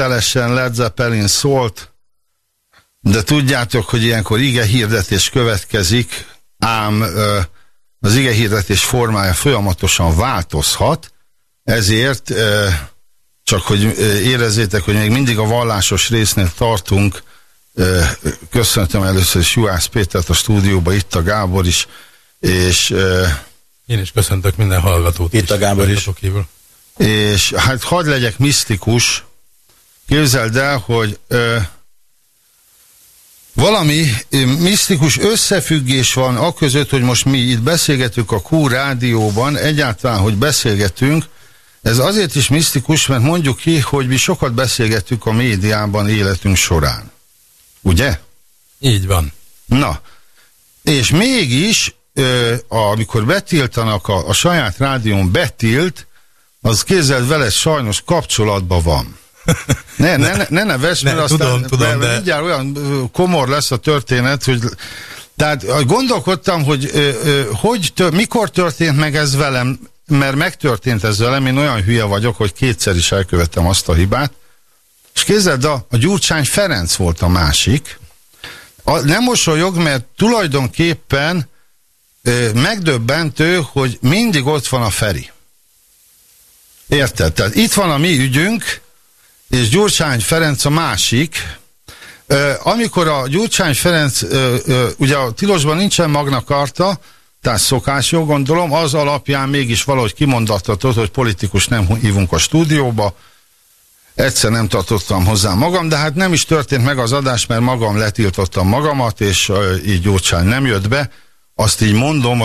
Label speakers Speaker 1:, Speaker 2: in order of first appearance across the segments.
Speaker 1: Kivételesen Led Zeppelin szólt, de tudjátok, hogy ilyenkor ige hirdetés következik, ám ö, az ige hirdetés formája folyamatosan változhat, ezért ö, csak hogy érezzétek, hogy még mindig a vallásos résznél tartunk, ö, köszöntöm először is Juhász Pétert a stúdióba, itt a Gábor is, és ö,
Speaker 2: én is köszöntök minden hallgatót.
Speaker 3: Itt is, a Gábor is.
Speaker 1: Kívül. És hát hadd legyek misztikus, Képzeld el, hogy ö, valami misztikus összefüggés van a között, hogy most mi itt beszélgetünk a Q rádióban, egyáltalán, hogy beszélgetünk, ez azért is misztikus, mert mondjuk ki, hogy mi sokat beszélgettük a médiában életünk során. Ugye?
Speaker 2: Így van.
Speaker 1: Na, és mégis, ö, amikor betiltanak a, a saját rádión betilt, az kézzel vele sajnos kapcsolatban van. Ne, ne, ne, ne neves, mert aztán tudom, tudom, de... mindjárt olyan komor lesz a történet, hogy tehát gondolkodtam, hogy hogy tör, mikor történt meg ez velem, mert megtörtént ez velem, én olyan hülye vagyok, hogy kétszer is elkövettem azt a hibát, és kézzel, a, a Gyurcsány Ferenc volt a másik. A, nem mosolyog, mert tulajdonképpen ö, megdöbbentő, hogy mindig ott van a Feri. Érted? Tehát itt van a mi ügyünk, és Gyurcsány Ferenc a másik. Amikor a Gyurcsány Ferenc, ugye a tilosban nincsen magnakarta, tehát szokás, jó gondolom, az alapján mégis valahogy kimondattatott, hogy politikus nem hívunk a stúdióba, egyszer nem tartottam hozzá magam, de hát nem is történt meg az adás, mert magam letiltottam magamat, és így Gyurcsány nem jött be. Azt így mondom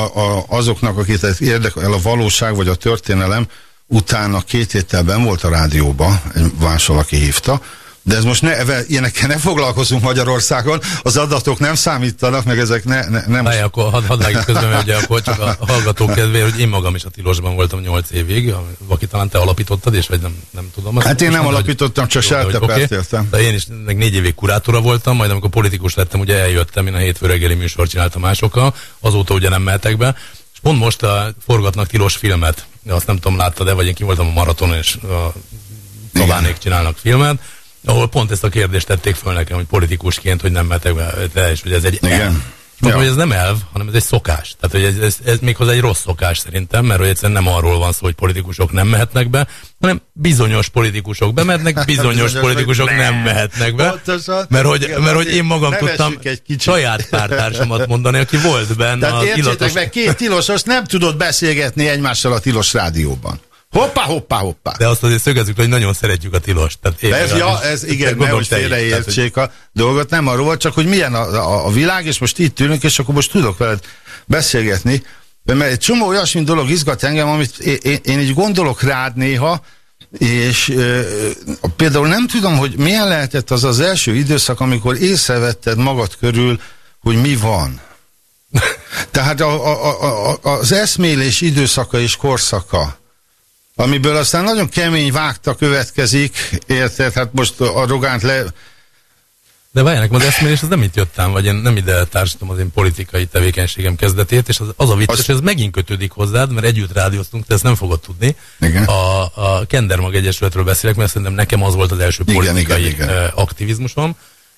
Speaker 1: azoknak, akiket érdekel a valóság vagy a történelem, utána két héttelben volt a rádióba, más valaki hívta, De ez most ne, ilyenekkel ne foglalkozunk Magyarországon, az adatok nem számítanak, meg ezek ne, ne, nem...
Speaker 2: Várj, akkor hadd had vágjuk közben, mert ugye akkor csak a hallgató kedvéért, hogy én magam is a tilosban voltam 8 évig, aki talán te alapítottad, és vagy nem, nem tudom.
Speaker 1: Hát én nem
Speaker 2: hogy-
Speaker 1: alapítottam, csak seltepert értem.
Speaker 2: De én is meg négy évig kurátora voltam, majd amikor politikus lettem, ugye eljöttem, én a hétfő reggeli műsort csináltam másokkal, azóta ugye nem mehetek be. Pont most a, forgatnak tilos filmet, azt nem tudom, láttad-e, vagy én ki voltam a maratonon, és a Továnék csinálnak filmet, ahol pont ezt a kérdést tették föl nekem, hogy politikusként, hogy nem de és hogy ez egy
Speaker 1: Igen.
Speaker 2: Mondom,
Speaker 1: Ja.
Speaker 2: hogy ez nem elv, hanem ez egy szokás. Tehát, hogy ez, ez, ez méghozzá egy rossz szokás szerintem, mert hogy egyszerűen nem arról van szó, hogy politikusok nem mehetnek be, hanem bizonyos politikusok bemehetnek, bizonyos
Speaker 1: Bizonyos,
Speaker 2: politikusok
Speaker 1: hogy
Speaker 2: nem
Speaker 1: ne.
Speaker 2: mehetnek be.
Speaker 1: Pontosan.
Speaker 2: Mert hogy,
Speaker 1: Igen,
Speaker 2: mert hogy én magam tudtam
Speaker 1: egy kicsit.
Speaker 2: saját pártársamat mondani, aki volt benne
Speaker 1: Tehát
Speaker 2: az
Speaker 1: értsétek
Speaker 2: illatos...
Speaker 1: meg, két tilosos nem tudott beszélgetni egymással a tilos rádióban. Hoppá, hoppá, hoppá.
Speaker 2: De azt azért szögezzük, hogy nagyon szeretjük a tilost. Tehát én
Speaker 1: De ez, ja, ez igen, nehogy.
Speaker 2: Tehát, hogy-
Speaker 1: félreértsék a dolgot, nem arról volt, csak hogy milyen a, a, a világ, és most itt ülünk, és akkor most tudok veled beszélgetni, mert egy csomó olyasmi dolog izgat engem, amit én, én, én így gondolok rád néha, és ö, például nem tudom, hogy milyen lehetett az az első időszak, amikor észrevetted magad körül, hogy mi van. Tehát a, a, a, a, az eszmélés időszaka és korszaka, amiből aztán nagyon kemény vágta következik, érted? Hát most a Rogánt le...
Speaker 2: De várjanak, az eszmélés az nem itt jöttem, vagy én nem ide társítom az én politikai tevékenységem kezdetét, és az, az a vicces,
Speaker 1: Az-
Speaker 2: ez megint kötődik hozzád, mert együtt rádióztunk, te ezt nem fogod tudni.
Speaker 1: Igen.
Speaker 2: A, a Kendermag Egyesületről beszélek, mert szerintem nekem az volt az első
Speaker 1: Igen,
Speaker 2: politikai
Speaker 1: igen, igen.
Speaker 2: aktivizmusom,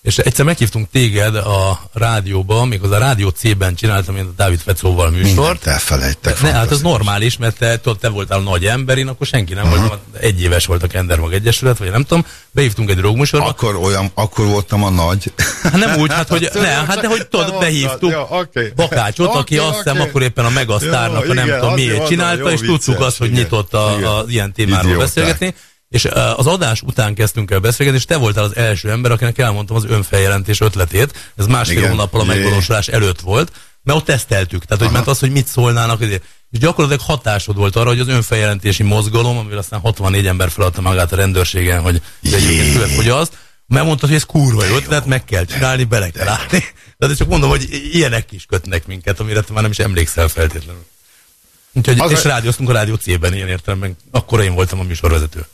Speaker 2: és egyszer meghívtunk téged a rádióba, méghozzá a Rádió C-ben csináltam én a Dávid Fecóval műsort,
Speaker 1: Mindent elfelejtek.
Speaker 2: ne, hát ez
Speaker 1: fantasztikus.
Speaker 2: normális, mert te, tudod, te voltál nagy ember, én akkor senki nem volt, egy éves volt a Kendermag Egyesület, vagy nem tudom, behívtunk egy drogműsorba,
Speaker 1: Akkor olyan, akkor voltam a nagy.
Speaker 2: Hát nem úgy, hát hogy, ne, hát de hogy tudod, behívtuk
Speaker 1: Ja, oké.
Speaker 2: Bakácsot, aki
Speaker 1: Oké,
Speaker 2: azt hiszem akkor éppen a Megasztárnak,
Speaker 1: Jó,
Speaker 2: a nem
Speaker 1: igen,
Speaker 2: tudom
Speaker 1: az
Speaker 2: miért
Speaker 1: az
Speaker 2: csinálta, és tudtuk azt, hogy nyitott a, a ilyen témáról beszélgetni. És az adás után kezdtünk el beszélgetni, és te voltál az első ember, akinek elmondtam az önfeljelentés ötletét. Ez másfél
Speaker 1: Igen.
Speaker 2: hónappal a megvalósulás előtt volt, mert ott teszteltük. Tehát, hogy
Speaker 1: Aha.
Speaker 2: ment az, hogy mit szólnának. ezért. És gyakorlatilag hatásod volt arra, hogy az önfeljelentési mozgalom, amivel aztán 64 ember feladta magát a rendőrségen, hogy hogy egyébként követ, hogy azt, mert mondtad, hogy ez kurva jó ötlet, meg kell csinálni, bele kell állni. De csak mondom, hogy ilyenek is kötnek minket, amire te már nem is emlékszel feltétlenül. Úgyhogy,
Speaker 1: Az
Speaker 2: és
Speaker 1: a-
Speaker 2: rádióztunk a Rádió C-ben ilyen értelemben. Akkor én voltam a műsorvezető.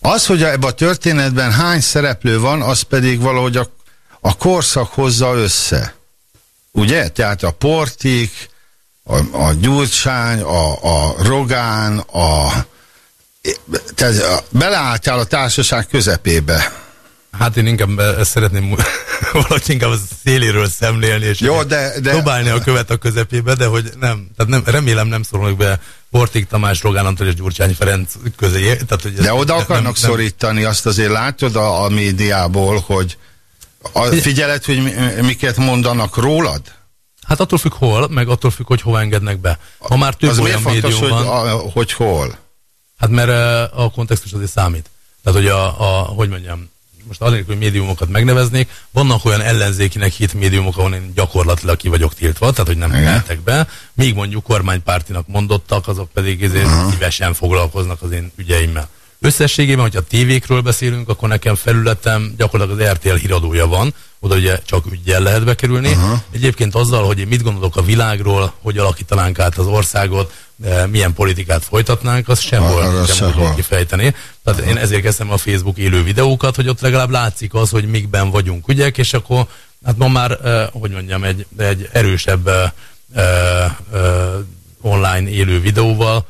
Speaker 1: Az, hogy ebben a történetben hány szereplő van, az pedig valahogy a, a korszak hozza össze. Ugye? Tehát a Portik, a, a Gyurcsány, a, a Rogán, a... Tehát a- beleálltál a társaság közepébe.
Speaker 2: Hát én inkább eh, ezt szeretném valahogy inkább a széléről szemlélni, és
Speaker 1: Jó, de- de-
Speaker 2: dobálni a követ a közepébe, de hogy nem, tehát nem, remélem nem szólnak be Portik Tamás, Rogán Antal és Gyurcsány Ferenc közé. Tehát, hogy
Speaker 1: De oda akarnak
Speaker 2: nem-
Speaker 1: szorítani, azt azért látod a, a médiából, hogy a, figyeled, hogy mi, miket mondanak rólad?
Speaker 2: Hát attól függ hol, meg attól függ, hogy hova engednek be. Ha már több
Speaker 1: Az
Speaker 2: olyan
Speaker 1: fontos,
Speaker 2: médium
Speaker 1: hogy,
Speaker 2: van,
Speaker 1: a, hogy hol?
Speaker 2: hát mert eh, a kontextus azért számít. Tehát, hogy a, a hogy mondjam, most anélkül, hogy médiumokat megneveznék, vannak olyan ellenzékinek hit médiumok, ahol én gyakorlatilag ki vagyok tiltva, tehát hogy nem mehetek be, míg mondjuk kormánypártinak mondottak, azok pedig ezért szívesen foglalkoznak az én ügyeimmel. Összességében, hogyha tévékről beszélünk, akkor nekem felületem gyakorlatilag az RTL híradója van, oda ugye csak ügyjel lehet bekerülni. Uh-huh. Egyébként azzal, hogy mit gondolok a világról, hogy alakítanánk át az országot, eh, milyen politikát folytatnánk, az sehol
Speaker 1: Arra
Speaker 2: sem
Speaker 1: sehol.
Speaker 2: tudok kifejteni. Tehát én ezért kezdtem a Facebook élő videókat, hogy ott legalább látszik az, hogy mikben vagyunk ügyek, és akkor hát ma már, eh, hogy mondjam, egy, egy erősebb eh, online élő videóval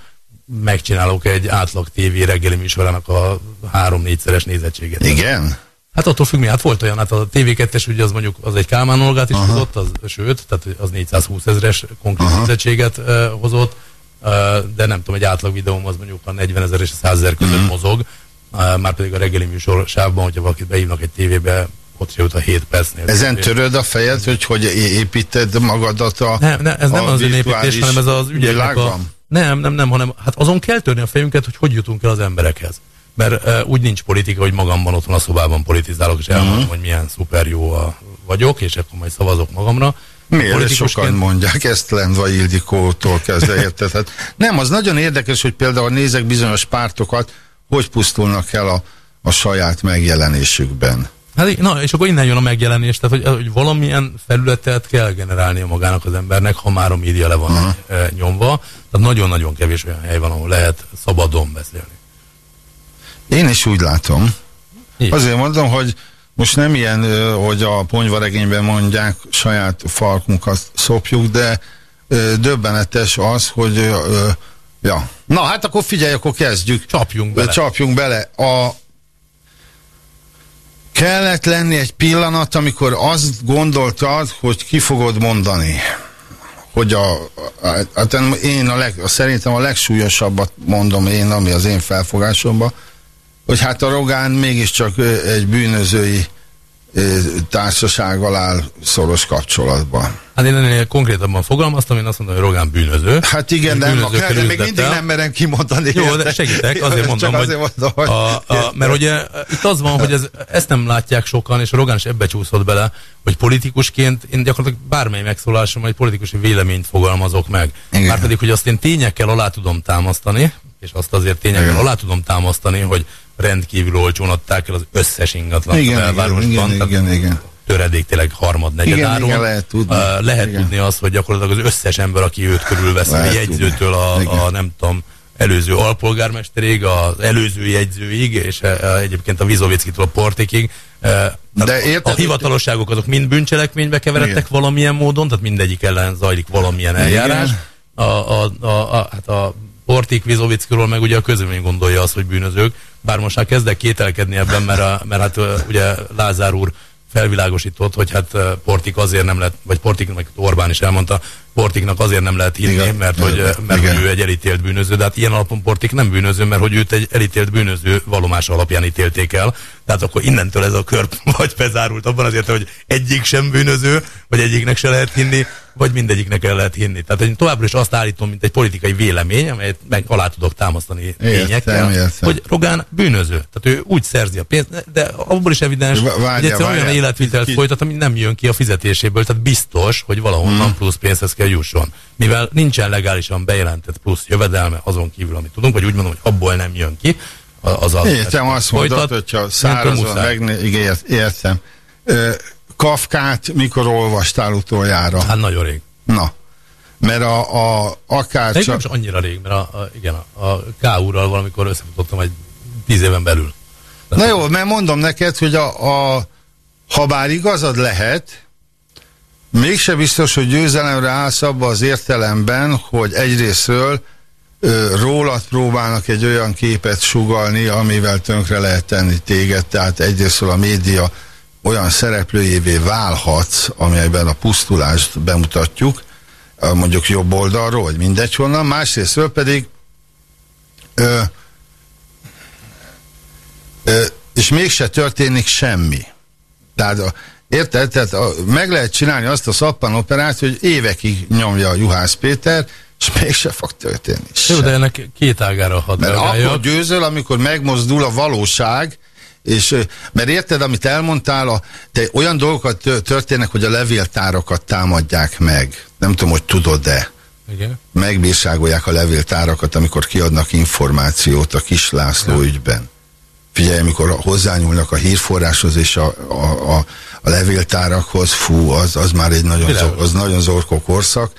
Speaker 2: megcsinálok egy átlag TV reggeli műsorának a három-négyszeres nézettséget.
Speaker 1: Igen?
Speaker 2: Hát attól függ, mi, hát volt olyan, hát a TV2-es ugye az mondjuk az egy Kálmán Olgát is hozott, az, sőt, tehát az 420 ezeres konkrét nézettséget uh, hozott, uh, de nem tudom, egy átlag videóm az mondjuk a 40 ezer és a 100 ezer között mozog, uh, már pedig a reggeli műsor sávban, hogyha valakit behívnak egy tévébe, ott jut a 7 percnél.
Speaker 1: Ezen töröd a fejed, hogy hogy építed magadat a
Speaker 2: Ne, ne, ez nem
Speaker 1: a
Speaker 2: az én építés,
Speaker 1: virtuális
Speaker 2: hanem ez az ügyeknek a... Nem, nem, nem, hanem hát azon kell törni a fejünket, hogy hogy jutunk el az emberekhez. Mert uh, úgy nincs politika, hogy magamban otthon a szobában politizálok, és elmondom,
Speaker 1: Mhm.
Speaker 2: hogy milyen szuper jó a, vagyok, és akkor majd szavazok magamra.
Speaker 1: Miért? Sokan mondják, ezt Lendva Ildikótól kezdve érted. Hát nem, az nagyon érdekes, hogy például nézek bizonyos pártokat, hogy pusztulnak el a, a saját megjelenésükben.
Speaker 2: Hát, na, és akkor innen jön a megjelenés, tehát hogy, hogy valamilyen felületet kell generálnia magának az embernek, ha már a média le van uh-huh. e, nyomva. Tehát nagyon-nagyon kevés olyan hely van, ahol lehet szabadon beszélni.
Speaker 1: Én is úgy látom.
Speaker 2: Így.
Speaker 1: Azért mondom, hogy most nem ilyen, hogy a ponyvaregényben mondják, saját falkunkat szopjuk, de döbbenetes az, hogy ja. Na hát akkor figyelj, akkor kezdjük.
Speaker 2: Csapjunk bele.
Speaker 1: Csapjunk bele. A kellett lenni egy pillanat, amikor azt gondoltad, hogy ki fogod mondani. Hogy a, a, hát én a leg, szerintem a legsúlyosabbat mondom én, ami az én felfogásomban, hogy hát a Rogán mégiscsak egy bűnözői társasággal áll szoros kapcsolatban.
Speaker 2: Hát én ennél konkrétabban fogalmaztam, én azt mondom, hogy Rogán bűnöző.
Speaker 1: Hát igen,
Speaker 2: És
Speaker 1: de, nem,
Speaker 2: bűnözőkkel
Speaker 1: de még mindig nem merem kimondani.
Speaker 2: Jó, de segítek, azért mondom, hogy,
Speaker 1: azért mondom, hogy
Speaker 2: a, a, mert ugye itt az van, hogy ez, ezt nem látják sokan, és Rogán is ebbe csúszott bele, hogy politikusként én gyakorlatilag bármely megszólásom, egy politikusi véleményt fogalmazok meg.
Speaker 1: Igen.
Speaker 2: Már pedig, hogy azt én tényekkel alá tudom támasztani, és azt azért tényekkel
Speaker 1: Igen.
Speaker 2: alá tudom támasztani, hogy rendkívül olcsón adták el az összes ingatlan
Speaker 1: igen, igen,
Speaker 2: belvárosban.
Speaker 1: igen,
Speaker 2: tehát
Speaker 1: igen, igen.
Speaker 2: töredék tényleg harmad negyed
Speaker 1: Igen,
Speaker 2: áron.
Speaker 1: igen, lehet tudni.
Speaker 2: Uh, lehet
Speaker 1: Igen.
Speaker 2: tudni azt, hogy gyakorlatilag az összes ember, aki őt körülvesz, a
Speaker 1: Lehet
Speaker 2: jegyzőtől a,
Speaker 1: tudni. Igen.
Speaker 2: a nem tudom, előző alpolgármesterig, az előző jegyzőig, és e, egyébként a Vizovickitól a Portikig. E,
Speaker 1: De érted,
Speaker 2: a hivatalosságok azok mind bűncselekménybe keveredtek
Speaker 1: Igen.
Speaker 2: valamilyen módon, tehát mindegyik ellen zajlik valamilyen eljárás.
Speaker 1: Igen.
Speaker 2: A, a, a, a, hát a Portik Vizovickiról meg ugye a közömény gondolja azt, hogy bűnözők, bár most már kezdek kételkedni ebben, mert, a, mert hát ugye Lázár úr felvilágosított, hogy hát Portik azért nem lehet, vagy Portik, meg Orbán is elmondta, Portiknak azért nem lehet hinni,
Speaker 1: Igen.
Speaker 2: mert, hogy, mert
Speaker 1: Igen.
Speaker 2: ő egy elítélt bűnöző, de hát ilyen alapon Portik nem bűnöző, mert hogy őt egy elítélt bűnöző vallomása alapján ítélték el. Tehát akkor innentől ez a kör vagy bezárult abban azért, hogy egyik sem bűnöző, vagy egyiknek se lehet hinni, vagy mindegyiknek el lehet hinni. Tehát én továbbra is azt állítom, mint egy politikai vélemény, amelyet meg alá tudok támasztani tényekkel, hogy Rogán bűnöző. Tehát ő úgy szerzi a pénzt, de abból is evidens,
Speaker 1: Vá- várjál,
Speaker 2: hogy egyszerűen olyan
Speaker 1: várjál.
Speaker 2: életvitelt folytat, ami nem jön ki a fizetéséből, tehát biztos, hogy valahonnan
Speaker 1: Hmm.
Speaker 2: plusz pénzhez kell jusson. Mivel nincsen legálisan bejelentett plusz jövedelme azon kívül, amit tudunk, vagy úgy mondom, hogy abból nem jön ki, a- az az.
Speaker 1: Értem, azt mondod,
Speaker 2: folytat,
Speaker 1: hogyha szárazon
Speaker 2: muszáj.
Speaker 1: meg... Igen, ért- értem. Ö, Kafkát mikor olvastál utoljára?
Speaker 2: Hát nagyon rég.
Speaker 1: Na, mert a, a akár
Speaker 2: De nem
Speaker 1: csak...
Speaker 2: is annyira rég, mert a, a, igen, a, a K úrral valamikor összefutottam egy tíz éven belül.
Speaker 1: Na jó, mert mondom neked, hogy a, a ha bár igazad lehet, mégse biztos, hogy győzelemre állsz abba az értelemben, hogy egyrésztről ö, rólad próbálnak egy olyan képet sugalni, amivel tönkre lehet tenni téged, tehát egyrésztről a média olyan szereplőjévé válhatsz, amelyben a pusztulást bemutatjuk, mondjuk jobb oldalról, vagy mindegy honnan, másrésztről pedig ö, ö, és mégse történik semmi. Tehát a, érted? Tehát a, meg lehet csinálni azt a szappanoperát, hogy évekig nyomja a Juhász Péter, és mégse fog történni.
Speaker 2: Jó,
Speaker 1: Sem.
Speaker 2: de ennek két ágára hadd
Speaker 1: Mert akkor győzöl, amikor megmozdul a valóság, és, mert érted, amit elmondtál, a, te olyan dolgokat tö- történnek, hogy a levéltárakat támadják meg. Nem tudom, hogy tudod-e.
Speaker 2: Igen.
Speaker 1: Megbírságolják a levéltárakat, amikor kiadnak információt a Kis László ügyben. Figyelj, amikor hozzányúlnak a hírforráshoz és a, a, a, a levéltárakhoz, fú, az, az már egy nagyon, zor, az nagyon zorkó korszak.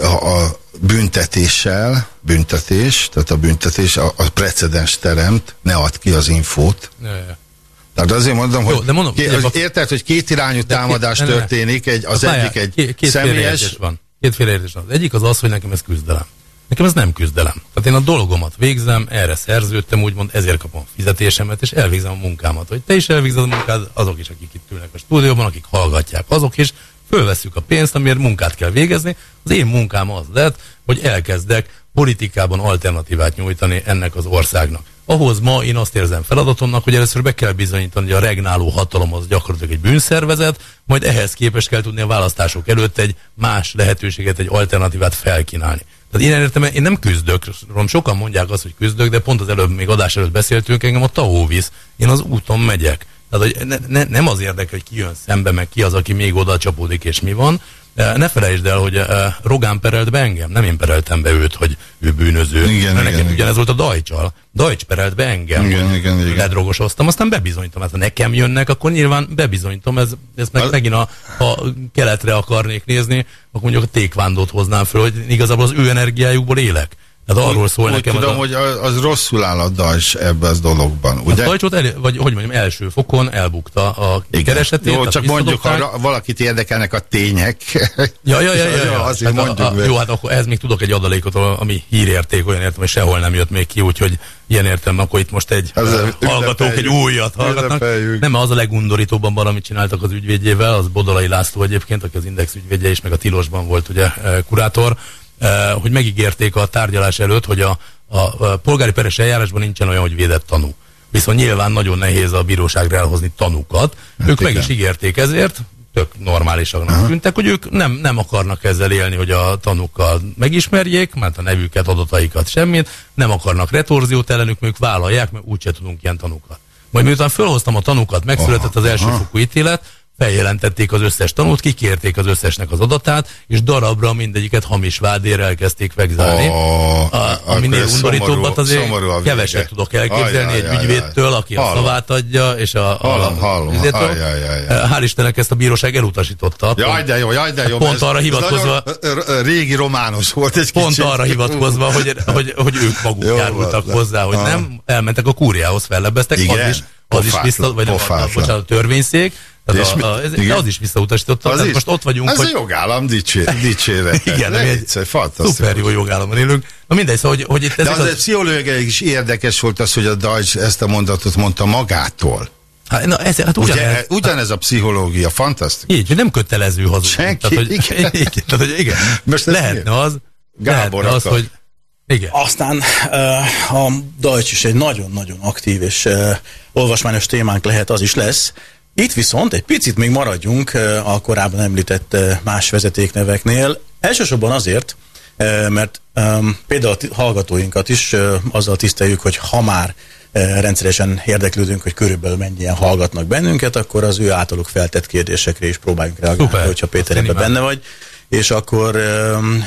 Speaker 1: A, a büntetéssel, büntetés, tehát a büntetés a, a precedens teremt, ne add ki az infót.
Speaker 2: Ja.
Speaker 1: Tehát azért mondom,
Speaker 2: Jó,
Speaker 1: hogy
Speaker 2: de mondom,
Speaker 1: ké, az, érted, hogy két irányú támadás
Speaker 2: két- ne, ne, ne.
Speaker 1: történik, egy, az
Speaker 2: Hát
Speaker 1: egyik
Speaker 2: várjál,
Speaker 1: egy
Speaker 2: két, két
Speaker 1: személyes,
Speaker 2: van. Két félreértés van. Az egyik az az, hogy nekem ez küzdelem. Nekem ez nem küzdelem. Tehát én a dolgomat végzem, erre szerződtem, úgymond ezért kapom fizetésemet, és elvégzem a munkámat. Hogy te is elvégzed a munkád, azok is, akik itt ülnek a stúdióban, akik hallgatják, azok is, fölveszük a pénzt, amiért munkát kell végezni. Az én munkám az lett, hogy elkezdek politikában alternatívát nyújtani ennek az országnak. Ahhoz ma én azt érzem feladatomnak, hogy először be kell bizonyítani, hogy a regnáló hatalom az gyakorlatilag egy bűnszervezet, majd ehhez képest kell tudni a választások előtt egy más lehetőséget, egy alternatívát felkínálni. Tehát én értem, én nem küzdök, sokan mondják azt, hogy küzdök, de pont az előbb még adás előtt beszéltünk, engem a TAO visz, én az úton megyek. Tehát, hogy ne, ne, nem az érdekel, hogy ki jön szembe, meg ki az, aki még oda csapódik, és mi van, Eh, Ne felejtsd el, hogy eh, Rogán perelt be engem, nem én pereltem be őt, hogy ő bűnöző.
Speaker 1: Igen,
Speaker 2: Mert
Speaker 1: igen,
Speaker 2: nekem
Speaker 1: igen.
Speaker 2: ugyanez volt a Dajcsal. Dajcs perelt be engem.
Speaker 1: Igen, igen, igen.
Speaker 2: Ledrogosoztam, aztán bebizonyítom. Hát ha nekem jönnek, akkor nyilván bebizonyítom. Ez, ez meg
Speaker 1: Az-
Speaker 2: megint a, ha keletre akarnék nézni, akkor mondjuk a tékvándot hoznám föl, hogy igazából az ő energiájukból élek. Tehát arról szól
Speaker 1: Úgy
Speaker 2: nekem
Speaker 1: tudom,
Speaker 2: az a...
Speaker 1: hogy az, az rosszul áll a Dajs ebbe az dologban,
Speaker 2: A
Speaker 1: ugye?
Speaker 2: Dajcsot, el, vagy hogy mondjam, első fokon elbukta a keresetét.
Speaker 1: Jó, csak mondjuk, ha valakit érdekelnek a tények.
Speaker 2: Ja, ja, ja, ja, ja.
Speaker 1: Azért
Speaker 2: Hát a-
Speaker 1: mondjuk
Speaker 2: a. Jó, hát akkor ez még tudok egy adalékot, ami hírérték, olyan értem, hogy sehol nem jött még ki, úgyhogy ilyen értem, akkor itt most egy
Speaker 1: Ez
Speaker 2: uh,
Speaker 1: a-
Speaker 2: hallgatók egy újat hallgatnak.
Speaker 1: Ünnepeljük.
Speaker 2: Nem, az a legundorítóbban valamit csináltak az ügyvédjével, az Bodolai László egyébként, aki az Index ügyvédje és meg a Tilosban volt ugye kurátor, hogy megígérték a tárgyalás előtt, hogy a, a, polgári peres eljárásban nincsen olyan, hogy védett tanú. Viszont nyilván nagyon nehéz a bíróságra elhozni tanúkat. ők meg
Speaker 1: igen.
Speaker 2: is ígérték ezért, tök normálisaknak tűntek, hogy ők nem, nem akarnak ezzel élni, hogy a tanúkkal megismerjék, mert a nevüket, adataikat, semmit, nem akarnak retorziót ellenük, ők vállalják, mert úgyse tudunk ilyen tanúkat. Majd miután felhoztam a tanúkat, megszületett az elsőfokú ítélet, feljelentették az összes tanút, kikérték az összesnek az adatát, és darabra mindegyiket hamis vádért elkezdték vegzálni. A,
Speaker 1: akkor
Speaker 2: aminél undorítóbbat azért
Speaker 1: szomorú a vége.
Speaker 2: keveset tudok elképzelni
Speaker 1: Ajaj,
Speaker 2: egy ügyvédtől, aki a
Speaker 1: Hallom.
Speaker 2: szavát adja, és a...
Speaker 1: Hallom,
Speaker 2: a,
Speaker 1: hallom. Ajaj, ajaj.
Speaker 2: Hál' Istennek ezt a bíróság elutasította.
Speaker 1: Jaj, de jó, jaj, de jó.
Speaker 2: Pont arra hivatkozva-
Speaker 1: régi romános volt egy
Speaker 2: Pont
Speaker 1: kicsit.
Speaker 2: arra hivatkozva, hogy, hogy, hogy ők maguk
Speaker 1: Jó
Speaker 2: járultak
Speaker 1: van,
Speaker 2: hozzá, hogy
Speaker 1: aha.
Speaker 2: nem, elmentek a kúriához, fellebbeztek, az is, az is vissza, vagy a, a, bocsánat, a törvényszék, tehát
Speaker 1: És
Speaker 2: a,
Speaker 1: mi-
Speaker 2: a, ez,
Speaker 1: igen?
Speaker 2: de az is visszautasította,
Speaker 1: Az
Speaker 2: tehát
Speaker 1: is.
Speaker 2: most ott vagyunk,
Speaker 1: Ez
Speaker 2: hogy
Speaker 1: a jogállam dicsé, dicséret.
Speaker 2: igen,
Speaker 1: ne
Speaker 2: ami egy szuper jó jogállamon élünk. Na mindegy, szóval, hogy, hogy itt
Speaker 1: De
Speaker 2: ezek
Speaker 1: az
Speaker 2: az,
Speaker 1: pszichológiai is érdekes volt az, hogy a Deutsch ezt a mondatot mondta magától.
Speaker 2: hát, na, ez, hát ugyanez,
Speaker 1: Ugye, ugyanez a pszichológia, fantasztikus.
Speaker 2: így, nem kötelező hazudni.
Speaker 1: Senki,
Speaker 2: tehát, hogy,
Speaker 1: igen.
Speaker 2: igen. tehát, hogy igen.
Speaker 1: Most ez
Speaker 2: lehetne az,
Speaker 1: Gábor
Speaker 2: lehetne az, hogy igen.
Speaker 4: Aztán uh, a Deutsch is egy nagyon-nagyon aktív és uh, olvasmányos témánk lehet, az is lesz. Itt viszont egy picit még maradjunk a korábban említett más vezetékneveknél. Elsősorban azért, mert például a hallgatóinkat is azzal tiszteljük, hogy ha már rendszeresen érdeklődünk, hogy körülbelül mennyien hallgatnak bennünket, akkor az ő általuk feltett kérdésekre is próbáljunk reagálni,
Speaker 2: Szuper.
Speaker 4: hogyha Péter ebben benne vagy és akkor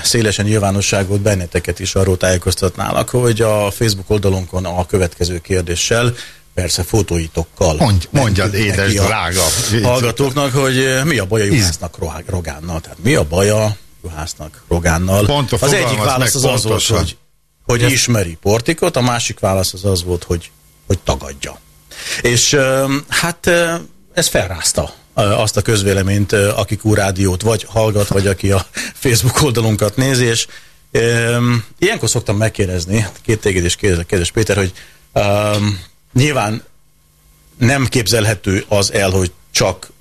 Speaker 4: szélesen nyilvánosságot benneteket is arról tájékoztatnálak, hogy a Facebook oldalunkon a következő kérdéssel, persze fotóitokkal.
Speaker 1: Mondj, mondjad, édes
Speaker 4: a
Speaker 1: drága.
Speaker 4: Hallgatóknak, hogy eh, mi a baj a juhásznak Rohá- Rogánnal. Tehát mi a baj a juhásznak Rogánnal.
Speaker 1: Pontos,
Speaker 4: az egyik válasz az az volt, hogy, hogy ismeri Portikot, a másik válasz az az volt, hogy, hogy tagadja. És öm, hát ö, ez felrázta azt a közvéleményt, aki Q-rádiót vagy hallgat, vagy aki a Facebook oldalunkat nézi, és ilyenkor szoktam megkérdezni, két téged kérdezek, kedves Péter, hogy öm, nyilván nem képzelhető az el, hogy csak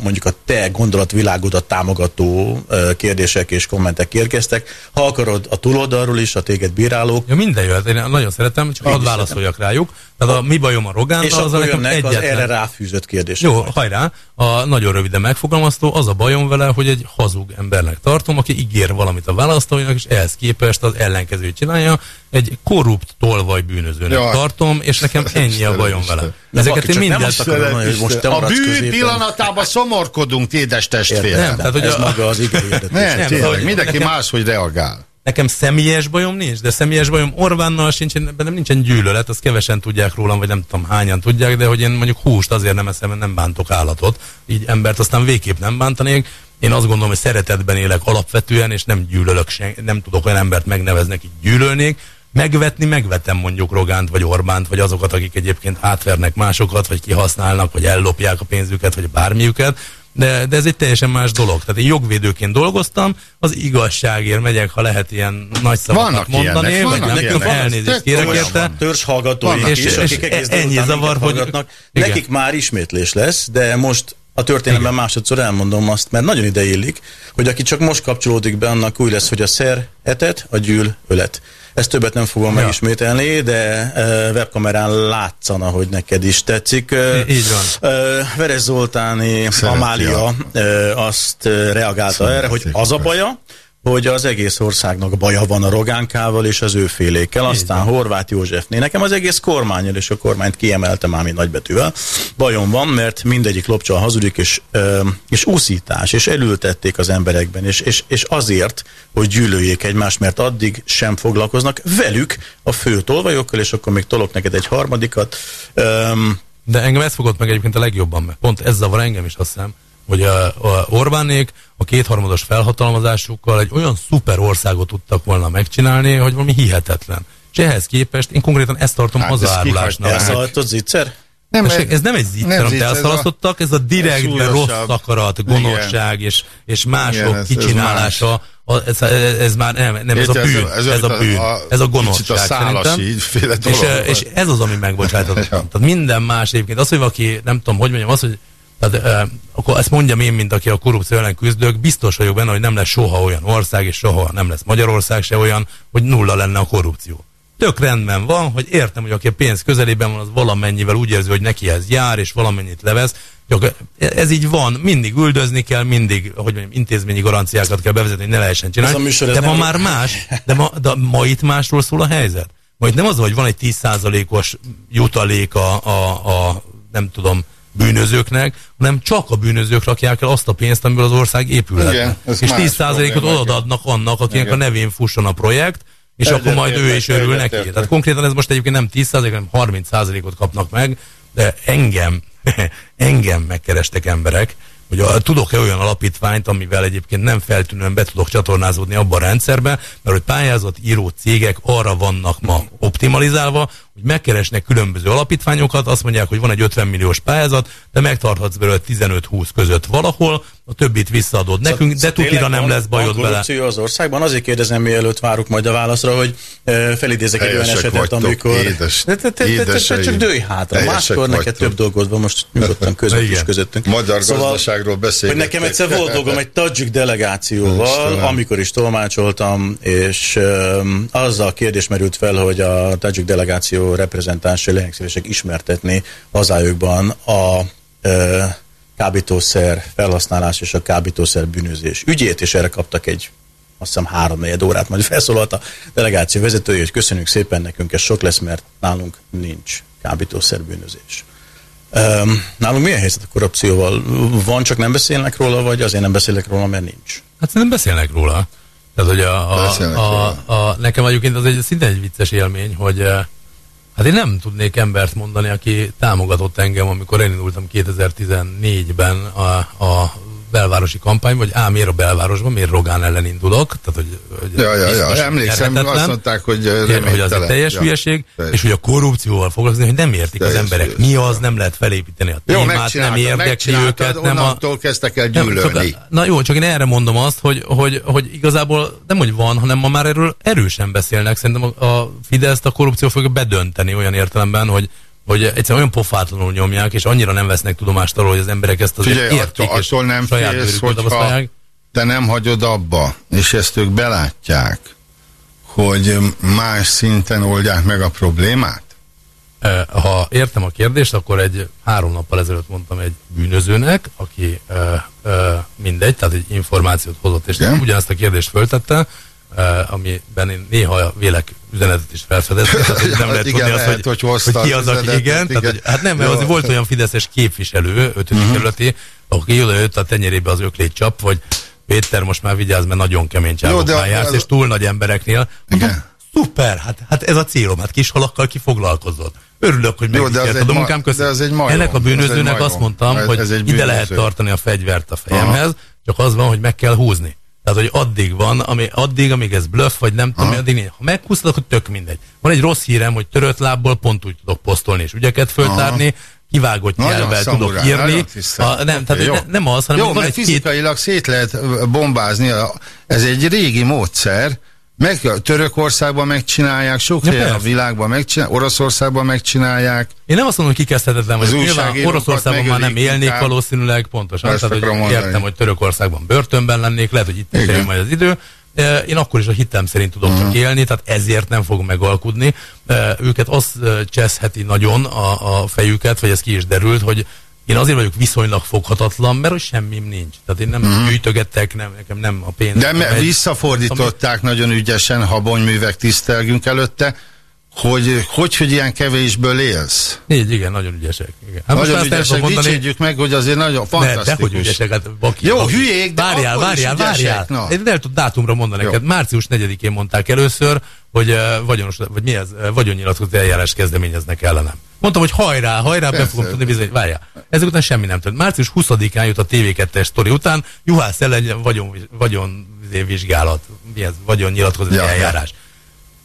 Speaker 4: mondjuk a te gondolatvilágodat támogató kérdések és kommentek érkeztek. Ha akarod a túloldalról is, a téged bírálók,
Speaker 2: Ja, minden jöhet, én nagyon szeretem, csak hadd válaszoljak rájuk. Tehát a mi bajom a Rogánnal,
Speaker 4: és
Speaker 2: az a nekem
Speaker 4: jönnek az
Speaker 2: egyetlen.
Speaker 4: erre ráfűzött kérdések.
Speaker 2: Jó,
Speaker 4: majd.
Speaker 2: hajrá. A nagyon röviden megfogalmaztó, az a bajom vele, hogy egy hazug embernek tartom, aki ígér valamit a választóinak, és ehhez képest az ellenkezőt csinálja. Egy korrupt tolvaj bűnözőnek
Speaker 1: Jaj.
Speaker 2: tartom, és nekem ennyi a bajom vele. Ezeket én mindent
Speaker 4: akarom hogy most te
Speaker 1: a bűn
Speaker 4: középen.
Speaker 1: Pillanatában szomorkodunk, édes
Speaker 4: Értem,
Speaker 1: testvérem.
Speaker 2: Nem, tehát, hogy
Speaker 4: ez
Speaker 2: a-
Speaker 4: maga az hirdetés.
Speaker 1: Nem,
Speaker 2: Nem,
Speaker 1: tényleg, mindenki
Speaker 2: nekem-
Speaker 1: máshogy reagál.
Speaker 2: Nekem személyes bajom nincs, de személyes bajom Orbánnal sincsen, bennem nincsen gyűlölet, azt kevesen tudják rólam, vagy nem tudom hányan tudják, de hogy én mondjuk húst azért nem eszem, mert nem bántok állatot, így embert aztán végképp nem bántanék. Én azt gondolom, hogy szeretetben élek alapvetően, és nem gyűlölök sen, nem tudok olyan embert megnevezni, akit gyűlölnék. Megvetni, megvetem mondjuk Rogánt, vagy Orbánt, vagy azokat, akik egyébként átvernek másokat, vagy kihasználnak, vagy ellopják a pénzüket, vagy bármiüket. De, de ez egy teljesen más dolog. Tehát én jogvédőként dolgoztam, az igazságért megyek, ha lehet ilyen nagy szavakat
Speaker 1: Vannak
Speaker 2: mondani,
Speaker 1: ilyenek,
Speaker 2: vagy
Speaker 1: vannak
Speaker 2: nekünk
Speaker 1: ilyenek.
Speaker 2: elnézést kérek érte.
Speaker 1: van.
Speaker 4: Törzs hallgatóink
Speaker 2: Vannak,
Speaker 4: is,
Speaker 2: és-
Speaker 4: akik
Speaker 2: és
Speaker 4: egész
Speaker 2: ennyi
Speaker 4: délután
Speaker 2: zavar, hogy-. Igen.
Speaker 4: Nekik már ismétlés lesz, de most a történelemben másodszor elmondom azt, mert nagyon ide illik, hogy aki csak most kapcsolódik be, annak úgy lesz, hogy a szer etet, a gyűl ölet. Ezt többet nem fogom
Speaker 2: Ja.
Speaker 4: megismételni, de uh, webkamerán látszana, hogy neked is tetszik. Uh,
Speaker 2: így van.
Speaker 4: Uh, Veres Zoltáni,
Speaker 1: Szereti
Speaker 4: Amália uh, azt uh, reagálta
Speaker 1: Szereti,
Speaker 4: erre, hogy az a baja, hogy az egész országnak baja van a Rogánkával és az ő félékkel, aztán Horváth Józsefné. Nekem az egész kormányjal és a kormányt kiemeltem ám nagybetűvel. Bajom van, mert mindegyik lopcsal hazudik, és, és úszítás, és elültették az emberekben, és, és, és azért, hogy gyűlöljék egymást, mert addig sem foglalkoznak velük a fő tolvajokkal, és akkor még tolok neked egy harmadikat.
Speaker 2: De engem ez fogott meg egyébként a legjobban, mert pont ez zavar engem is azt hiszem, hogy a, a Orbánék a kétharmados felhatalmazásukkal egy olyan szuper országot tudtak volna megcsinálni, hogy valami hihetetlen. És ehhez képest én konkrétan ezt tartom
Speaker 1: Hát ezt
Speaker 2: hazaárulásnak.
Speaker 1: kihagyták.
Speaker 4: elszaladt zicser?
Speaker 1: Nem,
Speaker 2: Tessék, ez nem egy zicser, amit
Speaker 1: ez a-
Speaker 2: elszalasztottak, ez a direktben rossz akarat, gonoszság és, és mások
Speaker 1: Igen, ez- ez
Speaker 2: kicsinálása. A, ez, ez, ez már nem, nem ez a bűn, ez, ez a bűn, ez a gonoszság
Speaker 1: a szálasi
Speaker 2: És, és ez az, ami megbocsájtatott.
Speaker 1: Ja.
Speaker 2: Tehát minden más egyébként. Az, hogy valaki, nem tudom, hogy mondjam, az, hogy tehát, eh, akkor ezt mondjam én, mint aki a korrupció ellen küzdök, biztos vagyok benne, hogy nem lesz soha olyan ország, és soha nem lesz Magyarország se olyan, hogy nulla lenne a korrupció. Tök rendben van, hogy értem, hogy aki a pénz közelében van, az valamennyivel úgy érzi, hogy neki ez jár, és valamennyit levesz. Ez így van, mindig üldözni kell, mindig, hogy mondjam, intézményi garanciákat kell bevezetni, hogy ne lehessen csinálni.
Speaker 4: Műsor,
Speaker 2: de ma
Speaker 4: nem-
Speaker 2: már más, de ma, de ma itt másról szól a helyzet. Ma itt nem az, hogy van egy 10%-os jutalék a, a, a, nem tudom, bűnözőknek, hanem csak a bűnözők rakják el azt a pénzt, amiből az ország.
Speaker 1: Igen, ez
Speaker 2: és
Speaker 1: más
Speaker 2: 10%-ot
Speaker 1: probléma,
Speaker 2: odaadnak annak, akinek
Speaker 1: Igen.
Speaker 2: a nevén fusson a projekt, és
Speaker 1: Egyet
Speaker 2: akkor majd ő is örül
Speaker 1: egyet
Speaker 2: neki.
Speaker 1: értek.
Speaker 2: Tehát konkrétan ez most egyébként nem 10%, hanem 30%-ot kapnak meg, de engem, engem megkerestek emberek, hogy a, tudok-e olyan alapítványt, amivel egyébként nem feltűnően be tudok csatornázódni abba a rendszerbe, mert hogy pályázat író cégek arra vannak ma optimalizálva, hogy megkeresnek különböző alapítványokat, azt mondják, hogy van egy 50 milliós pályázat, de megtarthatsz belőle 15-20 között valahol, a többit visszaadod nekünk, de tutira nem
Speaker 4: van-
Speaker 2: lesz bajod
Speaker 4: van korrupció az országban? Azért kérdezem, mielőtt várok majd a válaszra, hogy e, felidézek egy olyan esetet,
Speaker 1: vagytok,
Speaker 4: amikor...
Speaker 1: édes-
Speaker 4: te, te
Speaker 1: édeseim.
Speaker 4: csak dőj hátra. Máskor neked több dolgod van, most nyugodtan között is közöttünk.
Speaker 1: Magyar gazdaságról
Speaker 4: Hogy
Speaker 1: beszélgettek.
Speaker 4: nekem egyszer volt dolgom egy tadzsik delegációval, amikor is tolmácsoltam, és um, azzal a kérdés merült fel, hogy a tadzsik delegáció reprezentánsai lehetnek szívesek ismertetni hazájukban a uh, kábítószer felhasználás és a kábítószer bűnözés ügyét, és erre kaptak egy azt hiszem három negyed órát, majd felszólalt a delegáció vezetője, hogy köszönjük szépen, nekünk ez sok lesz, mert nálunk nincs kábítószer bűnözés. Um, nálunk milyen helyzet a korrupcióval? Van, csak nem beszélnek róla, vagy azért nem beszélnek róla, mert nincs?
Speaker 2: Hát szerintem beszélnek róla. Tehát, hogy a, a, a,
Speaker 1: róla.
Speaker 2: a, nekem egyébként az egy szinte egy vicces élmény, hogy hát én nem tudnék embert mondani, aki támogatott engem, amikor én indultam 2014-ben a, a belvárosi kampány, vagy ám miért a belvárosban, miért Rogán ellen indulok. Tehát, hogy, hogy
Speaker 1: Ja, ja, ja, emlékszem, azt mondták, hogy
Speaker 2: Igen, hogy az egy teljes
Speaker 1: Ja.
Speaker 2: hülyeség,
Speaker 1: Teljes.
Speaker 2: és hogy a korrupcióval foglalkozni, hogy nem értik az
Speaker 1: Teljes
Speaker 2: emberek. Mi az, nem lehet felépíteni a
Speaker 1: Jó,
Speaker 2: témát, nem
Speaker 1: megcsináltad,
Speaker 2: érdekli őket. Nem a,
Speaker 1: kezdtek el
Speaker 2: nem,
Speaker 1: gyűlölni.
Speaker 2: csak, na jó, csak én erre mondom azt, hogy, hogy, hogy igazából nem, hogy van, hanem ma már erről erősen beszélnek. Szerintem a, a Fideszt a korrupció fogja bedönteni olyan értelemben, hogy hogy egyszerűen olyan pofátlanul nyomják, és annyira nem vesznek tudomást arról, hogy az emberek ezt azért
Speaker 1: Figyelj,
Speaker 2: értik,
Speaker 1: attól, nem
Speaker 2: saját
Speaker 1: félsz, hogyha te nem hagyod abba, és ezt ők belátják, hogy más szinten oldják meg a problémát?
Speaker 2: Ha értem a kérdést, akkor egy három nappal ezelőtt mondtam egy bűnözőnek, aki eh, eh, mindegy, tehát egy információt hozott, és
Speaker 1: Igen?
Speaker 2: ugyanezt a kérdést föltette, eh, amiben én néha vélek üzenetet is felfedezni, tehát hogy nem lehet
Speaker 1: igen,
Speaker 2: tudni azt,
Speaker 1: lehet,
Speaker 2: hogy,
Speaker 1: hogy hozta
Speaker 2: hogy ki
Speaker 1: az
Speaker 2: aki
Speaker 1: üzenetet,
Speaker 2: igen, tehát,
Speaker 1: igen.
Speaker 2: hogy, hát nem, mert az volt olyan fideszes képviselő, ötödik uh-huh. kerületi, aki odajött a tenyerébe az öklét csap, vagy Péter, most már vigyázz, mert nagyon kemény csávoknál jársz,
Speaker 1: az-
Speaker 2: és túl nagy embereknél. Mondom,
Speaker 1: Igen.
Speaker 2: Szuper, hát, hát ez a célom, hát kis halakkal ki foglalkozott. Örülök, hogy
Speaker 1: egy
Speaker 2: a munkám
Speaker 1: majom,
Speaker 2: Ennek a bűnözőnek azt mondtam,
Speaker 1: Ez-
Speaker 2: hogy
Speaker 1: ez
Speaker 2: ide lehet tartani a fegyvert a fejemhez, csak az van, hogy meg kell húzni. Tehát, hogy addig van, ami, addig, amíg ez bluff, vagy nem tudom, addig nincs. Ha meghúztad, akkor tök mindegy. Van egy rossz hírem, hogy törött lábbal pont úgy tudok posztolni és ügyeket föltárni, kivágott
Speaker 1: Nagyon
Speaker 2: nyelvvel tudok
Speaker 1: szamuráj,
Speaker 2: írni. A, nem, tehát
Speaker 1: Jó.
Speaker 2: ne, nem az, hanem
Speaker 1: Jó,
Speaker 2: van
Speaker 1: mert
Speaker 2: egy két
Speaker 1: fizikailag szét lehet bombázni, a- ez egy régi módszer, meg, Törökországban megcsinálják, sok
Speaker 2: Ja,
Speaker 1: helyen a világban megcsinálják, Oroszországban megcsinálják.
Speaker 2: Én nem azt mondom, hogy kikezdhetetlen
Speaker 1: Az
Speaker 2: vagyok. Nyilván Oroszországban már nem élnék
Speaker 1: inkább.
Speaker 2: valószínűleg, pontosan.
Speaker 1: Ezt
Speaker 2: Tehát, hogy
Speaker 1: mondani.
Speaker 2: értem, hogy Törökországban börtönben lennék, lehet, hogy itt is eljön majd az idő. E, Én akkor is a hitem szerint tudok
Speaker 1: Mhm.
Speaker 2: csak élni, tehát ezért nem fog megalkudni. E, Őket azt e, cseszheti nagyon a, a fejüket, vagy ez ki is derült, hogy Én azért vagyok viszonylag foghatatlan, mert hogy semmim nincs. Tehát én nem mm. gyűjtögettek, nem, nekem nem a pénz.
Speaker 1: De me- visszafordították ami... nagyon ügyesen, habonyművek tisztelgünk előtte, hogy, hogy, hogy ilyen kevésből élsz.
Speaker 2: Így, igen, nagyon ügyesek. Igen. Hát
Speaker 1: nagyon ügyesek, mondani... dicsérjük meg, hogy azért nagyon fantasztikus. Ne,
Speaker 2: de hogy ügyesek, hát baki,
Speaker 1: Jó,
Speaker 2: baki.
Speaker 1: hülyék, de
Speaker 2: várjál, várjál, várjál. Én el tud dátumra mondani neked. Március 4-én mondták először, hogy vagyonos, vagy mi ez, vagyonnyilatkozó eljárás kezdeményeznek ellenem. Mondtam, hogy hajrá, hajrá, be fogom tudni bizony, várjál. Ezek után semmi nem történt. Március 20-án jött a TV2-es sztori után, Juhász ellen vagyon, vagyon vizsgálat, mi ez, vagyonnyilatkozó
Speaker 1: Ja, ja.
Speaker 2: eljárás.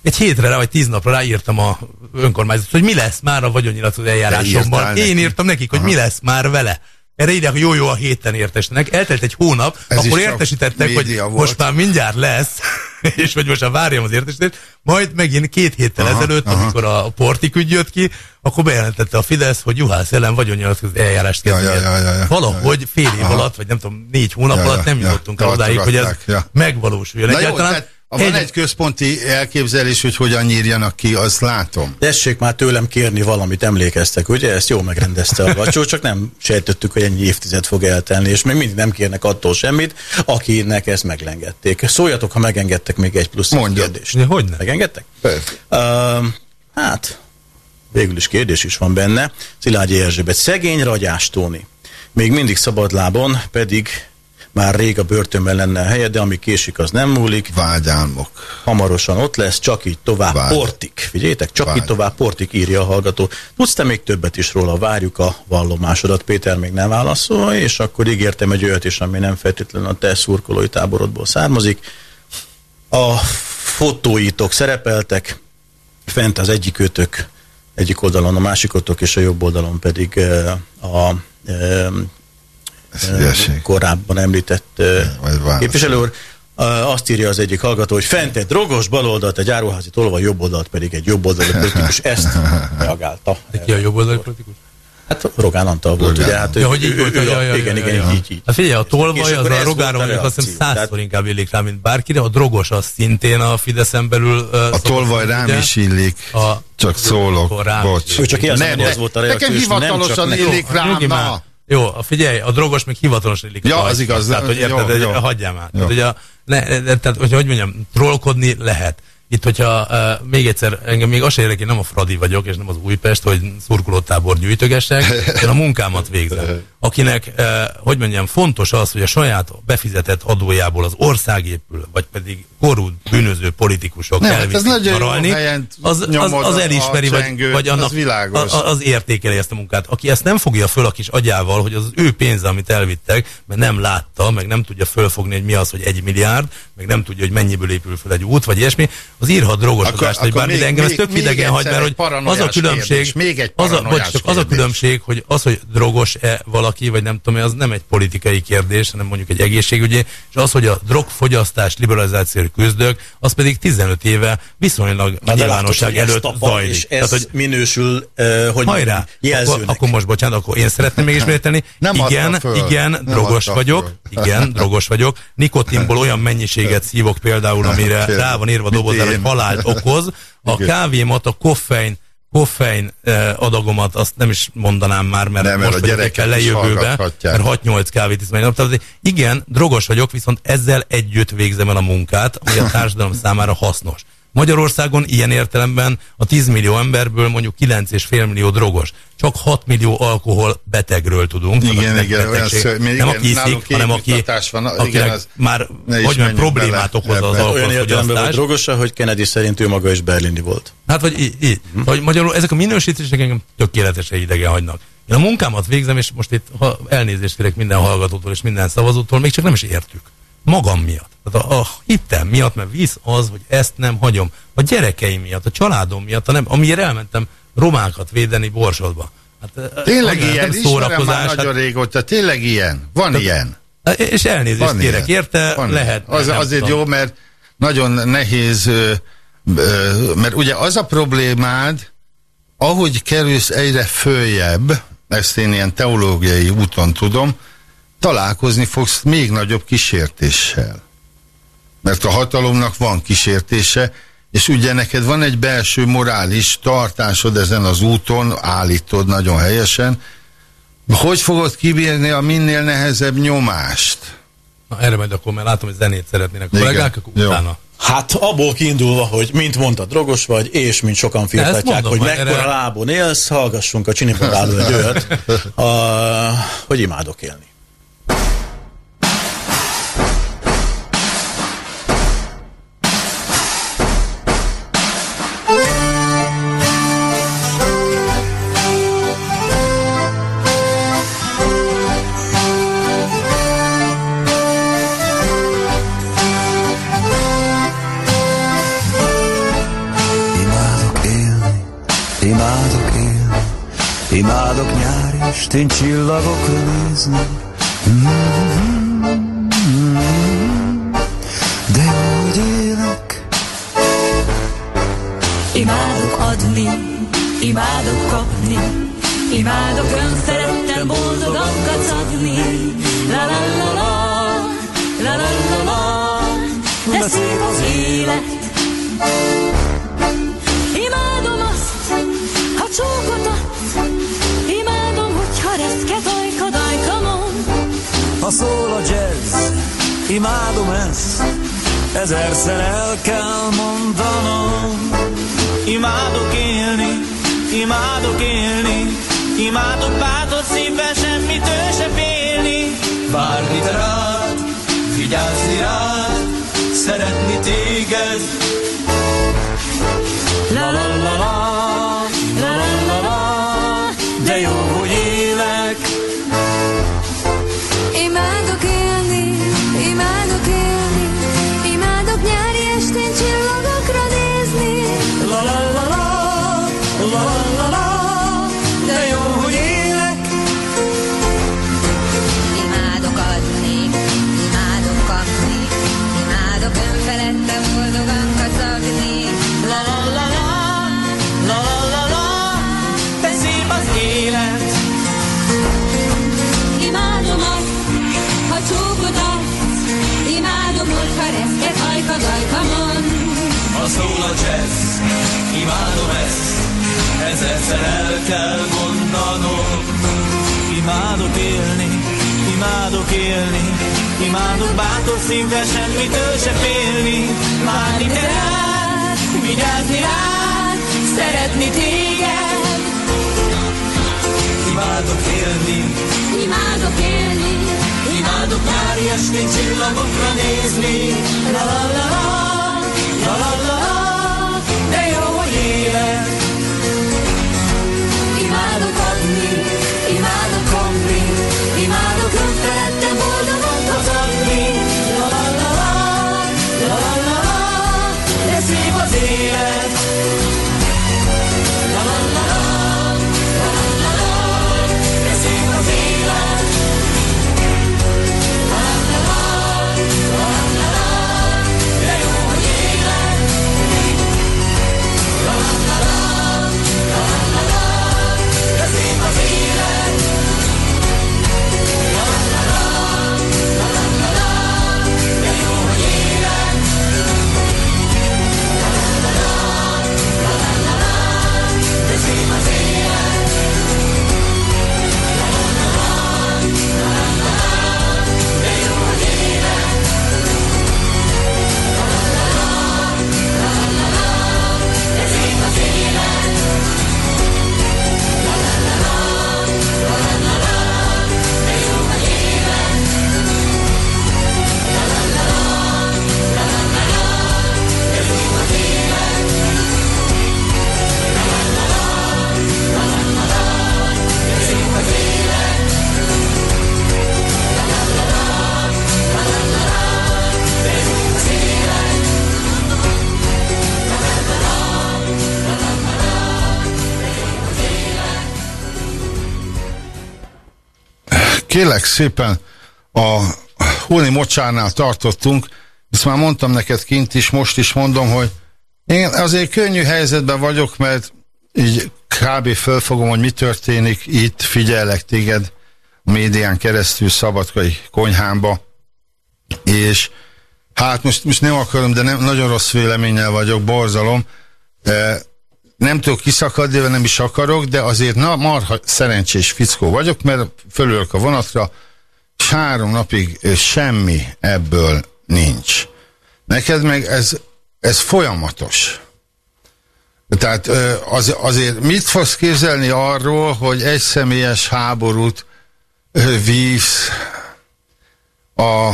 Speaker 2: Egy hétre rá, vagy tíz napra ráírtam a önkormányzat, hogy mi lesz már a vagyonnyilatkozó eljárásomban. Én
Speaker 1: neki?
Speaker 2: írtam nekik, hogy mi lesz már vele. Erre írják, jó, jó, a héten értesítenek. Eltelt egy hónap,
Speaker 1: Ez
Speaker 2: akkor értesítettek, hogy
Speaker 1: volt.
Speaker 2: most már mindjárt lesz, és hogy most már várjam az értesítést. Majd megint két héttel
Speaker 1: Aha,
Speaker 2: ezelőtt,
Speaker 1: aha.
Speaker 2: amikor a portik ügy jött ki, akkor bejelentette a Fidesz, hogy Juhász ellen vagyonnyilatkozó eljárást
Speaker 1: Ja,
Speaker 2: kezdeni.
Speaker 1: ja, ja, ja, ja.
Speaker 2: Valahogy fél év
Speaker 1: Aha.
Speaker 2: alatt, vagy nem tudom, négy hónap
Speaker 1: Ja, ja,
Speaker 2: alatt nem
Speaker 1: ja.
Speaker 2: jutottunk el odáig, hogy ez
Speaker 1: ja.
Speaker 2: megvalósuljon.
Speaker 1: Jó,
Speaker 2: Egyáltalán
Speaker 1: tehát van egy központi elképzelés, hogy hogyan nyírjanak ki, azt látom.
Speaker 4: Tessék már tőlem kérni valamit, emlékeztek, ugye? Ezt jól megrendezte a vacsó, csak nem sejtettük, hogy ennyi évtized fog eltelni, és még mindig nem kérnek attól semmit, akinek ezt meglengették. Szóljatok, ha megengedtek még egy plusz
Speaker 1: Mondjad.
Speaker 4: kérdést.
Speaker 2: Ja, hogyne?
Speaker 4: Megengedtek?
Speaker 1: Persze.
Speaker 4: Uh, hát, végül is kérdés is van benne. Szilágyi Erzsébet, szegény ragyás Tóni. Még mindig szabadlábon, pedig már rég a börtönben lenne a helye, de ami késik, az nem múlik.
Speaker 1: Vágyálmok.
Speaker 4: Hamarosan ott lesz, csak így tovább
Speaker 1: Várj.
Speaker 4: portik. Figyeljétek, csak
Speaker 1: Várj.
Speaker 4: így tovább portik, írja a hallgató. Tudsz te még többet is róla, várjuk a vallomásodat. Péter még nem válaszol, és akkor ígértem egy olyat is, ami nem feltétlenül a te szurkolói táborodból származik. A fotóitok szerepeltek, fent az egyik kötök, egyik oldalon a másikotok, és a jobb oldalon pedig eh, a korábban említett képviselő úr. Azt írja az egyik hallgató, hogy fent egy drogos baloldalt, egy áruházi tolva, jobb oldalt pedig egy jobb oldali politikus. Ezt reagálta.
Speaker 2: Ki a jobb oldali politikus?
Speaker 4: Hát Rogán Antal volt,
Speaker 1: Rogán
Speaker 4: ugye? Hát,
Speaker 2: Ja, hogy így volt, ja, ja,
Speaker 4: igen, igen,
Speaker 2: ja.
Speaker 4: így, így.
Speaker 2: Hát figyelj, a tolvaj az a Rogára mondjuk azt hiszem százszor
Speaker 4: Tehát-
Speaker 2: inkább illik rá, mint bárkire. A drogos az szintén a Fideszen belül... Uh,
Speaker 1: A tolvaj rám is illik,
Speaker 2: A-
Speaker 1: csak szólok,
Speaker 2: rám
Speaker 1: bocs.
Speaker 4: Ő csak
Speaker 1: de
Speaker 4: az volt a reakció,
Speaker 1: Nekem hivatalosan illik rám, na.
Speaker 2: Jó, figyelj, a drogos még hivatalosan illik.
Speaker 1: Ja, az igaz,
Speaker 2: Tehát, hogy
Speaker 1: jó,
Speaker 2: érted,
Speaker 1: jó.
Speaker 2: hogy hagyjál már.
Speaker 1: Jó.
Speaker 2: Tehát, hogy a, ne, tehát, hogy, hogy mondjam, trollkodni lehet. Itt, hogyha uh, még egyszer, engem még az érdekel, én nem a Fradi vagyok, és nem az Újpest, hogy szurkolótábor gyűjtögessek, én a munkámat végzem. Akinek, uh, hogy mondjam, fontos az, hogy a saját befizetett adójából az ország épül, vagy pedig korrupt, bűnöző politikusok
Speaker 1: Nem, hát ez
Speaker 2: elviszik
Speaker 1: jó
Speaker 2: nyaralni,
Speaker 1: helyen
Speaker 2: az, az, az elismeri, vagy,
Speaker 1: csengőt,
Speaker 2: vagy
Speaker 1: az
Speaker 2: annak
Speaker 1: világos.
Speaker 2: a- a- az értékeli ezt a munkát. Aki ezt nem fogja föl a kis agyával, hogy az ő pénze, amit elvittek, mert nem látta, meg nem tudja fölfogni, hogy mi az, hogy egy milliárd, meg nem tudja, hogy mennyiből épül fel egy út, vagy ilyesmi, az írhat drogosodást, vagy bármi, de engem ez tök idegen hagy, mert hogy az a különbség,
Speaker 1: kérdés, még egy
Speaker 2: az, a, bocs, az a különbség, hogy az, hogy drogos-e valaki, vagy nem tudom, az nem egy politikai kérdés, hanem mondjuk egy egészségügyi, és az, hogy a drogfogyasztás liberalizációra küzdök, az pedig 15 éve viszonylag a
Speaker 4: Na,
Speaker 2: nyilvánosság
Speaker 4: látod,
Speaker 2: előtt zajlik.
Speaker 4: És ez
Speaker 2: Tehát, hogy
Speaker 4: minősül, uh, hogy
Speaker 2: Hajrá!
Speaker 4: jelzőnek.
Speaker 2: Akkor, akkor most bocsánat, akkor én szeretném megismételni.
Speaker 1: Nem
Speaker 2: igen, igen,
Speaker 1: Nem
Speaker 2: drogos vagyok.
Speaker 1: föl.
Speaker 2: Igen, drogos vagyok. Nikotinból olyan mennyiséget szívok például, amire rá van írva dobozára, hogy halált okoz. A kávémat, a koffein koffein eh, adagomat, azt nem is mondanám már, mert
Speaker 1: Nem, mert
Speaker 2: most
Speaker 1: a
Speaker 2: vagyok lejövőbe, mert 6-8 kávét iszom egy nap. Tehát igen, drogos vagyok, viszont ezzel együtt végzem el a munkát, ami a társadalom számára hasznos. Magyarországon ilyen értelemben a 10 millió emberből mondjuk 9,5 millió drogos. Csak 6 millió alkohol betegről tudunk.
Speaker 1: Igen,
Speaker 2: akinek
Speaker 1: igen, olyan
Speaker 2: betegség.
Speaker 1: ször-
Speaker 2: nem
Speaker 1: igen,
Speaker 2: aki iszik, hanem aki,
Speaker 1: van, igen, az-
Speaker 2: már hogy mondjam, problémát
Speaker 1: bele
Speaker 2: okoz az
Speaker 1: ebbe.
Speaker 4: Olyan értelemben vagy drogosa, hogy Kennedy szerint ő maga is berlini volt.
Speaker 2: Hát vagy így, így.
Speaker 1: Mhm.
Speaker 2: Hogy magyarul ezek a minősítések engem tökéletesen idegen hagynak. Én a munkámat végzem, és most itt ha elnézést kérek minden hallgatótól és minden szavazótól, még csak nem is értük. Magam miatt. Tehát a, a hittem miatt, mert visz az, hogy ezt nem hagyom. A gyerekeim miatt, a családom miatt, hanem amiért elmentem romákat védeni Borsodba. Hát,
Speaker 1: Tényleg
Speaker 2: nem
Speaker 1: ilyen, ismerem
Speaker 2: szórakozás.
Speaker 1: már nagyon régóta, tényleg ilyen, van ilyen.
Speaker 2: hát, és elnézést
Speaker 1: Van
Speaker 2: kérek
Speaker 1: ilyen.
Speaker 2: érte,
Speaker 1: Van
Speaker 2: lehet.
Speaker 1: Az,
Speaker 2: nem
Speaker 1: azért
Speaker 2: tudom.
Speaker 1: jó, mert nagyon nehéz, ö, ö, mert ugye az a problémád, ahogy kerülsz egyre följebb, ezt én ilyen teológiai úton tudom, találkozni fogsz még nagyobb kísértéssel. Mert a hatalomnak van kísértése, és ugye neked van egy belső morális tartásod ezen az úton, állítod nagyon helyesen, Hogy fogod kibírni a minél nehezebb nyomást?
Speaker 2: Na, erre majd akkor, mert látom, hogy zenét szeretnének a kollégák, akkor
Speaker 1: Jó.
Speaker 2: utána.
Speaker 4: Hát abból kiindulva, hogy mint mondta, drogos vagy, és mint sokan firtatják, hogy mekkora
Speaker 2: erre-
Speaker 4: lábon élsz, hallgassunk a olyat, a, hogy imádok élni.
Speaker 5: Nyári estén csillagokra. Mm-hmm. De hogy élek,
Speaker 6: Imádok adni, imádok kapni, imádok önszerettel boldogan kacagni. La la la la, la la la la, de szép az élet. Imádom azt, ha csókot
Speaker 5: ha szól a jazz, imádom ezt, ezerszer el kell mondanom.
Speaker 7: Imádok élni, imádok élni, imádok bátor szívvel semmitől se félni. Várni rád, vigyázni rád, szeretni téged.
Speaker 6: La la la la, la la la la,
Speaker 5: De jó,
Speaker 6: imádom
Speaker 7: ezt, ezerszer el kell mondanom. Imádok élni, imádok élni, imádok bátor szívvel semmitől se félni. Várni te rád, vigyázni rád, szeretni téged. Imádok élni,
Speaker 6: Imádok élni,
Speaker 7: imádok nyári estén csillagokra nézni. La la la la, la la la la, de jó, élek.
Speaker 6: imádok adni, imádok kapni, imádok önfeledten
Speaker 1: Kélek szépen, a Hóni mocsárnál tartottunk, ezt már mondtam neked kint is, most is mondom, hogy én azért könnyű helyzetben vagyok, mert így kb. fölfogom, hogy mi történik itt, figyellek téged a médián keresztül szabadkai konyhámba, és hát most, most nem akarom, de nem, nagyon rossz véleménnyel vagyok, borzalom, Eh, nem tudok kiszakadni, nem is akarok, de azért na, marha szerencsés fickó vagyok, mert fölülök a vonatra, és három napig semmi ebből nincs. Neked meg ez, ez folyamatos. Tehát az, azért mit fogsz képzelni arról, hogy egy személyes háborút vívsz a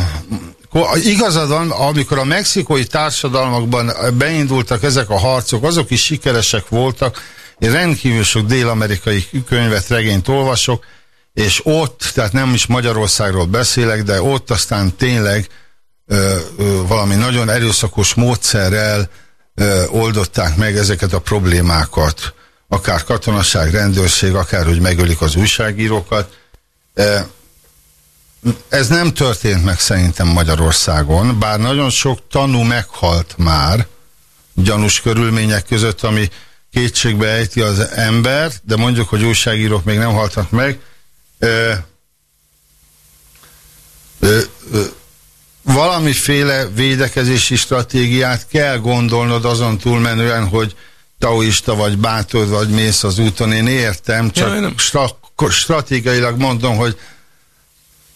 Speaker 1: Igazad van, amikor a mexikói társadalmakban beindultak ezek a harcok, azok is sikeresek voltak. Én rendkívül sok dél-amerikai könyvet, regényt olvasok, és ott, tehát nem is Magyarországról beszélek, de ott aztán tényleg ö, ö, valami nagyon erőszakos módszerrel ö, oldották meg ezeket a problémákat. Akár katonaság, rendőrség, akár hogy megölik az újságírókat. Ö, ez nem történt meg szerintem Magyarországon, bár nagyon sok tanú meghalt már gyanús körülmények között, ami kétségbe ejti az ember, de mondjuk, hogy újságírók még nem haltak meg. Ö, ö, ö, valamiféle védekezési stratégiát kell gondolnod azon túlmenően, hogy taoista vagy bátor vagy mész az úton, én értem, csak
Speaker 2: én nem-
Speaker 1: stra- stratégiailag mondom, hogy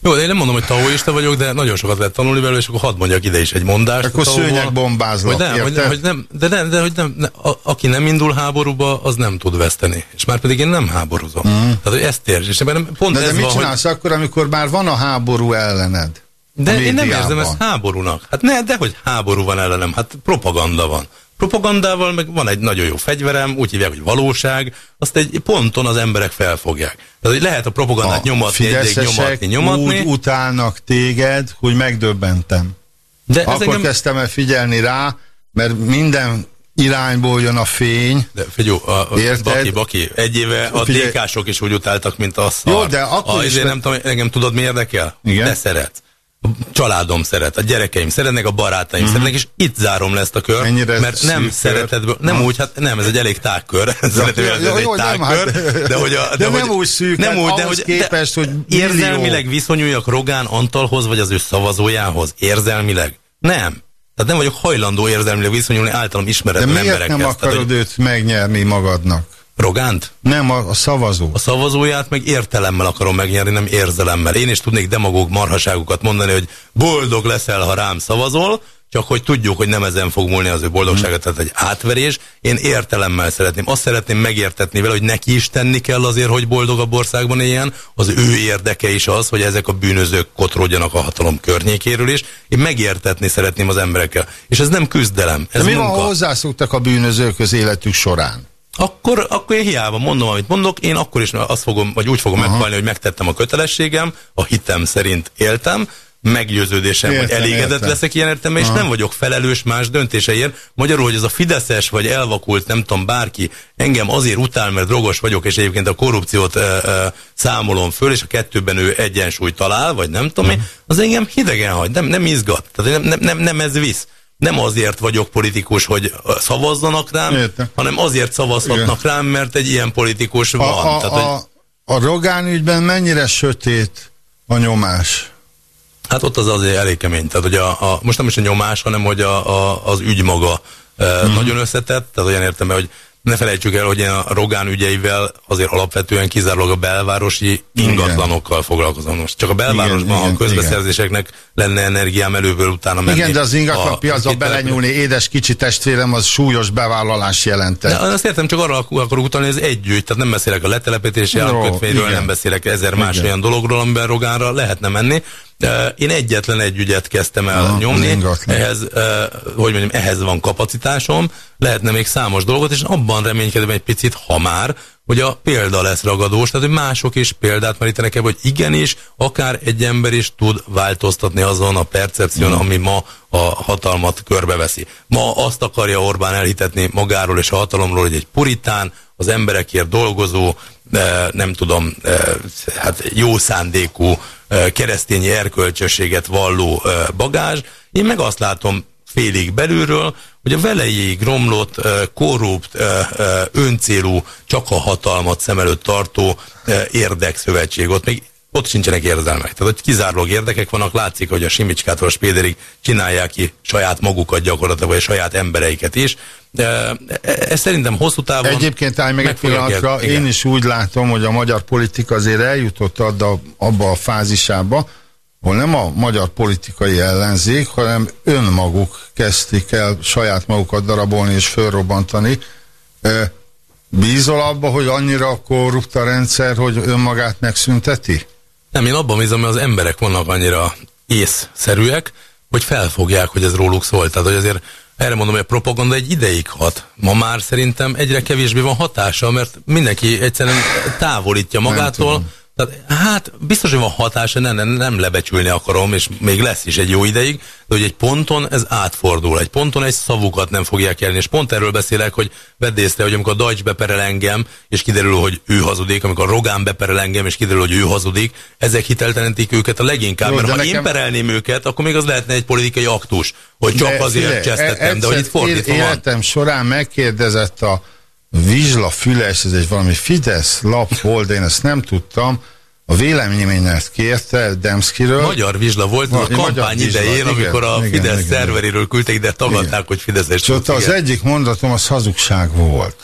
Speaker 2: Jó, de én nem mondom, hogy taoista vagyok, de nagyon sokat lehet tanulni belőle, és akkor hadd mondjak ide is egy mondást.
Speaker 1: Akkor szőnyegbombázlak,
Speaker 2: hogy nem, hogy, hogy nem, de nem, de hogy nem, ne, a, aki nem indul háborúba, az nem tud veszteni. És már pedig én nem háborúzom. Mm. Tehát, hogy ezt érts. És ebben nem- pont
Speaker 1: De, de
Speaker 2: ez
Speaker 1: mit
Speaker 2: van, hogy
Speaker 1: csinálsz akkor, amikor már van a háború ellened?
Speaker 2: De én nem érzem ezt háborúnak. Hát ne, de hogy háború van ellenem, hát propaganda van. Propagandával meg van egy nagyon jó fegyverem, úgy hívják, hogy valóság, azt egy ponton az emberek felfogják. Tehát hogy lehet a propagandát
Speaker 1: A
Speaker 2: nyomatni,
Speaker 1: fideszesek
Speaker 2: nyomatni, nyomatni,
Speaker 1: úgy utálnak téged, hogy megdöbbentem.
Speaker 2: de
Speaker 1: Akkor
Speaker 2: engem...
Speaker 1: kezdtem el figyelni rá, mert minden irányból jön a fény.
Speaker 2: De figyelj, a, a
Speaker 1: Érted?
Speaker 2: Baki, Baki, egy éve a
Speaker 1: Figyelj.
Speaker 2: DK-sok is úgy utáltak, mint a szar.
Speaker 1: Jó, de akkor
Speaker 2: a,
Speaker 1: is
Speaker 2: izé
Speaker 1: le-
Speaker 2: nem tudom, engem tudod mi érdekel?
Speaker 1: Igen.
Speaker 2: Te szeretsz. Családom szeret, a gyerekeim szeretnek, a barátaim szeretnek, és itt zárom le ezt a kör.
Speaker 1: Ennyire
Speaker 2: mert nem szeretetből, nem úgy, hát nem, ez egy elég tág kör, szeretném
Speaker 1: jó,
Speaker 2: jelezni, ez
Speaker 1: jó,
Speaker 2: egy
Speaker 1: jó,
Speaker 2: tág
Speaker 1: nem,
Speaker 2: kör,
Speaker 1: hát-
Speaker 2: de hogy a,
Speaker 1: de
Speaker 2: hogy,
Speaker 1: nem úgy szűk, hát ahhoz képest, hogy millió.
Speaker 2: érzelmileg viszonyuljak Rogán Antalhoz, vagy az ő szavazójához, érzelmileg? Nem. Tehát nem vagyok hajlandó érzelmileg viszonyulni általam
Speaker 1: De
Speaker 2: ismeretlen
Speaker 1: miért
Speaker 2: emberekhez.
Speaker 1: nem
Speaker 2: Tehát, hogy
Speaker 1: akarod őt megnyerni magadnak?
Speaker 2: Rogánt?
Speaker 1: Nem a, a szavazó.
Speaker 2: A szavazóját meg értelemmel akarom megnyerni, nem érzelemmel. Én is tudnék demagóg marhaságokat mondani, hogy boldog leszel, ha rám szavazol, csak hogy tudjuk, hogy nem ezen fog múlni az ő boldogsága, tehát egy átverés. Én értelemmel szeretném. Azt szeretném megértetni vele, hogy neki is tenni kell azért, hogy boldogabb országban éljen. Az ő érdeke is az, hogy ezek a bűnözők kotrodjanak a hatalom környékéről is. Én megértetni szeretném az emberekkel. És ez nem küzdelem, ez
Speaker 1: De mi van,
Speaker 2: munka.
Speaker 1: ha hozzászoktak a bűnözők az életük során?
Speaker 2: Akkor, akkor én hiába mondom, amit mondok, én akkor is azt fogom, vagy úgy fogom meghalni, hogy megtettem a kötelességem, a hitem szerint éltem, meggyőződésem, hogy
Speaker 1: Értem,
Speaker 2: elégedett
Speaker 1: értem.
Speaker 2: leszek ilyen értem, és nem vagyok felelős más döntéseért. Magyarul, hogy ez a fideszes vagy elvakult, nem tudom, bárki engem azért utál, mert drogos vagyok, és egyébként a korrupciót ö, ö, számolom föl, és a kettőben ő egyensúly talál, vagy nem tudom mi, az engem hidegen hagy, nem, nem izgat. Tehát nem, nem, nem, nem ez visz. Nem azért vagyok politikus, hogy szavazzanak rám,
Speaker 1: Értem.
Speaker 2: hanem azért szavazhatnak rám, mert egy ilyen politikus van.
Speaker 1: A, a,
Speaker 2: Tehát, hogy,
Speaker 1: a, a Rogán ügyben mennyire sötét a nyomás?
Speaker 2: hát ott az azért elég kemény. Tehát, hogy a, a, most nem is a nyomás, hanem hogy a, a, az ügy maga e,
Speaker 1: Mhm.
Speaker 2: nagyon összetett, tehát olyan értem, hogy ne felejtsük el, hogy a Rogán ügyeivel azért alapvetően kizárólag a belvárosi ingatlanokkal foglalkozom. Most csak a belvárosban,
Speaker 1: Igen,
Speaker 2: a
Speaker 1: igen,
Speaker 2: közbeszerzéseknek lenne energiám előből utána menni.
Speaker 1: Igen, de az ingatlan piacba belenyúlni, édes kicsi testvérem, az súlyos bevállalás
Speaker 2: De
Speaker 1: jelentett.
Speaker 2: azt értem, csak arra ak- akarok utalni, ez egy ügy, tehát nem beszélek a letelepítési
Speaker 1: Jó,
Speaker 2: államkötvényről,
Speaker 1: igen.
Speaker 2: nem beszélek ezer más
Speaker 1: Igen.
Speaker 2: olyan dologról, amiben Rogánra lehetne menni. Én egyetlen egy ügyet kezdtem el
Speaker 1: Aha,
Speaker 2: nyomni, ehhez, eh, hogy mondjam, ehhez van kapacitásom, lehetne még számos dolgot, és abban reménykedem egy picit, ha már, hogy a példa lesz ragadós, tehát hogy mások is példát merítenek ebbe, hogy igenis, akár egy ember is tud változtatni azon a percepción,
Speaker 1: Mm.
Speaker 2: ami ma a hatalmat körbeveszi. Ma azt akarja Orbán elhitetni magáról és a hatalomról, hogy egy puritán, az emberekért dolgozó, eh, nem tudom, eh, hát jó szándékú, eh, keresztényi erkölcsösséget valló bagázs. Én meg azt látom félig belülről, hogy a velejéig romlott, korrupt, öncélú, csak a hatalmat szem előtt tartó érdekszövetség. Ott még ott sincsenek érzelmek. Tehát, hogy kizárólag érdekek vannak, látszik, hogy a Simicskától a Spéderig csinálják ki saját magukat gyakorlatilag, vagy a saját embereiket is. De ez szerintem hosszú távon
Speaker 1: Egyébként állj meg
Speaker 2: meg
Speaker 1: egy pillanatra, én is úgy látom, hogy a magyar politika azért eljutott adda, abba a fázisába, ahol nem a magyar politikai ellenzék, hanem önmaguk kezdték el saját magukat darabolni és fölrobbantani. Bízol abba, hogy annyira korrupt a rendszer, hogy önmagát megszünteti?
Speaker 2: Nem, én abban bízom, hogy az emberek vannak annyira észszerűek, hogy felfogják, hogy ez róluk szól. Tehát, hogy azért erre mondom, hogy a propaganda egy ideig hat. Ma már szerintem egyre kevésbé van hatása, mert mindenki egyszerűen távolítja magától. Tehát, hát biztos, hogy van hatása, nem, nem, nem lebecsülni akarom, és még lesz is egy jó ideig, de hogy egy ponton ez átfordul. Egy ponton egy szavukat nem fogják elni, és pont erről beszélek, hogy vedd észre, hogy amikor a Deutsch beperel engem, és kiderül, hogy ő hazudik, amikor a Rogán beperel engem, és kiderül, hogy ő hazudik, ezek hiteltelenítik őket a leginkább,
Speaker 1: Jó,
Speaker 2: mert ha
Speaker 1: nekem-
Speaker 2: én perelném őket, akkor még az lehetne egy politikai aktus, hogy csak
Speaker 1: De
Speaker 2: azért
Speaker 1: figyelj,
Speaker 2: csesztettem, de hogy itt fordítva
Speaker 1: él-
Speaker 2: van.
Speaker 1: Életem során megkérdezett a Vizsla Füles, ez egy valami Fidesz lap volt, de én ezt nem tudtam, a véleményemet kérte Demszkiről.
Speaker 2: Magyar vizsla volt a
Speaker 1: Ma- magyar
Speaker 2: kampány
Speaker 1: vizsla,
Speaker 2: idején,
Speaker 1: igen,
Speaker 2: amikor a
Speaker 1: igen,
Speaker 2: Fidesz
Speaker 1: igen,
Speaker 2: szerveréről küldték, de tagadták,
Speaker 1: Igen.
Speaker 2: hogy Fideszes
Speaker 1: ott
Speaker 2: cucc,
Speaker 1: az egyik mondatom az hazugság volt.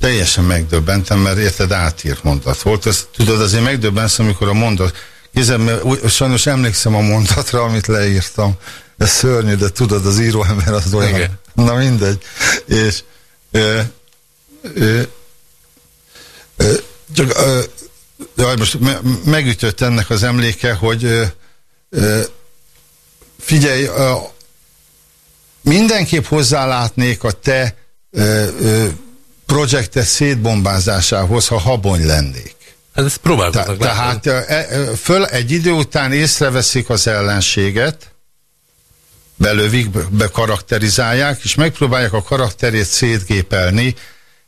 Speaker 1: Teljesen megdöbbentem, mert érted átírt mondat volt. Ezt, tudod, azért megdöbbensz, amikor a mondat... Kézem, mert sajnos emlékszem a mondatra, amit leírtam. Ez szörnyű, de tudod, az íróember az olyan.
Speaker 2: Igen.
Speaker 1: Na mindegy. És ö, ö, csak ö, jaj, most me, megütött ennek az emléke, hogy ö, ö, figyelj, ö, mindenképp hozzálátnék a te ö, ö, projektes szétbombázásához, ha habony lennék.
Speaker 2: Hát ezt
Speaker 1: Te,
Speaker 2: próbálkoznak látni.
Speaker 1: tehát e, föl egy idő után észreveszik az ellenséget, belövik, be- bekarakterizálják, és megpróbálják a karakterét szétgépelni.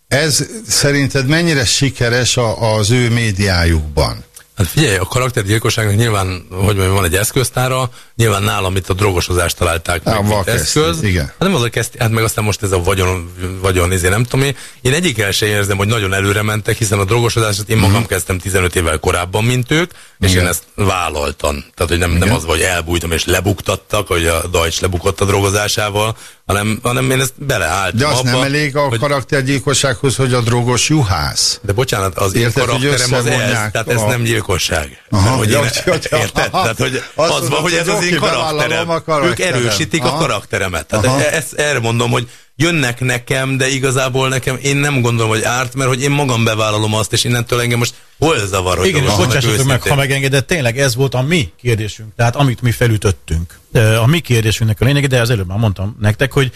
Speaker 1: Ez szerinted mennyire sikeres a, az ő médiájukban?
Speaker 2: Hát figyelj, a karaktergyilkosságnak nyilván, hogy mondjam, van egy eszköztára, nyilván nálam itt a drogosozást találták meg, mint
Speaker 1: vakeszti,
Speaker 2: eszköz.
Speaker 1: igen.
Speaker 2: Hát nem az a kezd, hát meg aztán most ez a vagyon, vagyon izé, nem tudom én. Én egyik sem érzem, hogy nagyon előre mentek, hiszen a drogosozást én magam kezdtem 15 évvel korábban, mint ők, és.
Speaker 1: Igen.
Speaker 2: én ezt vállaltam. Tehát, hogy nem, nem az, hogy elbújtam és lebuktattak, hogy a Deutsch lebukott a drogozásával, hanem, hanem én ezt beleálltam
Speaker 1: De az
Speaker 2: abba,
Speaker 1: nem elég a
Speaker 2: hogy
Speaker 1: karaktergyilkossághoz, hogy a drogos juhász.
Speaker 2: de bocsánat, az én
Speaker 1: Érted, hogy
Speaker 2: karakterem az ez, tehát ez
Speaker 1: a-
Speaker 2: nem gyilkosság.
Speaker 1: Aha,
Speaker 2: hogy
Speaker 1: ja,
Speaker 2: én, érted? Tehát, hogy az van, hogy ez
Speaker 1: hogy
Speaker 2: az én karakterem. Ők erősítik
Speaker 1: Aha.
Speaker 2: a karakteremet. Tehát
Speaker 1: Aha.
Speaker 2: ezt erre mondom, hogy jönnek nekem, de igazából nekem én nem gondolom, hogy árt, mert hogy én magam bevállalom azt, és innentől engem most hol zavar, hogy
Speaker 4: Igen, és bocsássatok meg, ha megengedett, tényleg ez volt a mi kérdésünk, tehát amit mi felütöttünk. A mi kérdésünknek a lényege, de az előbb már mondtam nektek, hogy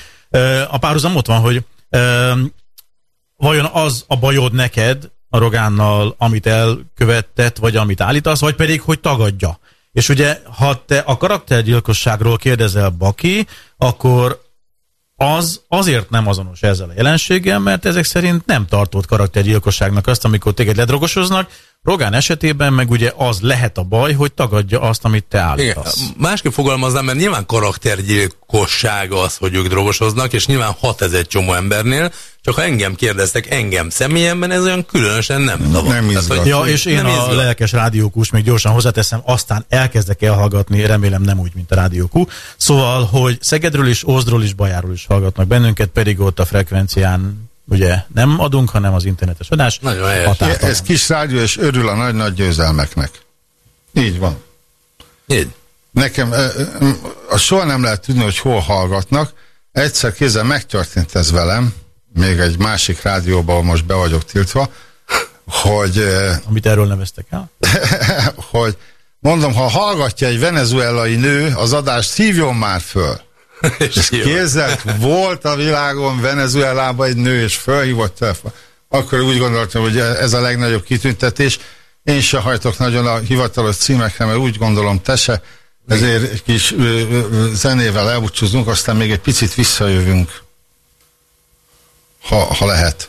Speaker 4: a párhuzam ott van, hogy vajon az a bajod neked a Rogánnal, amit elkövetett, vagy amit állítasz, vagy pedig, hogy tagadja. És ugye, ha te a karaktergyilkosságról kérdezel Baki, akkor az azért nem azonos ezzel a jelenséggel, mert ezek szerint nem tartott karaktergyilkosságnak azt, amikor téged ledrogosoznak. Rogán esetében meg ugye az lehet a baj, hogy tagadja azt, amit te
Speaker 2: Igen,
Speaker 4: állítasz.
Speaker 2: másképp fogalmaznám, mert nyilván karaktergyilkosság az, hogy ők drogosoznak, és nyilván hat ez egy csomó embernél, csak ha engem kérdeztek, engem személyemben, ez olyan különösen nem zavar.
Speaker 1: Nem
Speaker 2: Tehát,
Speaker 1: izgat.
Speaker 2: hogy
Speaker 4: Ja, és én
Speaker 2: nem
Speaker 4: a
Speaker 2: izgat.
Speaker 4: lelkes rádiókus még gyorsan hozzáteszem, aztán elkezdek elhallgatni, remélem nem úgy, mint a rádiókú. Szóval, hogy Szegedről is, Ózdról is, Bajáról is hallgatnak bennünket, pedig ott a frekvencián ugye nem adunk, hanem az internetes adás.
Speaker 2: Nagyon helyes.
Speaker 1: Ez kis rádió, és örül a nagy-nagy győzelmeknek. Így van.
Speaker 2: Így.
Speaker 1: Nekem a soha nem lehet tudni, hogy hol hallgatnak. Egyszer kézzel megtörtént ez velem, még egy másik rádióban, most be vagyok tiltva, hogy,
Speaker 4: Amit erről neveztek el.
Speaker 1: hogy mondom, ha hallgatja egy venezuelai nő az adást, hívjon már föl. És képzelt, volt a világon Venezuelában egy nő, és fölhívott telefon. Akkor úgy gondoltam, hogy ez a legnagyobb kitüntetés. Én se hajtok nagyon a hivatalos címekre, mert úgy gondolom, te se. Ezért egy kis ö, ö, zenével elbúcsúzunk, aztán még egy picit visszajövünk, ha, ha lehet.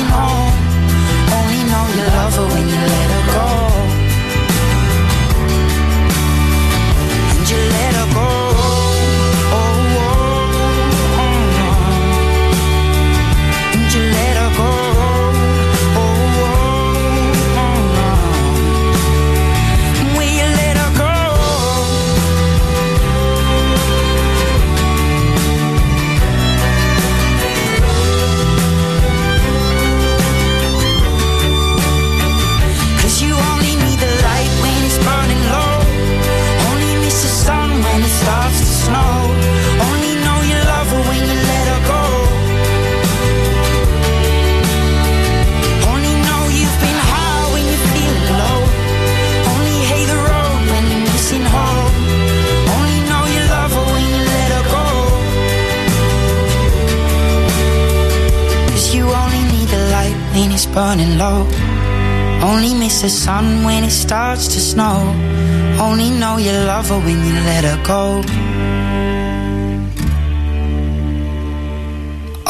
Speaker 8: You're missing home. Starts to snow. Only know you love her when you let her go.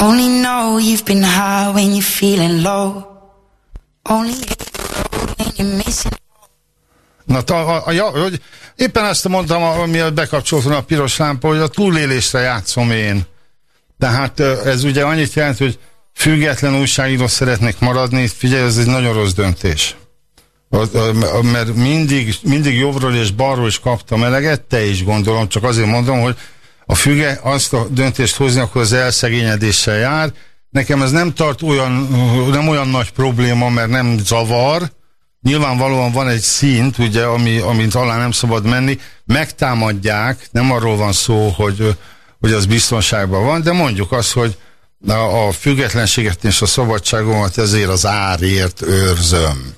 Speaker 8: Only know you've been high when you're feeling low. Only when you're missing.
Speaker 1: Na, ta, a, a, ja, hogy éppen ezt mondtam, amiatt bekapcsoltam a piros lámpa, hogy a túlélésre játszom én. Tehát ez ugye annyit jelent, hogy független újságíró szeretnék maradni, figyelj, ez egy nagyon rossz döntés. Mert mindig, mindig jobbról és balról is kaptam eleget, te is gondolom, csak azért mondom, hogy a füge azt a döntést hozni, akkor az elszegényedéssel jár. Nekem ez nem tart olyan, nem olyan nagy probléma, mert nem zavar, Nyilvánvalóan van egy szint, ugye, ami, amint alá nem szabad menni, megtámadják, nem arról van szó, hogy, hogy az biztonságban van, de mondjuk azt, hogy a, a függetlenséget és a szabadságomat ezért az árért őrzöm.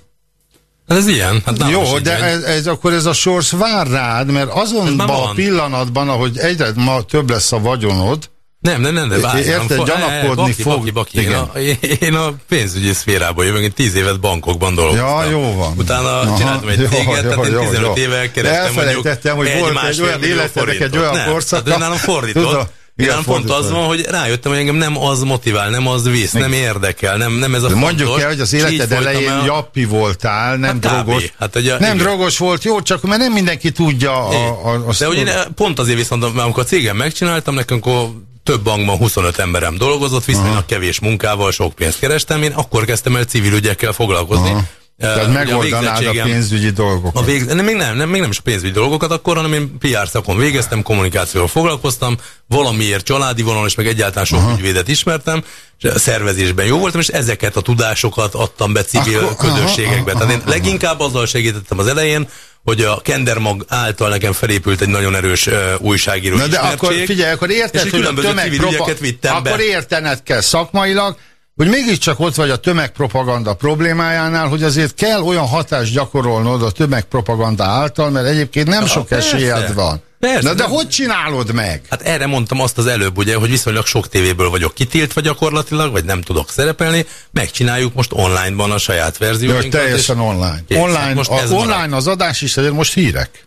Speaker 2: Hát ez ilyen. Hát
Speaker 1: Jó, de ez, ez, akkor ez a sors vár rád, mert azon a pillanatban, ahogy egyre ma több lesz a vagyonod,
Speaker 2: Nem, nem, nem, de várj,
Speaker 1: Érted,
Speaker 2: nem, fo-
Speaker 1: gyanakodni
Speaker 2: baki,
Speaker 1: fog.
Speaker 2: Baki, baki. Én,
Speaker 1: Igen.
Speaker 2: a, én a pénzügyi szférából jövök, én tíz évet bankokban dolgoztam.
Speaker 1: Ja, jó van.
Speaker 2: Utána
Speaker 1: Aha,
Speaker 2: csináltam egy
Speaker 1: jó,
Speaker 2: céget, tehát én
Speaker 1: jó,
Speaker 2: 15
Speaker 1: jó. De
Speaker 2: kerestem
Speaker 1: elfelejtettem, hogy volt egy olyan életednek egy olyan.
Speaker 2: Tehát ő nálam fordított. Én
Speaker 1: Igen,
Speaker 2: pont az van, hogy rájöttem, hogy engem nem az motivál, nem az visz, nem érdekel, nem, nem ez a
Speaker 1: De
Speaker 2: fontos.
Speaker 1: mondjuk el, hogy az életed elején
Speaker 2: el.
Speaker 1: jappi voltál, nem
Speaker 2: Hát kb.
Speaker 1: drogos.
Speaker 2: Hát ugye,
Speaker 1: nem
Speaker 2: igen.
Speaker 1: drogos volt, jó, csak mert nem mindenki tudja a, a, a
Speaker 2: De ugye pont azért viszont, mert amikor a cégem megcsináltam, nekem akkor több bankban 25 emberem dolgozott, viszonylag kevés munkával sok pénzt kerestem, én akkor kezdtem el civil ügyekkel foglalkozni,
Speaker 1: Tehát
Speaker 2: a
Speaker 1: megoldanád a
Speaker 2: végzettségem-
Speaker 1: pénzügyi dolgokat.
Speaker 2: a vég... nem, még nem, nem, még nem is a pénzügyi dolgokat akkor, hanem én PR szakon végeztem, kommunikációval foglalkoztam, valamiért családi vonal, és meg egyáltalán sok uh-huh. ügyvédet ismertem, és a szervezésben jó voltam, és ezeket a tudásokat adtam be civil
Speaker 1: Akkor- aha,
Speaker 2: közösségekbe.
Speaker 1: aha,
Speaker 2: Tehát én
Speaker 1: aha.
Speaker 2: leginkább azzal segítettem az elején, hogy a Kendermag által nekem felépült egy nagyon erős uh, újságíró
Speaker 1: Na de akkor figyelj, akkor érted,
Speaker 2: és
Speaker 1: hogy a
Speaker 2: különböző civil ügyeket vittem
Speaker 1: Akkor
Speaker 2: be.
Speaker 1: értened kell szakmailag, hogy mégiscsak ott vagy a tömegpropaganda problémájánál, hogy azért kell olyan hatást gyakorolnod a tömegpropaganda által, mert egyébként nem sok
Speaker 2: persze.
Speaker 1: esélyed van.
Speaker 2: Persze,
Speaker 1: Na de
Speaker 2: nem-
Speaker 1: hogy csinálod meg?
Speaker 2: Hát erre mondtam azt az előbb, ugye, hogy viszonylag sok tévéből vagyok kitiltva gyakorlatilag, vagy nem tudok szerepelni, megcsináljuk most online-ban a saját
Speaker 1: De
Speaker 2: verzióinkat.
Speaker 1: hogy teljesen online.
Speaker 2: kész. Hát
Speaker 1: Online,
Speaker 2: most
Speaker 1: a,
Speaker 2: ez marad.
Speaker 1: online az adás is, ezért most hírek.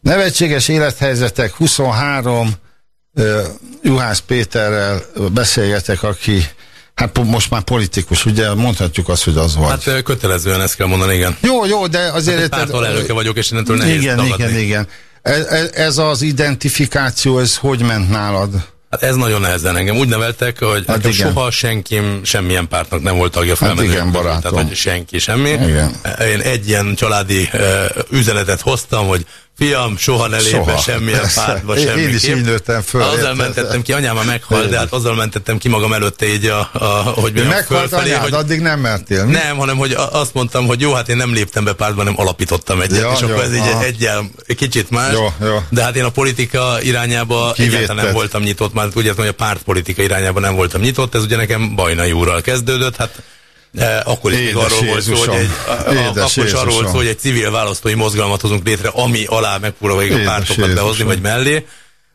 Speaker 1: Nevetséges élethelyzetek 23 uh, Juhász Péterrel beszélgetek, aki hát most már politikus, ugye mondhatjuk azt, hogy az vagy.
Speaker 2: Hát kötelezően ezt kell mondani, igen.
Speaker 1: Jó, jó, de azért...
Speaker 2: Hát egy párt alelnöke vagyok, és innentől nehéz
Speaker 1: Igen,
Speaker 2: tagadni.
Speaker 1: igen, igen. Ez, ez, ez az identifikáció, ez hogy ment nálad?
Speaker 2: Hát ez nagyon nehezen engem. Úgy neveltek, hogy
Speaker 1: Hát
Speaker 2: hát
Speaker 1: igen.
Speaker 2: soha senkim semmilyen pártnak nem volt tagja felmenő.
Speaker 1: igen, barátom.
Speaker 2: Tehát, hogy senki, semmi.
Speaker 1: Igen.
Speaker 2: Én egy ilyen családi uh, üzenetet hoztam, hogy fiam, soha ne
Speaker 1: Soha.
Speaker 2: semmilyen
Speaker 1: Persze.
Speaker 2: pártba,
Speaker 1: Én- én is így nőttem föl,
Speaker 2: Azzal mentettem ki, anyám meghalt, de hát azzal mentettem ki magam előtte így a, a hogy mondjam,
Speaker 1: Meghalt
Speaker 2: fölfelé,
Speaker 1: anyád,
Speaker 2: hogy
Speaker 1: addig nem mertél. mi?
Speaker 2: nem, hanem hogy azt mondtam, hogy jó, hát én nem léptem be pártba, nem alapítottam egyet,
Speaker 1: Ja,
Speaker 2: és akkor
Speaker 1: jó,
Speaker 2: ez így
Speaker 1: aha.
Speaker 2: egyel kicsit más.
Speaker 1: Jó, jó.
Speaker 2: De hát én a politika irányába
Speaker 1: Kivédted.
Speaker 2: egyáltalán nem voltam nyitott, már úgy értem, hogy a pártpolitika irányába nem voltam nyitott, ez ugye nekem Bajnai úrral kezdődött, hát akkor is még arról volt szó, hogy egy, akkor is arról volt szó, hogy egy civil választói mozgalmat hozunk létre, ami alá megpróbáljuk a pártokat
Speaker 1: Jézusom.
Speaker 2: behozni, vagy mellé.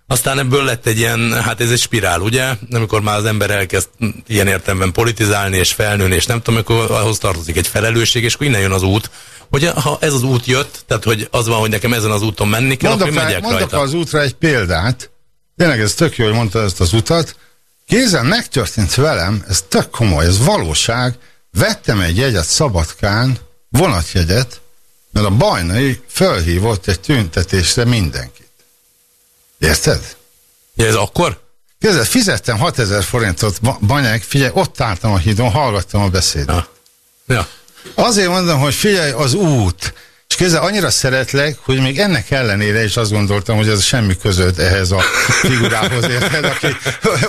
Speaker 2: Aztán ebből lett egy ilyen, hát ez egy spirál, ugye? Amikor már az ember elkezd ilyen értelemben politizálni és felnőni, és nem tudom, akkor ahhoz tartozik egy felelősség, és akkor innen jön az út, hogy ha ez az út jött, tehát hogy az van, hogy nekem ezen az úton menni kell,
Speaker 1: Mondok,
Speaker 2: akkor
Speaker 1: rá,
Speaker 2: megyek
Speaker 1: mondok
Speaker 2: rajta.
Speaker 1: az útra egy példát. Tényleg ez tök jó, hogy mondta ezt az utat. Kézen megtörtént velem, ez tök komoly, ez valóság. Vettem egy jegyet Szabadkán, vonatjegyet, mert a bajnai fölhívott egy tüntetésre mindenkit. Érted?
Speaker 2: Ja, ez akkor?
Speaker 1: Kézzel fizettem 6000 forintot, Ba- Banyák, figyelj, ott álltam a hídon, hallgattam a beszédet.
Speaker 2: Ja. Ja.
Speaker 1: Azért mondom, hogy figyelj, az út. És kézzel annyira szeretlek, hogy még ennek ellenére is azt gondoltam, hogy ez semmi között ehhez a figurához érted, aki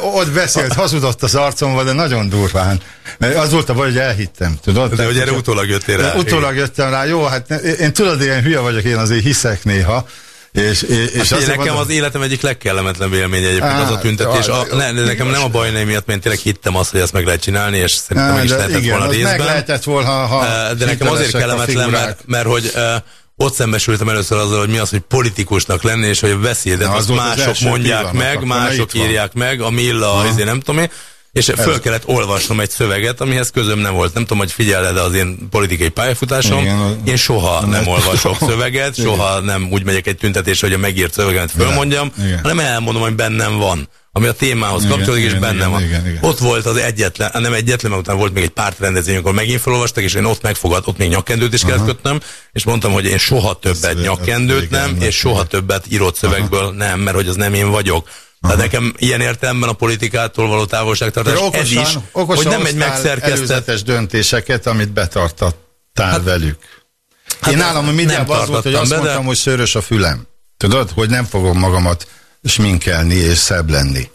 Speaker 1: ott beszélt, hazudott az arcomba, de nagyon durván. Mert az volt a baj, hogy elhittem, tudod?
Speaker 2: De hogy erre utólag jöttél rá.
Speaker 1: Utólag jöttem rá, jó, hát én tudod, ilyen hülye vagyok, én azért hiszek néha. És, és, és
Speaker 2: Hát nekem
Speaker 1: mondom-
Speaker 2: az életem egyik legkellemetlen élmény egyébként
Speaker 1: Á,
Speaker 2: az a tüntetés. A, ne, nekem nem a bajnai miatt, mert én tényleg hittem azt, hogy ezt meg lehet csinálni, és szerintem
Speaker 1: Á,
Speaker 2: meg is lehetett
Speaker 1: igen,
Speaker 2: volna
Speaker 1: az
Speaker 2: részben.
Speaker 1: meg lehetett volna, ha
Speaker 2: De nekem azért kellemetlen, mert, mert hogy ott szembesültem először azzal, hogy mi az, hogy politikusnak lenni, és hogy a
Speaker 1: az
Speaker 2: azt
Speaker 1: az
Speaker 2: mások
Speaker 1: első
Speaker 2: mondják
Speaker 1: pillanat,
Speaker 2: meg, mások írják meg, a Milla, azért nem tudom én, és föl kellett olvasnom egy szöveget, amihez közöm nem volt. Nem tudom, hogy figyeled az én politikai pályafutásom.
Speaker 1: Igen,
Speaker 2: én soha nem
Speaker 1: Nem.
Speaker 2: olvasok szöveget, soha nem úgy megyek egy tüntetésre, hogy a megírt szövegemet fölmondjam,
Speaker 1: Igen.
Speaker 2: hanem elmondom, hogy bennem van ami a témához
Speaker 1: Igen,
Speaker 2: kapcsolódik, és
Speaker 1: igen,
Speaker 2: bennem
Speaker 1: igen,
Speaker 2: van.
Speaker 1: igen, igen.
Speaker 2: Ott volt az egyetlen, nem egyetlen, mert utána volt még egy pártrendezvény, amikor megint felolvastak, és én ott megfogad, ott még nyakkendőt is kellett kötnöm, és mondtam, hogy én soha többet
Speaker 1: Ez-
Speaker 2: nyakkendőt
Speaker 1: igen,
Speaker 2: nem,
Speaker 1: igen.
Speaker 2: és soha többet írott szövegből nem, mert hogy az nem én vagyok. Tehát nekem ilyen értelemben a politikától való távolságtartás
Speaker 1: Okosan,
Speaker 2: ez is,
Speaker 1: okosan
Speaker 2: hogy nem egy megszerkesztett
Speaker 1: döntéseket, amit betartattál hát, velük. Hát Én nálam mindjárt az volt, hogy azt
Speaker 2: be, de-
Speaker 1: mondtam, hogy szőrös a fülem. Tudod, hogy nem fogom magamat sminkelni és szebb lenni.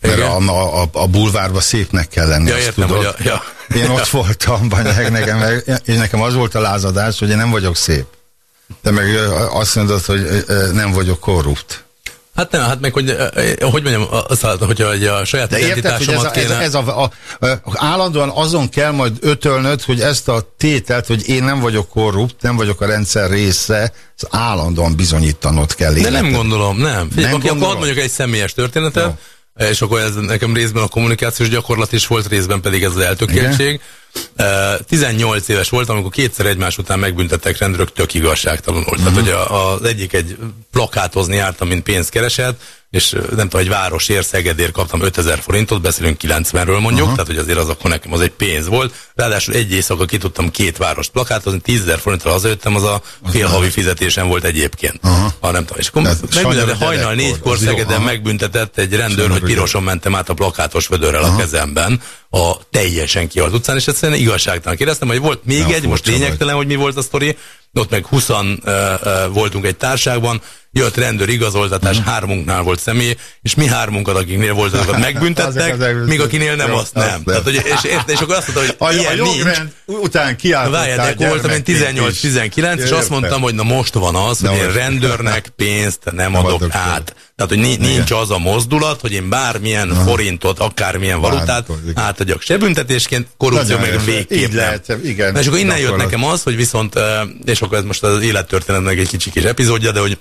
Speaker 1: Mert
Speaker 2: Igen.
Speaker 1: a, a, a bulvárba szépnek kell lenni,
Speaker 2: Ja,
Speaker 1: azt
Speaker 2: értem,
Speaker 1: tudod.
Speaker 2: a- ja.
Speaker 1: Én ott voltam, vagy nekem, és nekem az volt a lázadás, hogy én nem vagyok szép. De meg azt mondod, hogy nem vagyok korrupt.
Speaker 2: Hát nem, hát meg, hogy, hogy mondjam, hogyha hogy a saját
Speaker 1: De érted, hogy ez,
Speaker 2: identitásomat
Speaker 1: a, ez, a, ez a, a, a, állandóan azon kell majd ötölnöd, hogy ezt a tételt, hogy én nem vagyok korrupt, nem vagyok a rendszer része, ez állandóan bizonyítanod kell.
Speaker 2: De nem
Speaker 1: életed.
Speaker 2: gondolom, nem. Figyelj,
Speaker 1: Nem
Speaker 2: akkor, akkor mondjuk egy személyes történetet, és akkor ez nekem részben a kommunikációs gyakorlat is volt, részben pedig ez az eltökéltség. Eh, 18 éves voltam, amikor kétszer egymás után megbüntettek rendőrök, tök igazságtalanul.
Speaker 1: Mhm.
Speaker 2: Tehát, hogy a, az egyik egy plakátozni jártam, mint pénzkereset, és nem tudom, egy városért, Szegedért kaptam 5000 forintot, beszélünk 90-ről mondjuk, tehát hogy azért az akkor nekem az egy pénz volt. Ráadásul egy éjszaka ki tudtam két várost plakátozni, 10 000 forinttal hazajöttem, az a fél havi fizetésem volt egyébként.
Speaker 1: Aha.
Speaker 2: Ha nem tudom. És akkor megbüntetett, hajnal négykor
Speaker 1: jó,
Speaker 2: Szegeden
Speaker 1: aha.
Speaker 2: megbüntetett egy rendőr, hogy piroson mentem át a plakátos vödörrel a kezemben, a teljesen kihalt utcán, és egyszerűen igazságtalan kérdeztem, hogy volt még
Speaker 1: Na,
Speaker 2: egy, most lényegtelen, hogy mi volt a sztori, ott meg 20 uh, uh, voltunk egy társágban, jött rendőr igazoltatás, uh-huh. hármunknál volt személy, és mi hármunkat, akiknél volt, azokat
Speaker 1: Azok
Speaker 2: megbüntettek,
Speaker 1: az
Speaker 2: míg akinél nem, azt nem.
Speaker 1: azt
Speaker 2: Tehát, hogy, és, és, és akkor azt mondta, hogy
Speaker 1: A, a
Speaker 2: ilyen nincs.
Speaker 1: jogrend után
Speaker 2: de akkor voltam én
Speaker 1: gyermekként is.
Speaker 2: 18-19, és azt mondtam, hogy na most van az, hogy én rendőrnek pénzt nem
Speaker 1: Nem
Speaker 2: adok
Speaker 1: adok
Speaker 2: át. Tehát, hogy ni- nincs az a mozdulat, hogy én bármilyen forintot, akármilyen valutát
Speaker 1: Bármikor,
Speaker 2: átadjak. Se büntetésként, korrupció
Speaker 1: Nagyon
Speaker 2: meg végképp
Speaker 1: Így lehet, igen.
Speaker 2: Na, és akkor innen jött nekem az, hogy viszont, és akkor ez most az élettörténetnek egy kicsi kis epizódja, de hogy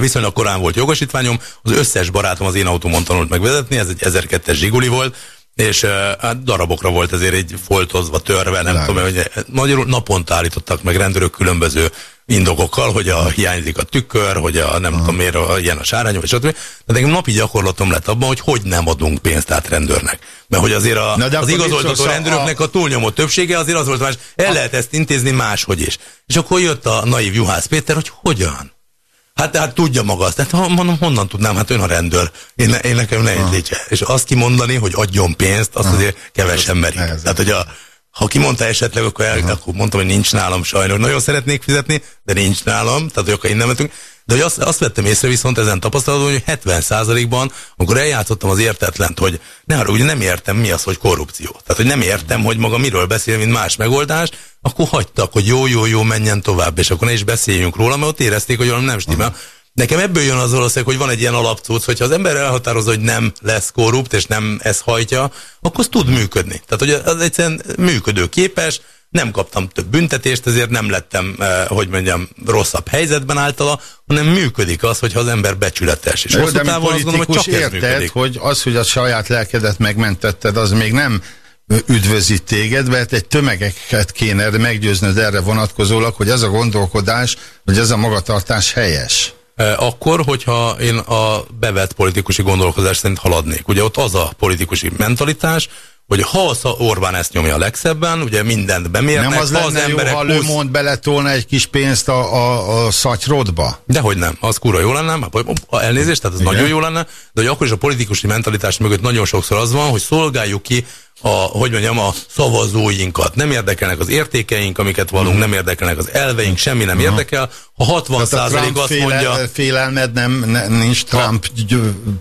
Speaker 2: viszonylag korán volt jogosítványom, az összes barátom az én autómon tanult megvezetni, ez egy 1002-es Zsiguli volt, és hát darabokra volt ezért egy foltozva, törve, nem
Speaker 1: Világos.
Speaker 2: tudom, hogy magyarul naponta állítottak meg rendőrök különböző indokokkal, hogy a hiányzik a tükör, hogy a nem tudom miért a, ilyen a sárányom, és stb. De nekem napi gyakorlatom lett abban, hogy hogy nem adunk pénzt át rendőrnek. Mert hogy azért a,
Speaker 1: Na, de
Speaker 2: az igazoltató
Speaker 1: szólsz a-
Speaker 2: rendőröknek a túlnyomó többsége azért az volt más, el lehet ezt intézni máshogy is. És akkor jött a naív Juhász Péter, hogy hogyan? Hát, hát tudja maga azt. Hát mondom, honnan tudnám? Hát ön a rendőr. Én, én nekem ne egy És azt kimondani, hogy adjon pénzt, azt azért kevesen merik. Tehát, hogy a, ha kimondta esetleg, akkor, el, akkor mondtam, hogy nincs nálam sajnos. Nagyon szeretnék fizetni, de nincs nálam, tehát hogy akkor innen mentünk. De hogy azt, azt vettem észre viszont ezen tapasztalatban, hogy 70%-ban, amikor eljátszottam az értetlent, hogy ne arra, ugye nem értem mi az, hogy korrupció. Tehát, hogy nem értem, hogy maga miről beszél, mint más megoldás, akkor hagytak, hogy jó, jó, jó, menjen tovább, és akkor ne is beszéljünk róla, mert ott érezték, hogy valami nem stimmel. Nekem ebből jön az valószínűleg, hogy van egy ilyen alapcuc, hogyha az ember elhatározza, hogy nem lesz korrupt, és nem ez hajtja, akkor az tud működni. Tehát, hogy az egyszerűen működőképes, nem kaptam több büntetést, ezért nem lettem, eh, hogy mondjam, rosszabb helyzetben általa, hanem működik az, hogyha az ember becsületes. És hosszú távon azt gondolom, hogy csak ez
Speaker 1: érted,
Speaker 2: működik.
Speaker 1: hogy az, hogy a saját lelkedet megmentetted, az még nem üdvözít téged, mert egy tömegeket kéne meggyőznöd erre vonatkozólag, hogy ez a gondolkodás, hogy ez a magatartás helyes.
Speaker 2: Akkor, hogyha én a bevett politikusi gondolkozás szerint haladnék. Ugye ott az a politikusi mentalitás, hogy ha az Orbán ezt nyomja a legszebben, ugye mindent bemérnek,
Speaker 1: nem az
Speaker 2: ha az
Speaker 1: lenne jó,
Speaker 2: emberek
Speaker 1: ha
Speaker 2: 20...
Speaker 1: Le Monde beletolna egy kis pénzt a, a, a szatyrodba?
Speaker 2: Dehogy nem, az kurva jó lenne, a elnézést, tehát ez
Speaker 1: Igen.
Speaker 2: nagyon jó lenne, de hogy akkor is a politikusi mentalitás mögött nagyon sokszor az van, hogy szolgáljuk ki a, hogy mondjam, a szavazóinkat. Nem érdekelnek az értékeink, amiket valunk, nem érdekelnek az elveink, semmi nem érdekel. Ha 60
Speaker 1: Tehát a
Speaker 2: százalék azt
Speaker 1: féle,
Speaker 2: mondja,
Speaker 1: félelmed nem, ne, nincs Trump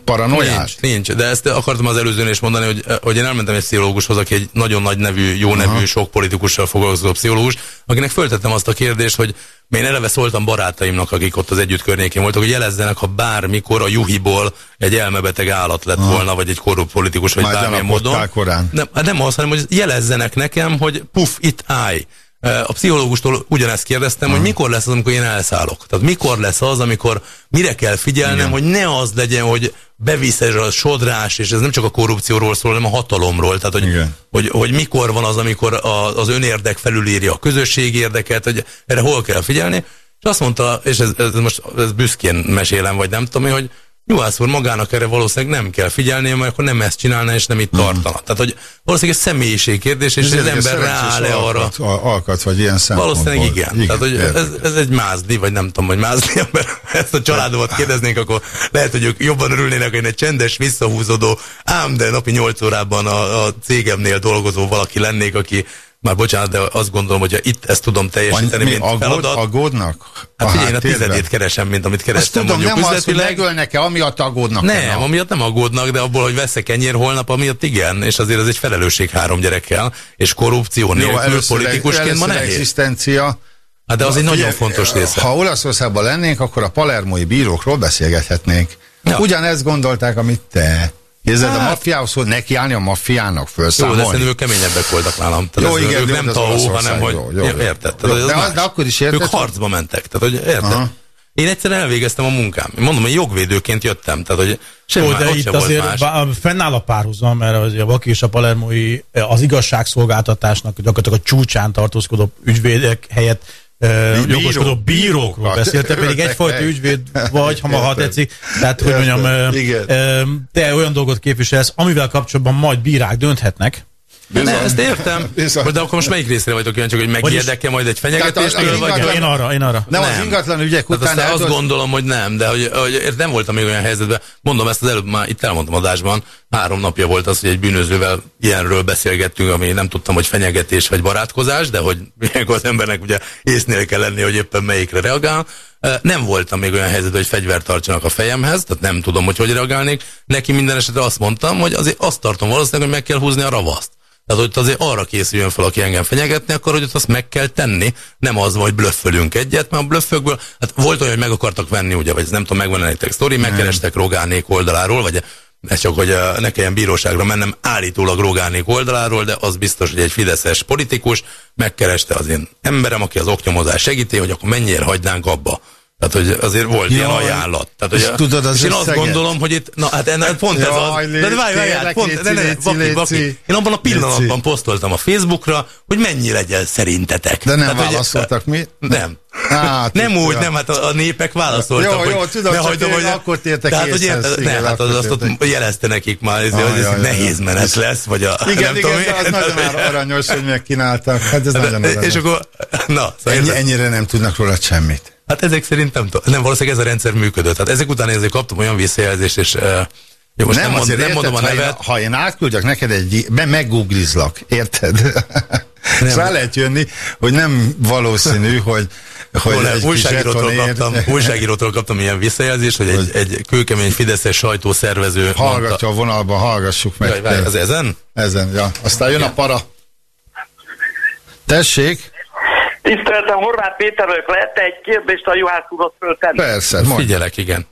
Speaker 1: paranoiás?
Speaker 2: Nincs, nincs, de ezt akartam az előzőn is mondani, hogy, hogy én elmentem egy pszichológushoz, aki egy nagyon nagy nevű, jó nevű, sok politikussal foglalkozó pszichológus, akinek föltettem azt a kérdést, hogy én eleve szóltam barátaimnak, akik ott az együtt környékén voltak, hogy jelezzenek, ha bármikor a juhiból egy elmebeteg állat lett volna, vagy egy korrupt politikus, vagy
Speaker 1: Már
Speaker 2: bármilyen módon.
Speaker 1: korán.
Speaker 2: Nem, hát nem az, hanem hogy jelezzenek nekem, hogy puff, itt állj. A pszichológustól ugyanezt kérdeztem, hogy mikor lesz az, amikor én elszállok. Tehát mikor lesz az, amikor mire kell figyelnem,
Speaker 1: Igen.
Speaker 2: hogy ne az legyen, hogy bevisz ez a sodrás, és ez nem csak a korrupcióról szól, hanem a hatalomról. Tehát, hogy,
Speaker 1: Igen.
Speaker 2: hogy, hogy mikor van az, amikor a, az önérdek felülírja a közösségi érdeket, hogy erre hol kell figyelni. És azt mondta, és ez, ez most ez büszkén mesélem, vagy nem tudom én, hogy Juhász úr magának erre valószínűleg nem kell figyelnie, mert akkor nem ezt csinálna, és nem itt tartana. Tehát, hogy valószínűleg ez személyiség kérdés, és az
Speaker 1: egy
Speaker 2: ember rááll-e arra.
Speaker 1: Alkat, al- alkat, vagy ilyen szempontból.
Speaker 2: Valószínűleg igen. igen. Tehát, hogy ez, ez egy mázdi, vagy nem tudom, hogy mázdi ember. Ezt a családomat kérdeznénk, akkor lehet, hogy ők jobban örülnének, hogy egy csendes, visszahúzódó, ám de napi 8 órában a, a cégemnél dolgozó valaki lennék, aki már bocsánat, de azt gondolom, hogy itt ezt tudom teljesíteni,
Speaker 1: Mi,
Speaker 2: mint
Speaker 1: aggód,
Speaker 2: feladat.
Speaker 1: aggódnak?
Speaker 2: Hát figyelj, én a tizedét keresem, mint amit
Speaker 1: Azt
Speaker 2: kerestem
Speaker 1: tudom,
Speaker 2: mondjuk
Speaker 1: nem az, hogy
Speaker 2: üzletileg.
Speaker 1: megölnek-e, amiatt aggódnak.
Speaker 2: Nem, amiatt nem aggódnak, de abból, hogy veszek kenyér holnap, amiatt igen, és azért ez egy felelősség három gyerekkel, és korrupció nélkül politikusként ma nehéz.
Speaker 1: egzisztencia.
Speaker 2: Hát de az egy nagyon
Speaker 1: Figyelj,
Speaker 2: fontos része.
Speaker 1: Ha Olaszországban lennénk, akkor a palermói bírókról beszélgethetnénk.
Speaker 2: Ja.
Speaker 1: Ugyanezt gondolták, amit te. A
Speaker 2: Hát-
Speaker 1: maffiához, hogy nekiállni a maffiának,
Speaker 2: Jó, de
Speaker 1: felszámolni.
Speaker 2: szerintem ők keményebbek voltak nálam. Tehát
Speaker 1: Jó,
Speaker 2: ez,
Speaker 1: igen,
Speaker 2: ők nem
Speaker 1: az Olaszország,
Speaker 2: hanem hogy
Speaker 1: jó, jó,
Speaker 2: Ja,
Speaker 1: jó.
Speaker 2: érted.
Speaker 1: Jó, de az- akkor is érted,
Speaker 2: Ők harcba mentek. Tehát, hogy érted?
Speaker 1: Aha.
Speaker 2: Én egyszerűen elvégeztem a munkám. Én mondom, hogy jogvédőként jöttem. Tehát, hogy semmi
Speaker 9: Jó, de itt azért
Speaker 2: más.
Speaker 9: bá- fennáll a párhuzam, mert azért a Vaki és a Palermói eh, az igazságszolgáltatásnak gyakorlatilag a csúcsán tartózkodó ügyvédek helyett
Speaker 1: Bírók.
Speaker 9: jogoskodó bírókról
Speaker 1: Bírókat.
Speaker 9: beszéltek, pedig egyfajta
Speaker 1: meg.
Speaker 9: ügyvéd vagy, ha ma ha tetszik. Tehát, hogy mondjam,
Speaker 1: Igen.
Speaker 9: te olyan dolgot képviselsz, amivel kapcsolatban majd bírák dönthetnek,
Speaker 2: Ne, ezt értem,
Speaker 1: Bizony.
Speaker 2: de akkor most melyik részre vagyok kíváncsi, hogy megijedek-e majd egy fenyegetéstől, vagy...
Speaker 1: ingatlan-
Speaker 9: Én arra, én arra.
Speaker 1: Nem, az ingatlan ügyek
Speaker 2: Tehát
Speaker 1: után
Speaker 2: aztán azt gondolom, hogy nem, de hogy, hogy nem voltam még olyan helyzetben. Mondom ezt az előbb, már itt elmondtam adásban, három napja volt az, hogy egy bűnözővel ilyenről beszélgettünk, ami nem tudtam, hogy fenyegetés vagy barátkozás, de hogy ilyenkor az embernek ugye észnél kell lenni, hogy éppen melyikre reagál. Nem voltam még olyan helyzetben, hogy fegyvert tartsanak a fejemhez, tehát nem tudom, hogy hogy reagálnék. Neki minden esetre azt mondtam, hogy azért azt tartom valószínűleg, hogy meg kell húzni a ravaszt. Tehát, hogy azért arra készüljön fel, aki engem fenyegetni, akkor hogy ott azt meg kell tenni. Nem az, hogy blöffölünk egyet, mert a blöffökből, hát volt olyan, hogy meg akartak venni, ugye, vagy nem tudom, megvan nektek sztori, megkerestek Rogánék oldaláról, vagy ez csak, hogy uh, ne kelljen bíróságra mennem állítólag Rogánék oldaláról, de az biztos, hogy egy fideszes politikus megkereste az én emberem, aki az oknyomozás segíti, hogy akkor mennyire hagynánk abba. Tehát, hogy azért volt ilyen
Speaker 1: Jaj,
Speaker 2: ajánlat. Tehát,
Speaker 1: és
Speaker 2: hogy,
Speaker 1: tudod az
Speaker 2: és én azt gondolom, hogy itt, na hát ennek pont ez
Speaker 1: Jaj,
Speaker 2: az. De várj, várj, várj, pont,
Speaker 1: léci,
Speaker 2: ne, ne, ne,
Speaker 1: léci,
Speaker 2: vaki,
Speaker 1: léci.
Speaker 2: vaki. Én abban a pillanatban
Speaker 1: Léci.
Speaker 2: posztoltam a Facebookra, hogy mennyi legyen szerintetek.
Speaker 1: De nem
Speaker 2: Tehát, hogy-
Speaker 1: válaszoltak mi?
Speaker 2: Nem.
Speaker 1: Hát,
Speaker 2: nem úgy,
Speaker 1: ja.
Speaker 2: nem, hát a, a népek válaszoltak.
Speaker 1: Jó,
Speaker 2: hogy
Speaker 1: jó, tudom, csak
Speaker 2: hagyom,
Speaker 1: én akkor tértek
Speaker 2: tehát, hogy
Speaker 1: igen,
Speaker 2: nem, hát az, azt ott jelezte nekik már, ez,
Speaker 1: Ah,
Speaker 2: hogy ez
Speaker 1: ja, ja,
Speaker 2: nehéz menet lesz, vagy a
Speaker 1: Igen,
Speaker 2: nem
Speaker 1: igen,
Speaker 2: tudom
Speaker 1: de az nagyon ar- aranyos, hogy megkínáltak. Hát ez nagyon
Speaker 2: De-
Speaker 1: aranyos.
Speaker 2: És akkor, na, szóval
Speaker 1: Ennyi, ennyire nem tudnak róla semmit.
Speaker 2: Hát ezek szerint nem tudom. Nem, valószínűleg ez a rendszer működött. Hát ezek után ezért kaptam olyan visszajelzést, és uh, jó, most nem, nem, mond, nem mondom a
Speaker 1: ha
Speaker 2: nevet.
Speaker 1: Én, ha én átküldjek neked egy, be meggooglizlak, érted? Nem. Rá lehet jönni, hogy nem valószínű, hogy, hogy
Speaker 2: Hol,
Speaker 1: egy
Speaker 2: újságírótól, kaptam, újságírótól kaptam ilyen visszajelzést, hogy egy, egy kőkemény fideszes sajtószervező
Speaker 1: Hallgatja a vonalban, hallgassuk meg.
Speaker 2: Jaj, várj, az ezen?
Speaker 1: Ezen, ja. Aztán jön a para. Tessék?
Speaker 10: Tiszteltem, Horváth Péter vagyok, lehet egy kérdést a Juhász úrhoz föltenni?
Speaker 1: Persze, mondj.
Speaker 2: Figyelek, igen.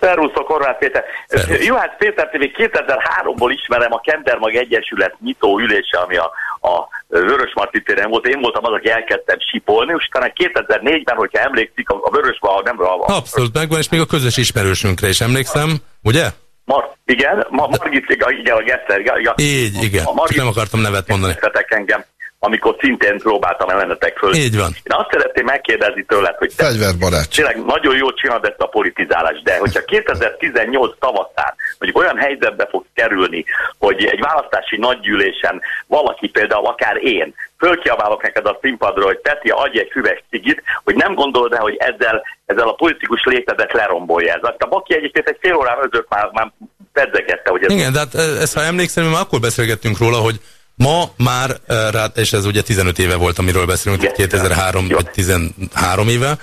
Speaker 10: Szervuszok, Horváth Péter.
Speaker 2: Szervusz.
Speaker 10: Juhász Péter TV 2003-ból ismerem a Kendermag Egyesület nyitó ülése, ami a, a Vörös Marti téren volt. Én voltam az, aki elkezdtem sipolni, és utána 2004-ben, hogyha emlékszik, a, a Vörösba, nem a, a
Speaker 2: Abszolút megvan, és még a közös ismerősünkre is emlékszem, ugye?
Speaker 10: Mar, igen, ma, Margit, igen, a Gessler, igen.
Speaker 2: Így, igen.
Speaker 10: A Margit
Speaker 2: nem akartam nevet mondani.
Speaker 10: Engem, amikor szintén próbáltam ellenetek föl.
Speaker 2: Így van.
Speaker 10: Én azt szeretném megkérdezni tőled, hogy te
Speaker 1: Fegyverbarát.
Speaker 10: tényleg nagyon jól csinálod ezt a politizálást, de hogyha 2018 tavaszán mondjuk olyan helyzetbe fog kerülni, hogy egy választási nagygyűlésen valaki például akár én, fölkiabálok neked a színpadról, hogy Peti, adj egy füves cigit, hogy nem gondolod el, hogy ezzel, ezzel a politikus létedet lerombolja ez. A Baki egyébként egy fél órán özött már, már pedzegette, hogy ez
Speaker 2: Igen, de hát eh, ezt ha emlékszem, mi már akkor beszélgettünk róla, hogy ma már, és ez ugye 15 éve volt, amiről beszélünk,
Speaker 10: Igen.
Speaker 2: 2003
Speaker 10: Jó.
Speaker 2: vagy 13 éve,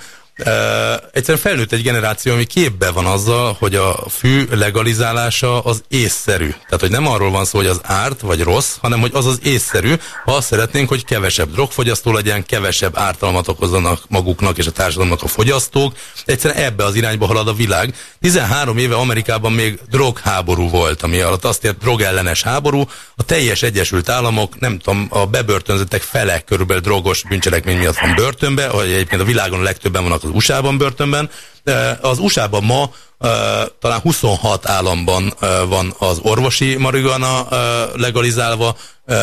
Speaker 2: egyszerűen felnőtt egy generáció, ami képbe van azzal, hogy a fű legalizálása az észszerű. Tehát, hogy nem arról van szó, hogy az árt vagy rossz, hanem hogy az az észszerű, ha azt szeretnénk, hogy kevesebb drogfogyasztó legyen, kevesebb ártalmat okozzanak maguknak és a társadalomnak a fogyasztók. Egyszerűen ebbe az irányba halad a világ. 13 éve Amerikában még drogháború volt, ami alatt azt ért drogellenes háború. A teljes Egyesült Államok, nem tudom, a bebörtönzöttek fele körülbelül drogos bűncselekmény miatt van börtönbe, ahogy egyébként a világon a legtöbben vannak az USA-ban börtönben. Az USA-ban ma talán 26 államban van az orvosi marihuana legalizálva,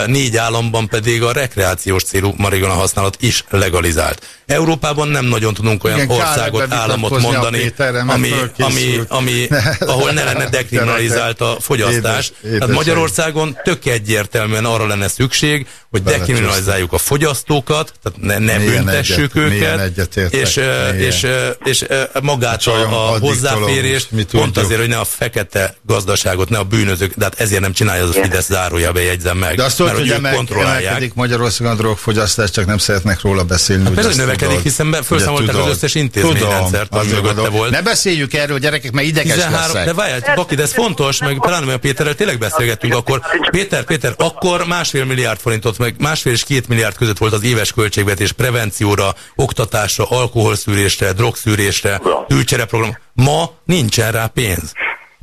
Speaker 2: négy államban pedig a rekreációs célú marihuana használat is legalizált. Európában nem nagyon tudunk olyan
Speaker 1: Igen,
Speaker 2: országot, államot mondani,
Speaker 1: Péterrel, mert
Speaker 2: ami, ami, ami, ahol ne lenne dekriminalizált a fogyasztás.
Speaker 1: Édes- édes
Speaker 2: Tehát Magyarországon tök egyértelműen arra lenne szükség, hogy dekriminalizáljuk a fogyasztókat, tehát ne, ne büntessük
Speaker 1: egyet-
Speaker 2: őket,
Speaker 1: egyetértek.
Speaker 2: és, és, és magát a, a hozzáférést, pont
Speaker 1: tudjuk.
Speaker 2: azért, hogy ne a fekete gazdaságot, ne a bűnözők, de hát ezért nem csinálja az a Fidesz zárójelbe jegyzem meg.
Speaker 1: De tudod,
Speaker 2: mert
Speaker 1: hogy
Speaker 2: hogy
Speaker 1: emelkedik Magyarországon a drogfogyasztás, csak nem szeretnek róla beszélni.
Speaker 2: Hát persze, hogy növekedik,
Speaker 1: tudod.
Speaker 2: hiszen felszámolták az összes intézményrendszert, ami mögötte volt.
Speaker 1: Ne beszéljük erről, gyerekek, mert ideges
Speaker 2: 13,
Speaker 1: leszek.
Speaker 2: de várjál, Baki, de ez fontos, meg pláne mert Péterrel tényleg beszélgettünk akkor. Péter, Péter, akkor másfél milliárd forintot, meg másfél és két milliárd között volt az éves költségvetés prevencióra, oktatásra, alkoholszűrésre, drogszűrésre, tűcsereprogram. Ma nincsen rá pénz.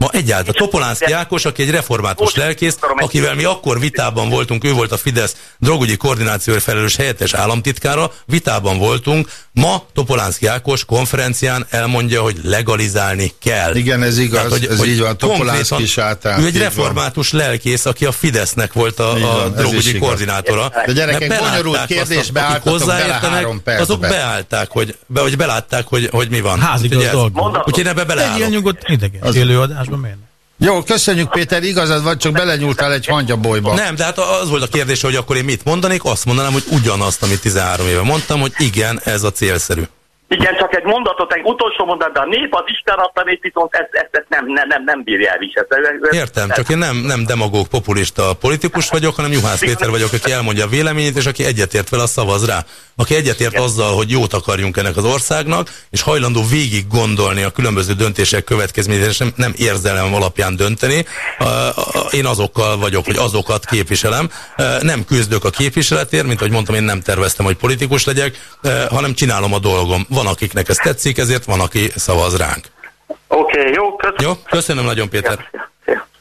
Speaker 2: Ma egyáltalán. Topolánszki Ákos, aki egy református lelkész, akivel mi akkor vitában voltunk, ő volt a Fidesz drogügyi koordinációért felelős helyettes államtitkára, vitában voltunk. Ma Topolánszki Ákos konferencián elmondja, hogy legalizálni kell.
Speaker 1: Igen, ez igaz, ez így van, Topolánszki átállt,
Speaker 2: Ő egy
Speaker 1: így van.
Speaker 2: református lelkész, aki a Fidesznek volt a, a
Speaker 1: van, is
Speaker 2: drogügyi koordinátora.
Speaker 1: De gyerekek, bonyolult kérdésbe álltatok bele három percbe.
Speaker 2: Azok beállták, hogy, be, hogy belátták, hogy, hogy mi van.
Speaker 9: Házigazda
Speaker 2: Úgyhogy ez-
Speaker 9: dolog.
Speaker 2: Úgyhogy ebbe
Speaker 9: Egy ilyen
Speaker 2: beleállok.
Speaker 9: nyugodt ideges
Speaker 1: Az-
Speaker 9: élőadásban miért? nem?
Speaker 1: Jó, köszönjük Péter, igazad van, csak belenyúltál egy hangyabolyba.
Speaker 2: Nem, de hát az volt a kérdés, hogy akkor én mit mondanék, azt mondanám, hogy ugyanazt, amit 13 éve mondtam, hogy igen, ez a célszerű.
Speaker 10: Igen, csak egy mondatot, egy utolsó mondat, de a nép az Isten adta nép, viszont ezt, ezt, ezt nem, nem, nem, nem bírja elviselni.
Speaker 2: Értem, csak én nem, nem demagóg, populista politikus vagyok, hanem Juhász Péter vagyok, aki elmondja a véleményét, és aki egyetért vele, az szavaz rá. Aki egyetért azzal, hogy jót akarjunk ennek az országnak, és hajlandó végig gondolni a különböző döntések következményét, és nem, nem érzelem alapján dönteni, én azokkal vagyok, hogy azokat képviselem. Nem küzdök a képviseletért, mint ahogy mondtam, én nem terveztem, hogy politikus legyek, hanem csinálom a dolgom. Van, akiknek ez tetszik, ezért van, aki szavaz ránk.
Speaker 10: Oké, okay, jó, köszönöm.
Speaker 2: Jó, köszönöm nagyon, Péter.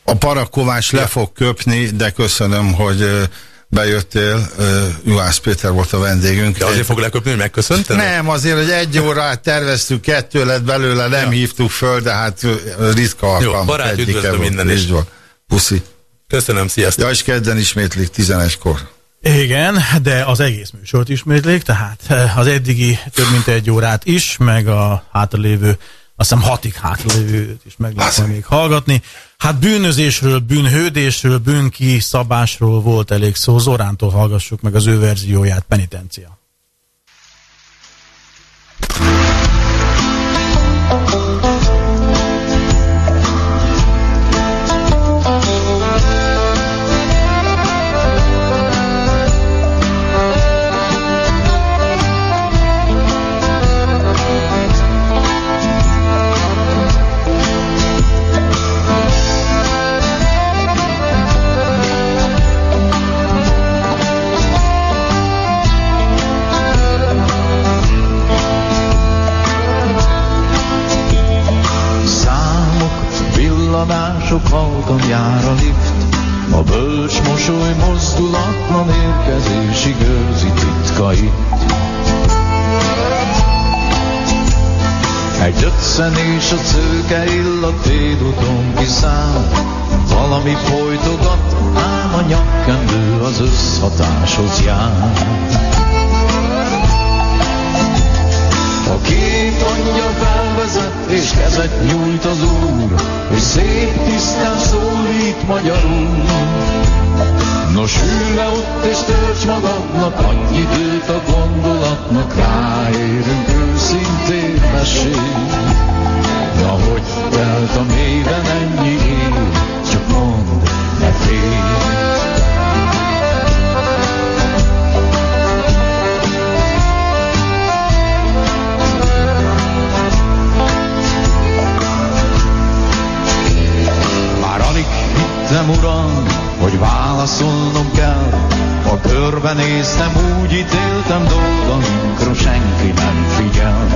Speaker 1: A parakovás le fog köpni, de köszönöm, hogy bejöttél. Ö, Juhász Péter volt a vendégünk.
Speaker 2: De azért fog leköpni, hogy megköszönted?
Speaker 1: Nem, azért, hogy egy órát terveztük, kettő lett belőle, nem hívtuk föl, de hát ritka alkalmak
Speaker 2: barát
Speaker 1: egyike
Speaker 2: üdvözlöm minden is.
Speaker 1: Puszi.
Speaker 2: Köszönöm, sziasztok.
Speaker 1: Ja, és kedden ismétlik 11-kor.
Speaker 9: Igen, de az egész műsort ismétlik, tehát eh, az eddigi több mint egy órát is, meg a hátralévő, azt hiszem hatig hátralévőt is meg lehet még hallgatni. Hát bűnözésről, bűnhődésről, bűnkiszabásról volt elég szó. Zorántól hallgassuk meg az ő verzióját, penitencia.
Speaker 11: Egy ötszenés a szőke illat déluton kiszáll Valami folytogat, ám a nyakkendő az összhatáshoz jár A két angyal felvezet, és kezet nyújt az úr, és szép tisztán szólít magyarul. Nos, ülj le ott, és tölts magadnak annyi időt a gondolatnak, ráérünk őszintén mesél. De hogy telt a mélyben ennyi év, csak mondd, ne félj. Már alig hittem, uram, hogy válaszolnom kell. A körben néztem, úgy ítéltem dolgainkra, senki nem figyel.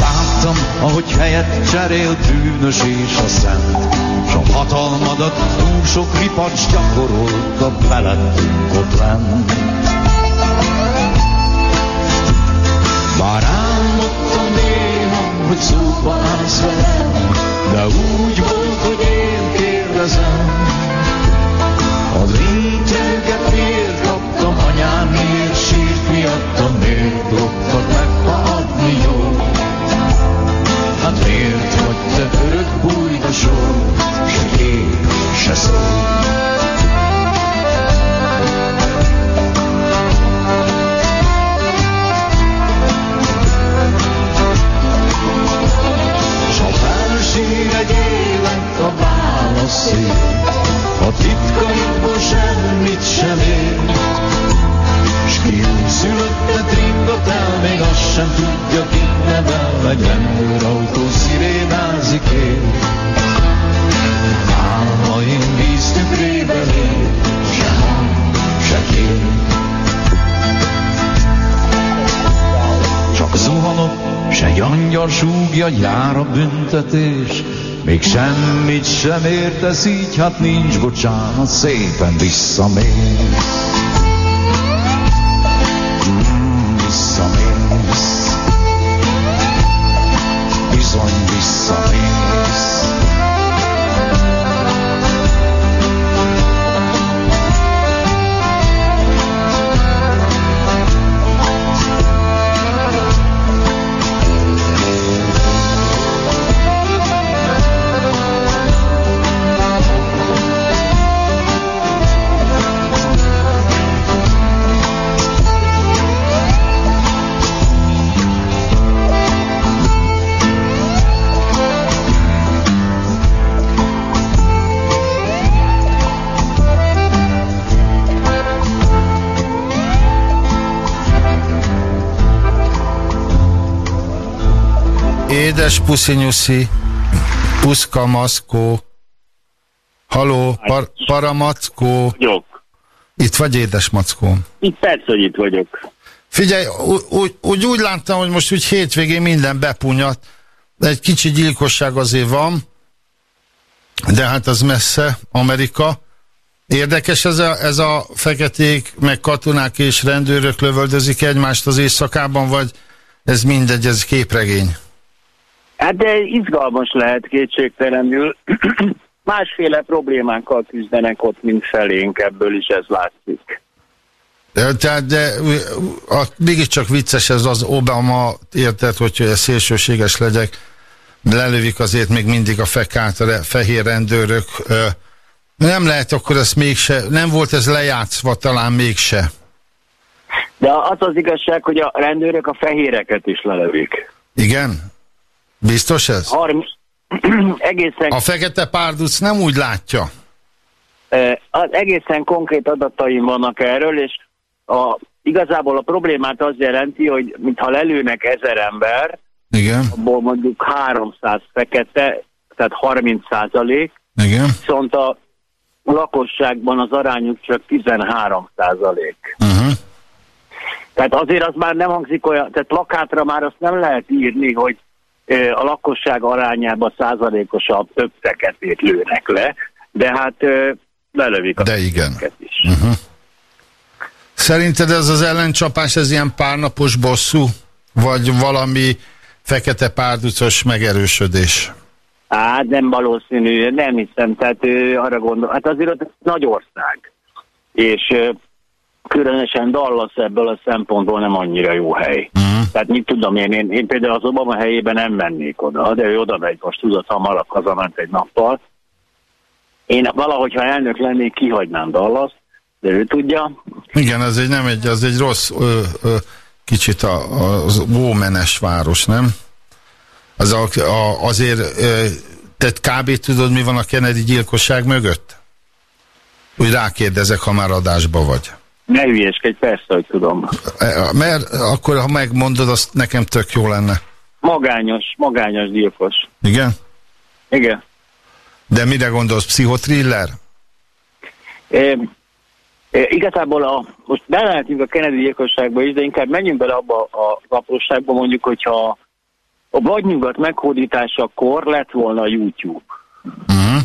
Speaker 11: Láttam, ahogy helyet cserélt bűnös és a szent, s a hatalmadat túl sok ripacs gyakorolta felettünk ott lent. Bár hogy szóba állsz velem, de úgy volt, hogy én kérdezem. Az intőket miért kaptam, anyám miért sírt miattam, miért dobtad meg, ha adni jó? Hát miért vagy te örök bújdosó, se kép, se szó? Válaszért, a titkaidból semmit sem ér. S ki újszülöttet ringat el, még azt sem tudja, kit nevel, egy rendőrautó szirénázik ér. Álmaim víztükrébe ér, se se. Csak zuhanok, s egy angyal súgja, jár a büntetés. Még semmit sem értesz, így hát nincs bocsánat, szépen visszamész.
Speaker 1: Édes puszinyuszi, puszka maszkó, haló, par, paramackó.
Speaker 12: Vagyok.
Speaker 1: Itt vagy édes mackó?
Speaker 12: Itt persze, hogy itt vagyok.
Speaker 1: Figyelj, úgy, úgy, úgy, úgy láttam, hogy most úgy hétvégén minden bepunyat, egy kicsi gyilkosság azért van, de hát az messze, Amerika. Érdekes ez a, ez a feketék, meg katonák és rendőrök lövöldözik egymást az éjszakában, vagy ez mindegy, ez képregény?
Speaker 12: Hát de izgalmas lehet kétségtelenül. Másféle problémákkal küzdenek ott, mint felénk, ebből is ez látszik.
Speaker 1: De, tehát, de a, mégiscsak vicces ez az Obama, érted, hogyha ez szélsőséges legyek, lelövik azért még mindig a fekát, a fehér rendőrök. Nem lehet akkor ez mégse, nem volt ez lejátszva talán mégse.
Speaker 12: De az az igazság, hogy a rendőrök a fehéreket is lelövik.
Speaker 1: Igen? Biztos ez?
Speaker 12: 30, egészen,
Speaker 1: A fekete párduc nem úgy látja.
Speaker 12: az egészen konkrét adataim vannak erről, és a, igazából a problémát az jelenti, hogy mintha lelőnek ezer ember,
Speaker 1: Igen,
Speaker 12: abból mondjuk 300 fekete, tehát 30 százalék,
Speaker 1: igen.
Speaker 12: viszont a lakosságban az arányuk csak 13 százalék.
Speaker 1: Uh-huh.
Speaker 12: Tehát azért az már nem hangzik olyan, tehát lakátra már azt nem lehet írni, hogy a lakosság arányában százalékosabb több feketét lőnek le, de hát lelövik a
Speaker 1: De igen.
Speaker 12: is.
Speaker 1: Uh-huh. Szerinted ez az ellencsapás, ez ilyen párnapos bosszú? Vagy valami fekete párducos megerősödés?
Speaker 12: Hát nem valószínű, nem hiszem, tehát arra gondol, hát azért ott nagy ország, és különösen Dallas ebből a szempontból nem annyira jó hely.
Speaker 1: Uh-huh.
Speaker 12: Tehát mit tudom én, én, én például az Obama helyében nem mennék oda, de ő oda megy most, tudod, hamarabb hazament egy nappal. Én valahogy, ha elnök lennék, kihagynám Dallas, de ő tudja.
Speaker 1: Igen, az egy nem egy, az egy rossz, ö, ö, kicsit a, az ómenes város, nem? Az a, a, azért, ö, te kb. tudod, mi van a Kennedy gyilkosság mögött? Úgy rákérdezek, ha már adásba vagy.
Speaker 12: Ne hülyeskedj, persze, hogy tudom.
Speaker 1: E, Mert akkor, ha megmondod, azt nekem tök jó lenne.
Speaker 12: Magányos, magányos gyilkos.
Speaker 1: Igen?
Speaker 12: Igen.
Speaker 1: De mire gondolsz, pszichotriller?
Speaker 12: É, é, igazából a, most belehetünk a Kennedy gyilkosságba is, de inkább menjünk bele abba a apróságba, mondjuk, hogyha a vadnyugat meghódításakor lett volna YouTube.
Speaker 1: Uh-huh.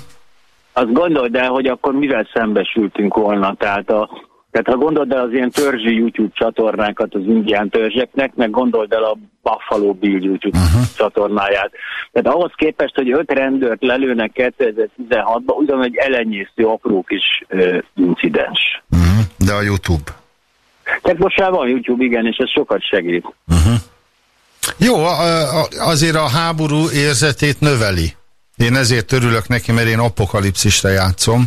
Speaker 12: Azt gondold el, hogy akkor mivel szembesültünk volna, tehát a tehát ha gondold el az ilyen törzsi YouTube csatornákat az indián törzseknek, meg gondold el a Buffalo Bill YouTube uh-huh. csatornáját. Tehát ahhoz képest, hogy öt rendőrt lelőnek 2016-ban, ugyanúgy elenyésző apró kis ö, incidens.
Speaker 1: Uh-huh. De a YouTube.
Speaker 12: Tehát most már van YouTube, igen, és ez sokat segít.
Speaker 1: Uh-huh. Jó, a, a, azért a háború érzetét növeli. Én ezért örülök neki, mert én apokalipszisre játszom.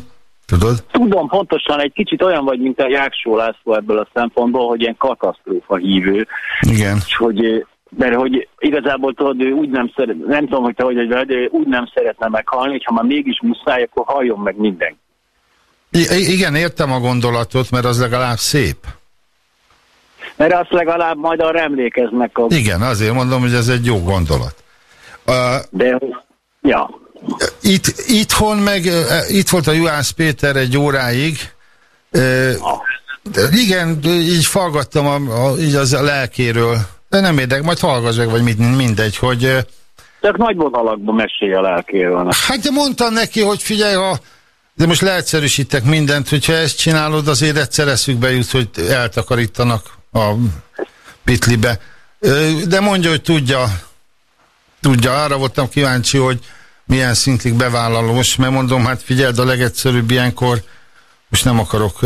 Speaker 1: Tudod?
Speaker 12: Tudom, pontosan egy kicsit olyan vagy, mint a Jáksó László ebből a szempontból, hogy ilyen katasztrófa hívő.
Speaker 1: Igen.
Speaker 12: És hogy, mert hogy igazából tudod, ő úgy nem szeret, nem tudom, hogy te hogy vagy de ő úgy nem szeretne meghalni, hogy ha már mégis muszáj, akkor halljon meg mindenki.
Speaker 1: I- igen, értem a gondolatot, mert az legalább szép.
Speaker 12: Mert azt legalább majd arra emlékeznek. A...
Speaker 1: Igen, azért mondom, hogy ez egy jó gondolat. Uh,
Speaker 12: de, ja.
Speaker 1: Itt, itthon meg, uh, itt volt a Juhász Péter egy óráig, de igen, így fallgattam a, a, így az a lelkéről, de nem érdek, majd hallgass meg, vagy mind, mindegy, hogy...
Speaker 12: Csak nagy vonalakban mesélj a lelkéről.
Speaker 1: Hát de mondtam neki, hogy figyelj, ha de most leegyszerűsítek mindent, hogyha ezt csinálod, azért egyszer eszükbe jut, hogy eltakarítanak a pitlibe. De mondja, hogy tudja, tudja, arra voltam kíváncsi, hogy milyen szintig bevállalós, mert mondom, hát figyeld, a legegyszerűbb ilyenkor, most nem akarok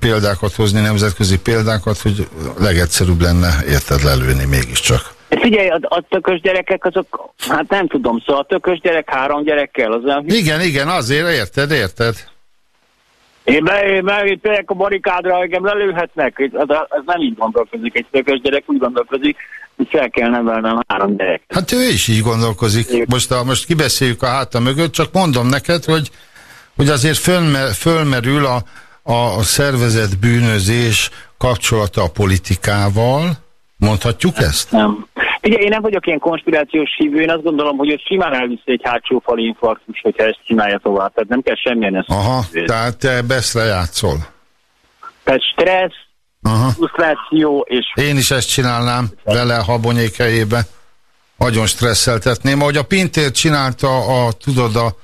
Speaker 1: példákat hozni, nemzetközi példákat, hogy legegyszerűbb lenne, érted, lelőni mégiscsak.
Speaker 12: Figyelj, a, a tökös gyerekek azok, hát nem tudom, szóval a tökös gyerek három gyerekkel, az olyan...
Speaker 1: Igen, igen, azért érted, érted.
Speaker 12: Én be, én be, a barikádra, engem lelőhetnek. Ez, ez nem így gondolkozik. Egy tökös gyerek úgy gondolkozik, hogy fel kell nevelnem három gyerek.
Speaker 1: Hát ő is így gondolkozik. Most, a, most kibeszéljük a háta mögött, csak mondom neked, hogy, hogy azért fölmer, fölmerül a, a szervezet bűnözés kapcsolata a politikával. Mondhatjuk ezt?
Speaker 12: Nem. Ugye én nem vagyok ilyen konspirációs hívő, én azt gondolom, hogy ő simán elviszi egy hátsó fali infarktus, hogyha ezt csinálja tovább. Tehát nem kell semmilyen ezt.
Speaker 1: Aha, tehát te beszre játszol.
Speaker 12: Tehát stressz,
Speaker 1: Aha.
Speaker 12: frusztráció és
Speaker 1: Én is ezt csinálnám vele habonyék helyébe. Nagyon stresszeltetném, ahogy a Pintér csinálta a, tudod, a,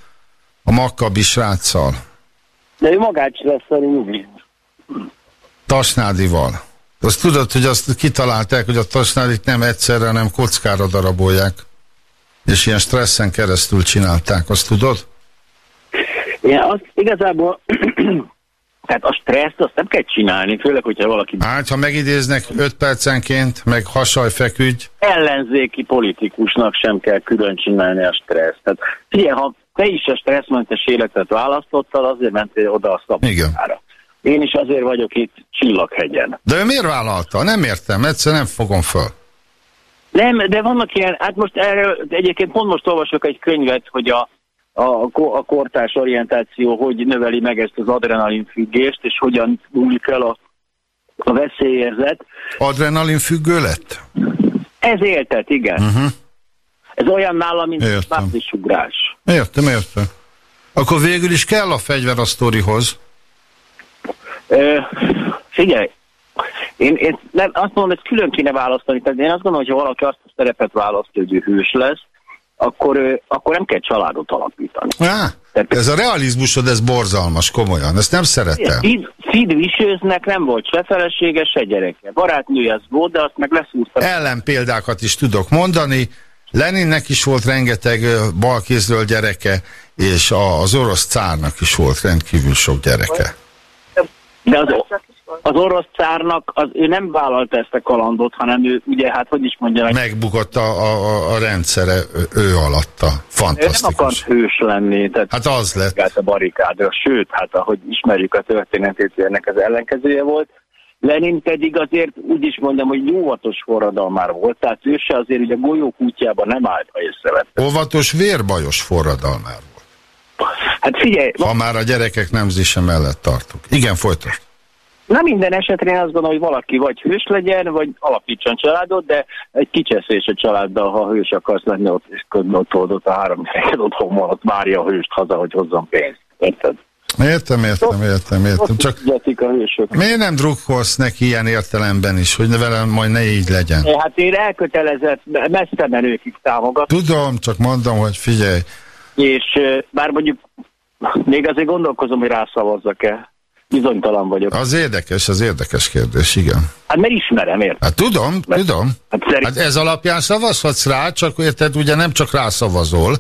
Speaker 1: a Makkabi sráccal,
Speaker 12: de ő magát stresszeli nyugi.
Speaker 1: Tasnádival. Azt tudod, hogy azt kitalálták, hogy a Tasnádit nem egyszerre, hanem kockára darabolják. És ilyen stresszen keresztül csinálták, azt tudod?
Speaker 12: Én azt igazából, tehát a stresszt azt nem kell csinálni, főleg, hogyha valaki
Speaker 1: Hát, ha megidéznek 5 percenként, meg hasaj feküdj,
Speaker 12: ellenzéki politikusnak sem kell külön csinálni a stressz. Tehát figyelj, ha te is a stresszmentes életet választottad, azért mentél oda a szabadságra. Én is azért vagyok itt Csillaghegyen.
Speaker 1: de ő miért vállalta? Nem értem, egyszer nem fogom föl.
Speaker 12: Nem, de vannak ilyen, hát most erről egyébként pont most olvasok egy könyvet, hogy a, a, a kortárs orientáció hogy növeli meg ezt az adrenalin függést, és hogyan múlik el a, a veszélyérzet.
Speaker 1: Adrenalin függő lett?
Speaker 12: Ez éltet, igen.
Speaker 1: Uh-huh.
Speaker 12: Ez olyan nálam, mint
Speaker 1: Értem.
Speaker 12: bázisugrás.
Speaker 1: Értem, értem. Akkor végül is kell a fegyver a sztorihoz.
Speaker 12: Ö, figyelj, én, én nem, azt mondom, hogy külön kéne választani. Tehát én azt gondolom, hogy ha valaki azt a szerepet választja, hogy ő hős lesz, akkor, akkor nem kell családot alapítani.
Speaker 1: Á, ez a realizmusod, ez borzalmas, komolyan. Ezt nem szeretem.
Speaker 12: Sid, Sid Vicious-nek nem volt se felesége, se gyereke. Barátnője az volt, de azt meg leszúrta.
Speaker 1: Ellenpéldákat is tudok mondani. Leninnek is volt rengeteg balkézről gyereke, és az orosz cárnak is volt rendkívül sok gyereke.
Speaker 12: De az, az orosz cárnak, az, ő nem vállalta ezt a kalandot, hanem ő ugye, hát hogy is mondja,
Speaker 1: Megbukott a, a, a- rendszere ő, alatta.
Speaker 12: ő nem
Speaker 1: Fantasztikus.
Speaker 12: akart hős lenni. Tehát
Speaker 1: hát az lett.
Speaker 12: A barikádra. Sőt, hát ahogy ismerjük a történetét, ennek az ellenkezője volt. Lenin pedig azért úgy is mondjam, hogy óvatos forradalmár volt, tehát ő se azért ugye a golyók útjában nem állt, ha észrevett.
Speaker 1: Óvatos vérbajos forradalmár volt.
Speaker 12: Hát figyelj,
Speaker 1: Ha már a gyerekek nemzése mellett tartunk. Igen, folytasd.
Speaker 12: Nem minden esetre én azt gondolom, hogy valaki vagy hős legyen, vagy alapítson családot, de egy kicseszés a családdal, ha hős akarsz lenni, ott, és ott oldott a három gyereket otthon van, ott várja a hőst haza, hogy hozzon pénzt. Érted?
Speaker 1: Értem, értem, értem, értem. Csak miért nem drukkolsz neki ilyen értelemben is, hogy velem majd ne így legyen?
Speaker 12: Hát én elkötelezett, messze menőkig támogatom.
Speaker 1: Tudom, csak mondom, hogy figyelj,
Speaker 12: és bár mondjuk még azért gondolkozom, hogy rászavazzak-e. Bizonytalan vagyok.
Speaker 1: az érdekes, az érdekes kérdés, igen.
Speaker 12: Hát mert ismerem, érted?
Speaker 1: Hát tudom, tudom.
Speaker 12: Hát, szerint...
Speaker 1: Hát ez alapján szavazhatsz rá, csak érted, ugye nem csak rászavazol.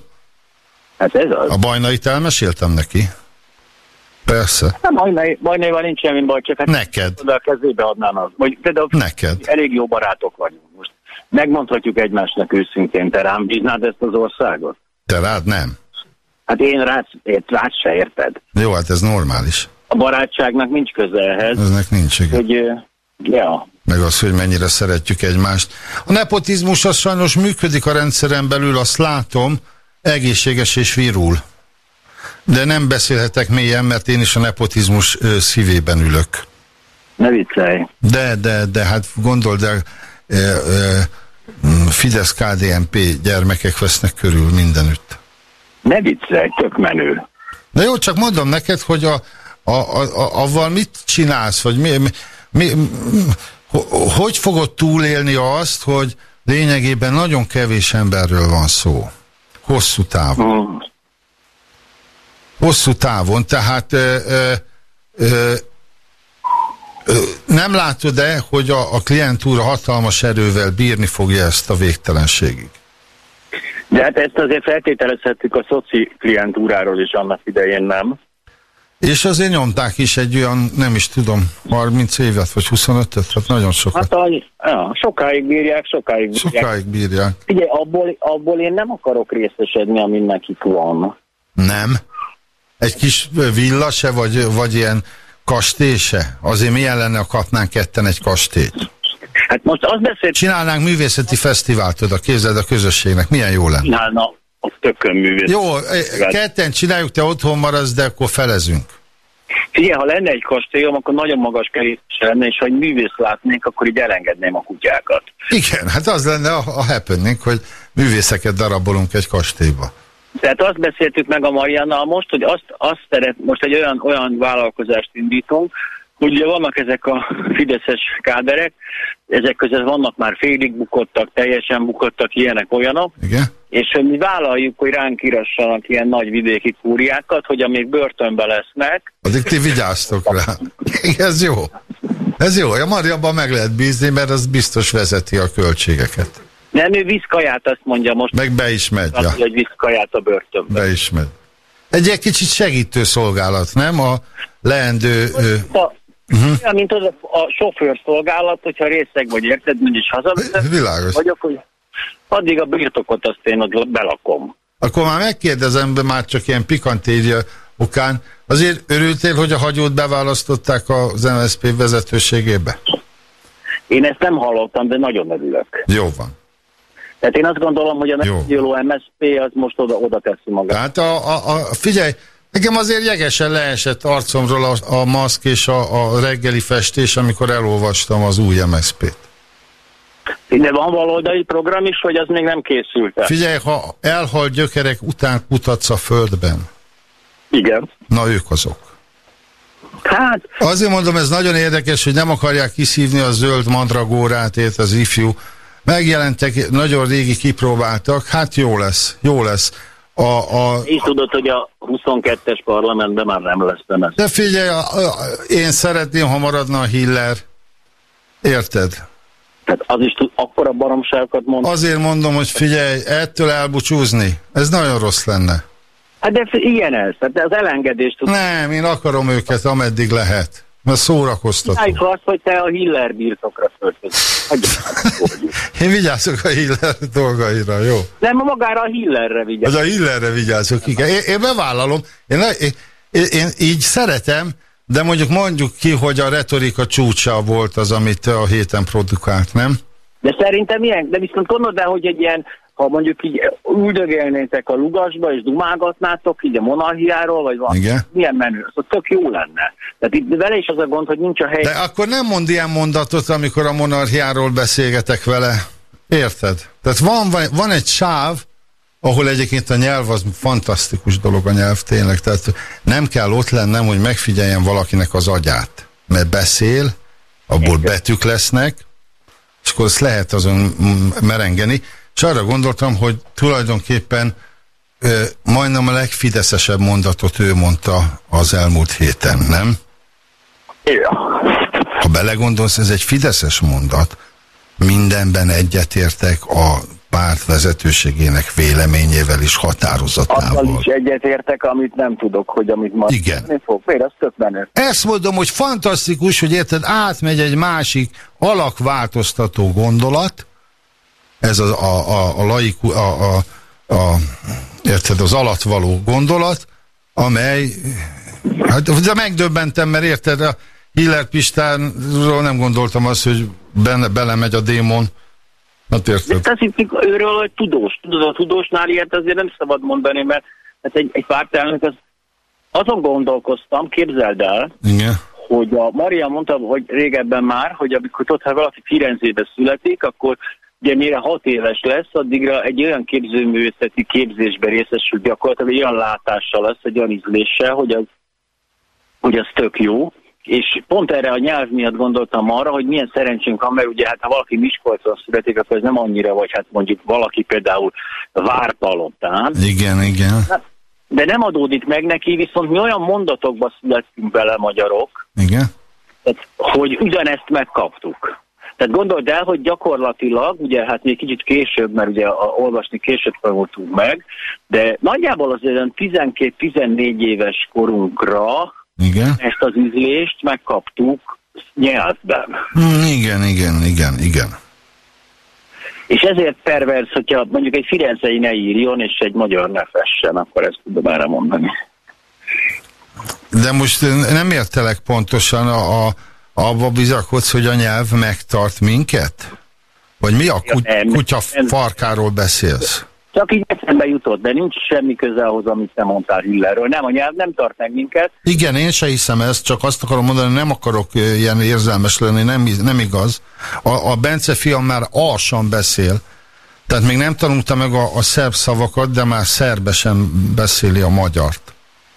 Speaker 12: Hát ez az.
Speaker 1: A bajnait elmeséltem neki. Persze.
Speaker 12: Nem, Bajnai- Bajnaival nincs semmi baj, csak hát
Speaker 1: Neked.
Speaker 12: oda a kezébe adnám az. Vagy például
Speaker 1: Neked.
Speaker 12: elég jó barátok vagyunk most. Megmondhatjuk egymásnak őszintén, te rám bíznád ezt az országot?
Speaker 1: Te rád nem.
Speaker 12: Hát én rád, ért, rád se érted.
Speaker 1: Jó, hát ez normális.
Speaker 12: A barátságnak nincs köze ehhez.
Speaker 1: Eznek nincs, igen.
Speaker 12: Hogy, ja,
Speaker 1: Meg az, hogy mennyire szeretjük egymást. A nepotizmus az sajnos működik a rendszeren belül, azt látom, egészséges és virul. De nem beszélhetek mélyen, mert én is a nepotizmus ö, szívében ülök.
Speaker 12: ne viccelj.
Speaker 1: De, de, de hát gondold el, ö, ö, Fidesz-KDNP gyermekek vesznek körül mindenütt.
Speaker 12: Ne viccelj, tök menő.
Speaker 1: De jó, csak mondom neked, hogy a, a, a, a, avval mit csinálsz, vagy mi, mi, mi, ho- hogy fogod túlélni azt, hogy lényegében nagyon kevés emberről van szó. Hosszú távon. Hosszú távon, tehát ö, ö, ö, ö, nem látod-e, hogy a, a klientúra hatalmas erővel bírni fogja ezt a végtelenségig?
Speaker 12: De hát ezt azért feltételezhettük a szoci klientúráról is annak idején, nem?
Speaker 1: És azért nyomták is egy olyan, nem is tudom, 30 évet, vagy 25-öt, hát nagyon sokat.
Speaker 12: Hát a, ja, sokáig bírják, sokáig bírják.
Speaker 1: Sokáig bírják.
Speaker 12: Figyelj, abból, abból én nem akarok részesedni, ami nekik van.
Speaker 1: Nem? Egy kis villa se, vagy, vagy ilyen kastély se? Azért milyen lenne, ha kapnánk ketten egy kastélyt?
Speaker 12: Hát most azt beszélt...
Speaker 1: Csinálnánk művészeti fesztivált oda, képzeld a közösségnek, milyen jó lenne.
Speaker 12: Csinálna a tökön művész.
Speaker 1: Jó, eh, ketten csináljuk, te otthon maradsz, de akkor felezünk.
Speaker 12: Figyelj, ha lenne egy kastélyom, akkor nagyon magas kerítés lenne, és ha egy művész látnék, akkor így elengedném a kutyákat.
Speaker 1: Igen, hát az lenne a, a happening, hogy művészeket darabolunk egy kastélyba.
Speaker 12: Tehát azt beszéltük meg a Mariannal most, hogy azt, azt szeret, most egy olyan, olyan vállalkozást indítunk, hogy ugye vannak ezek a fideszes káderek, ezek között vannak már félig bukottak, teljesen bukottak, ilyenek, olyanok,
Speaker 1: Igen?
Speaker 12: És hogy mi vállaljuk, hogy ránk írassanak ilyen nagy vidéki kúriákat, hogy amíg börtönbe lesznek,
Speaker 1: Addig ti vigyáztok rá. Ez jó. Ez jó. A Marianban meg lehet bízni, mert az biztos vezeti a költségeket.
Speaker 12: nem ő visz kaját, azt mondja most,
Speaker 1: Meg be is megy. Ja.
Speaker 12: azt, hogy visz kaját a börtönbe.
Speaker 1: Be is megy. Egy, egy kicsit segítő szolgálat, nem? A leendő... Ö,
Speaker 12: A, Olyan, mint az a, a sofőrszolgálat, hogyha részeg vagy érted, is hazaviszed,
Speaker 1: Világos.
Speaker 12: vagy akkor addig a birtokot azt én ott belakom.
Speaker 1: akkor már megkérdezem, de már csak ilyen pikantéria okán, azért örültél, hogy a hagyót beválasztották az MSZP vezetőségébe?
Speaker 12: Én ezt nem hallottam, de nagyon örülök.
Speaker 1: Jó van.
Speaker 12: Tehát én azt gondolom, hogy a meggyőlő MSZP az most oda, oda teszi magát.
Speaker 1: Tehát a, a, a, figyelj, nekem azért jegesen leesett arcomról a, a maszk és a, a reggeli festés, amikor elolvastam az új MSZP-t.
Speaker 12: De van baloldali program is, hogy az még nem készült el?
Speaker 1: Figyelj, ha elhalt gyökerek után kutatsz a földben,
Speaker 12: Igen.
Speaker 1: na ők azok.
Speaker 12: Hát,
Speaker 1: Azért mondom, ez nagyon érdekes, hogy nem akarják kiszívni a zöld mandragórát, ért az ifjú. Megjelentek, nagyon régi kipróbáltak, hát jó lesz, jó lesz. A, a,
Speaker 12: így tudod, hogy a 22-es parlamentben már nem lesz MSZP.
Speaker 1: de figyelj, a, a, én szeretném, ha maradna a Hiller. Érted?
Speaker 12: Tehát az is tud, akkora baromságokat mond.
Speaker 1: Azért mondom, hogy figyelj, ettől elbúcsúzni, ez nagyon rossz lenne.
Speaker 12: Hát de ilyen ez, tehát az elengedést tud.
Speaker 1: Nem, én akarom őket, ameddig lehet. Mert szórakoztató.
Speaker 12: Csináljuk azt, hogy te a Hiller birtokra föltözöl.
Speaker 1: Én vigyázok a Hiller dolgaira, jó?
Speaker 12: Nem, magára a Hillerre vigyázz.
Speaker 1: Az a Hillerre vigyázok, igen. Én, én bevállalom, én, én, én így szeretem, de mondjuk mondjuk ki, hogy a retorika csúcsa volt az, amit a héten produkált, nem?
Speaker 12: De szerintem ilyen, de viszont gondold el, hogy egy ilyen, ha mondjuk így üldögélnétek a lugasba, és dumágatnátok így a monarchiáról, vagy van,
Speaker 1: Igen.
Speaker 12: milyen menő, az tök jó lenne. Tehát itt vele is az a gond, hogy nincs a hely.
Speaker 1: De akkor nem mond ilyen mondatot, amikor a monarchiáról beszélgetek vele. Érted? Tehát van, van egy sáv, ahol egyébként a nyelv az fantasztikus dolog a nyelv tényleg. Tehát nem kell ott lennem, hogy megfigyeljen valakinek az agyát. Mert beszél, abból betűk lesznek, és akkor azt lehet azon merengeni. És arra gondoltam, hogy tulajdonképpen ö, majdnem a legfideszesebb mondatot ő mondta az elmúlt héten, nem? Ha belegondolsz, ez egy fideszes mondat. Mindenben egyetértek a párt vezetőségének véleményével és határozatával.
Speaker 12: Azzal is egyetértek, amit nem tudok, hogy amit ma
Speaker 1: Igen.
Speaker 12: fog. Miért, az tök menő.
Speaker 1: Ezt mondom, hogy fantasztikus, hogy érted, átmegy egy másik alakváltoztató gondolat, ez a, a, a, a laiku, a, a, a, érted, az alatvaló gondolat, amely, hát de megdöbbentem, mert érted, a Hiller Pistánról nem gondoltam azt, hogy benne, belemegy a démon. Hát érted?
Speaker 12: De azt hiszik őről, hogy tudós. Tudod, a tudósnál ilyet azért nem szabad mondani, mert hát egy, egy pártelnök az azon gondolkoztam, képzeld el,
Speaker 1: Igen.
Speaker 12: hogy a Maria mondta, hogy régebben már, hogy amikor ott, ha valaki Firenzébe születik, akkor ugye mire hat éves lesz, addigra egy olyan képzőművészeti képzésbe részesül gyakorlatilag egy olyan látással lesz, egy olyan ízléssel, hogy az, hogy az tök jó. És pont erre a nyelv miatt gondoltam arra, hogy milyen szerencsénk van, mert ugye hát ha valaki Miskolcon születik, akkor ez nem annyira, vagy hát mondjuk valaki például Várpalotán,
Speaker 1: Igen, igen.
Speaker 12: de nem adódik meg neki, viszont mi olyan mondatokba születtünk bele magyarok,
Speaker 1: Igen.
Speaker 12: tehát, hogy ugyanezt megkaptuk. Tehát gondold el, hogy gyakorlatilag, ugye hát még kicsit később, mert ugye a, olvasni később tanultunk meg, de nagyjából az olyan 12-14 éves korunkra
Speaker 1: Igen.
Speaker 12: ezt az ízlést megkaptuk nyelvben.
Speaker 1: Mm, igen, igen, igen, igen.
Speaker 12: És ezért pervers, hogyha mondjuk egy firenzei ne írjon, és egy magyar ne fessen, akkor ezt tudom erre mondani.
Speaker 1: De most nem értelek pontosan a, a, abba bizakodsz, hogy a nyelv megtart minket? Vagy mi a
Speaker 12: nem,
Speaker 1: kutya farkáról beszélsz?
Speaker 12: Csak így eszembe jutott, de nincs semmi köze ahhoz, amit te mondtál Hillerről. Nem, a nyelv nem tart meg minket.
Speaker 1: Igen, én se hiszem ezt, csak azt akarom mondani, nem akarok ilyen érzelmes lenni, nem, nem igaz. A, a Bence fiam már alsan beszél, tehát még nem tanulta meg a, a szerb szavakat, de már szerbesen beszéli a magyart.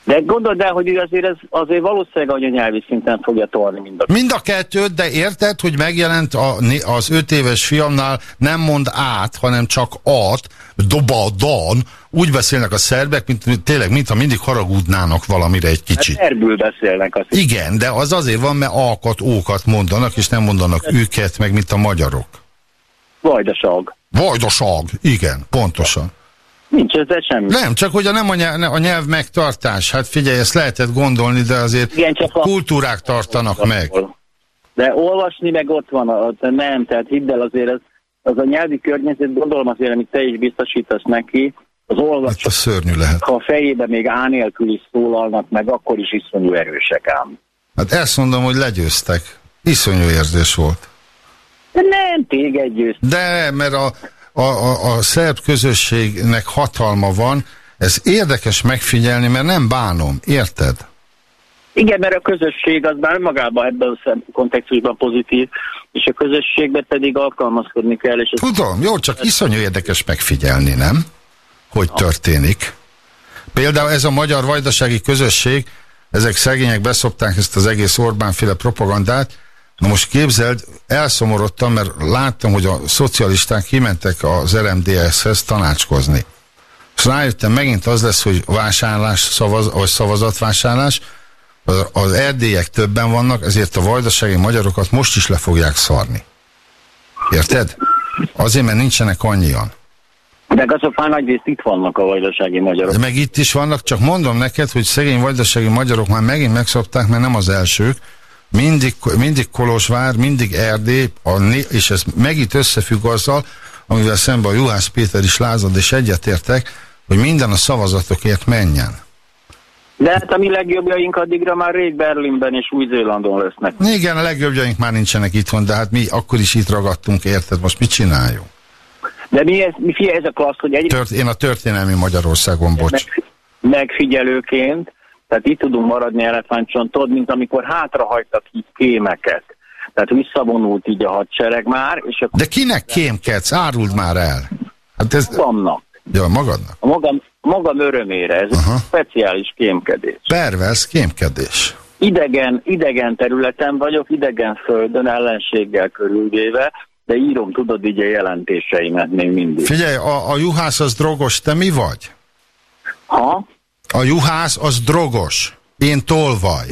Speaker 12: De gondold el, hogy azért ez azért valószínűleg anyanyelvi szinten fogja torni mind a
Speaker 1: Mind a kettőt, de érted, hogy megjelent a, az öt éves fiamnál nem mond át, hanem csak at, doba, dan, úgy beszélnek a szerbek, mint tényleg, mintha mindig haragudnának valamire egy kicsit.
Speaker 12: Hát szerbül beszélnek azt.
Speaker 1: Igen, de az azért van, mert alkat, ókat mondanak, és nem mondanak őket, meg mint a magyarok.
Speaker 12: Vajdaság.
Speaker 1: Vajdaság, igen, pontosan.
Speaker 12: Nincs ezzel semmi.
Speaker 1: Nem, csak hogy a nem a nyelv, a nyelv megtartás. Hát figyelj, ezt lehetett gondolni, de azért
Speaker 12: Igen, csak a-
Speaker 1: kultúrák tartanak meg.
Speaker 12: De olvasni meg ott van, a, a- nem, tehát hidd el azért, az, az a nyelvi környezet, gondolom azért, amit te is biztosítasz neki, az olvas,
Speaker 1: A szörnyű lehet.
Speaker 12: ha a fejébe még á nélkül is szólalnak meg, akkor is iszonyú erősek ám.
Speaker 1: Hát ezt mondom, hogy legyőztek. Iszonyú érzés volt.
Speaker 12: De nem téged győz.
Speaker 1: De, mert a, a, a, a szerb közösségnek hatalma van, ez érdekes megfigyelni, mert nem bánom, érted?
Speaker 12: Igen, mert a közösség az már magában ebben a kontextusban pozitív, és a közösségben pedig alkalmazkodni kell. És
Speaker 1: Tudom, jó, csak iszonyú érdekes megfigyelni, nem? Hogy történik. Például ez a magyar vajdasági közösség, ezek szegények beszopták ezt az egész Orbán-féle propagandát, Na most képzeld, elszomorodtam, mert láttam, hogy a szocialisták kimentek az RMDS-hez tanácskozni. És rájöttem, megint az lesz, hogy vásárlás, szavaz, vagy szavazatvásárlás, az, az erdélyek többen vannak, ezért a vajdasági magyarokat most is le fogják szarni. Érted? Azért, mert nincsenek annyian.
Speaker 12: De azok már nagy részt itt vannak a vajdasági magyarok.
Speaker 1: De meg itt is vannak, csak mondom neked, hogy szegény vajdasági magyarok már megint megszopták, mert nem az elsők. Mindig, mindig Kolozsvár, mindig Erdély, a, és ez megint összefügg azzal, amivel szemben a Juhász Péter is lázad, és egyetértek, hogy minden a szavazatokért menjen.
Speaker 12: De hát a mi legjobbjaink addigra már rég Berlinben és Új-Zélandon lesznek.
Speaker 1: Igen, a legjobbjaink már nincsenek itthon, de hát mi akkor is itt ragadtunk, érted? Most mit csináljunk?
Speaker 12: De mi ez, mi figyelj, ez a klassz, hogy egy
Speaker 1: Tört, én a történelmi Magyarországon, bocs.
Speaker 12: meg, megfigyelőként, tehát itt tudunk maradni elefántcsontot, mint amikor hátrahagytak így kémeket. Tehát visszavonult így a hadsereg már, és akkor
Speaker 1: De kinek kémkedsz? Áruld már el. Hát ez...
Speaker 12: magamnak,
Speaker 1: Ja, magadnak.
Speaker 12: a magam, magam örömére, ez
Speaker 1: Aha.
Speaker 12: egy speciális kémkedés.
Speaker 1: Pervers kémkedés.
Speaker 12: Idegen, idegen területen vagyok, idegen földön, ellenséggel körülvéve, de írom, tudod, így a jelentéseimet még mindig.
Speaker 1: Figyelj, a, a juhász az drogos, te mi vagy?
Speaker 12: Ha?
Speaker 1: A juhász az drogos. Én tolvaj.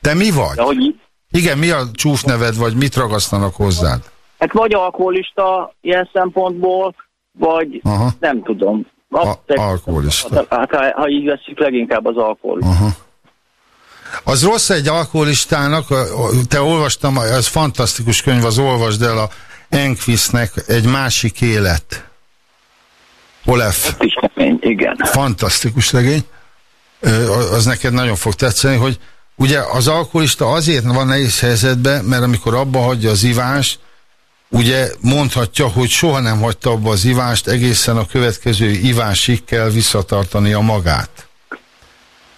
Speaker 1: Te mi vagy?
Speaker 12: De hogy?
Speaker 1: Igen, mi a csúf neved, vagy mit ragasztanak hozzád?
Speaker 12: Hát vagy alkoholista ilyen szempontból, vagy
Speaker 1: Aha.
Speaker 12: nem tudom. Azt
Speaker 1: A- alkoholista.
Speaker 12: Hát ha, ha így veszik, leginkább az alkohol.
Speaker 1: Aha. Az rossz egy alkoholistának, te olvastam, ez fantasztikus könyv, az olvasd el a Enquistnek egy másik élet. Olef.
Speaker 12: is kemény, igen.
Speaker 1: Fantasztikus legény. Az neked nagyon fog tetszeni, hogy ugye az alkoholista azért van nehéz helyzetben, mert amikor abba hagyja az ivást, ugye mondhatja, hogy soha nem hagyta abba az ivást, egészen a következő ivásig kell visszatartania magát.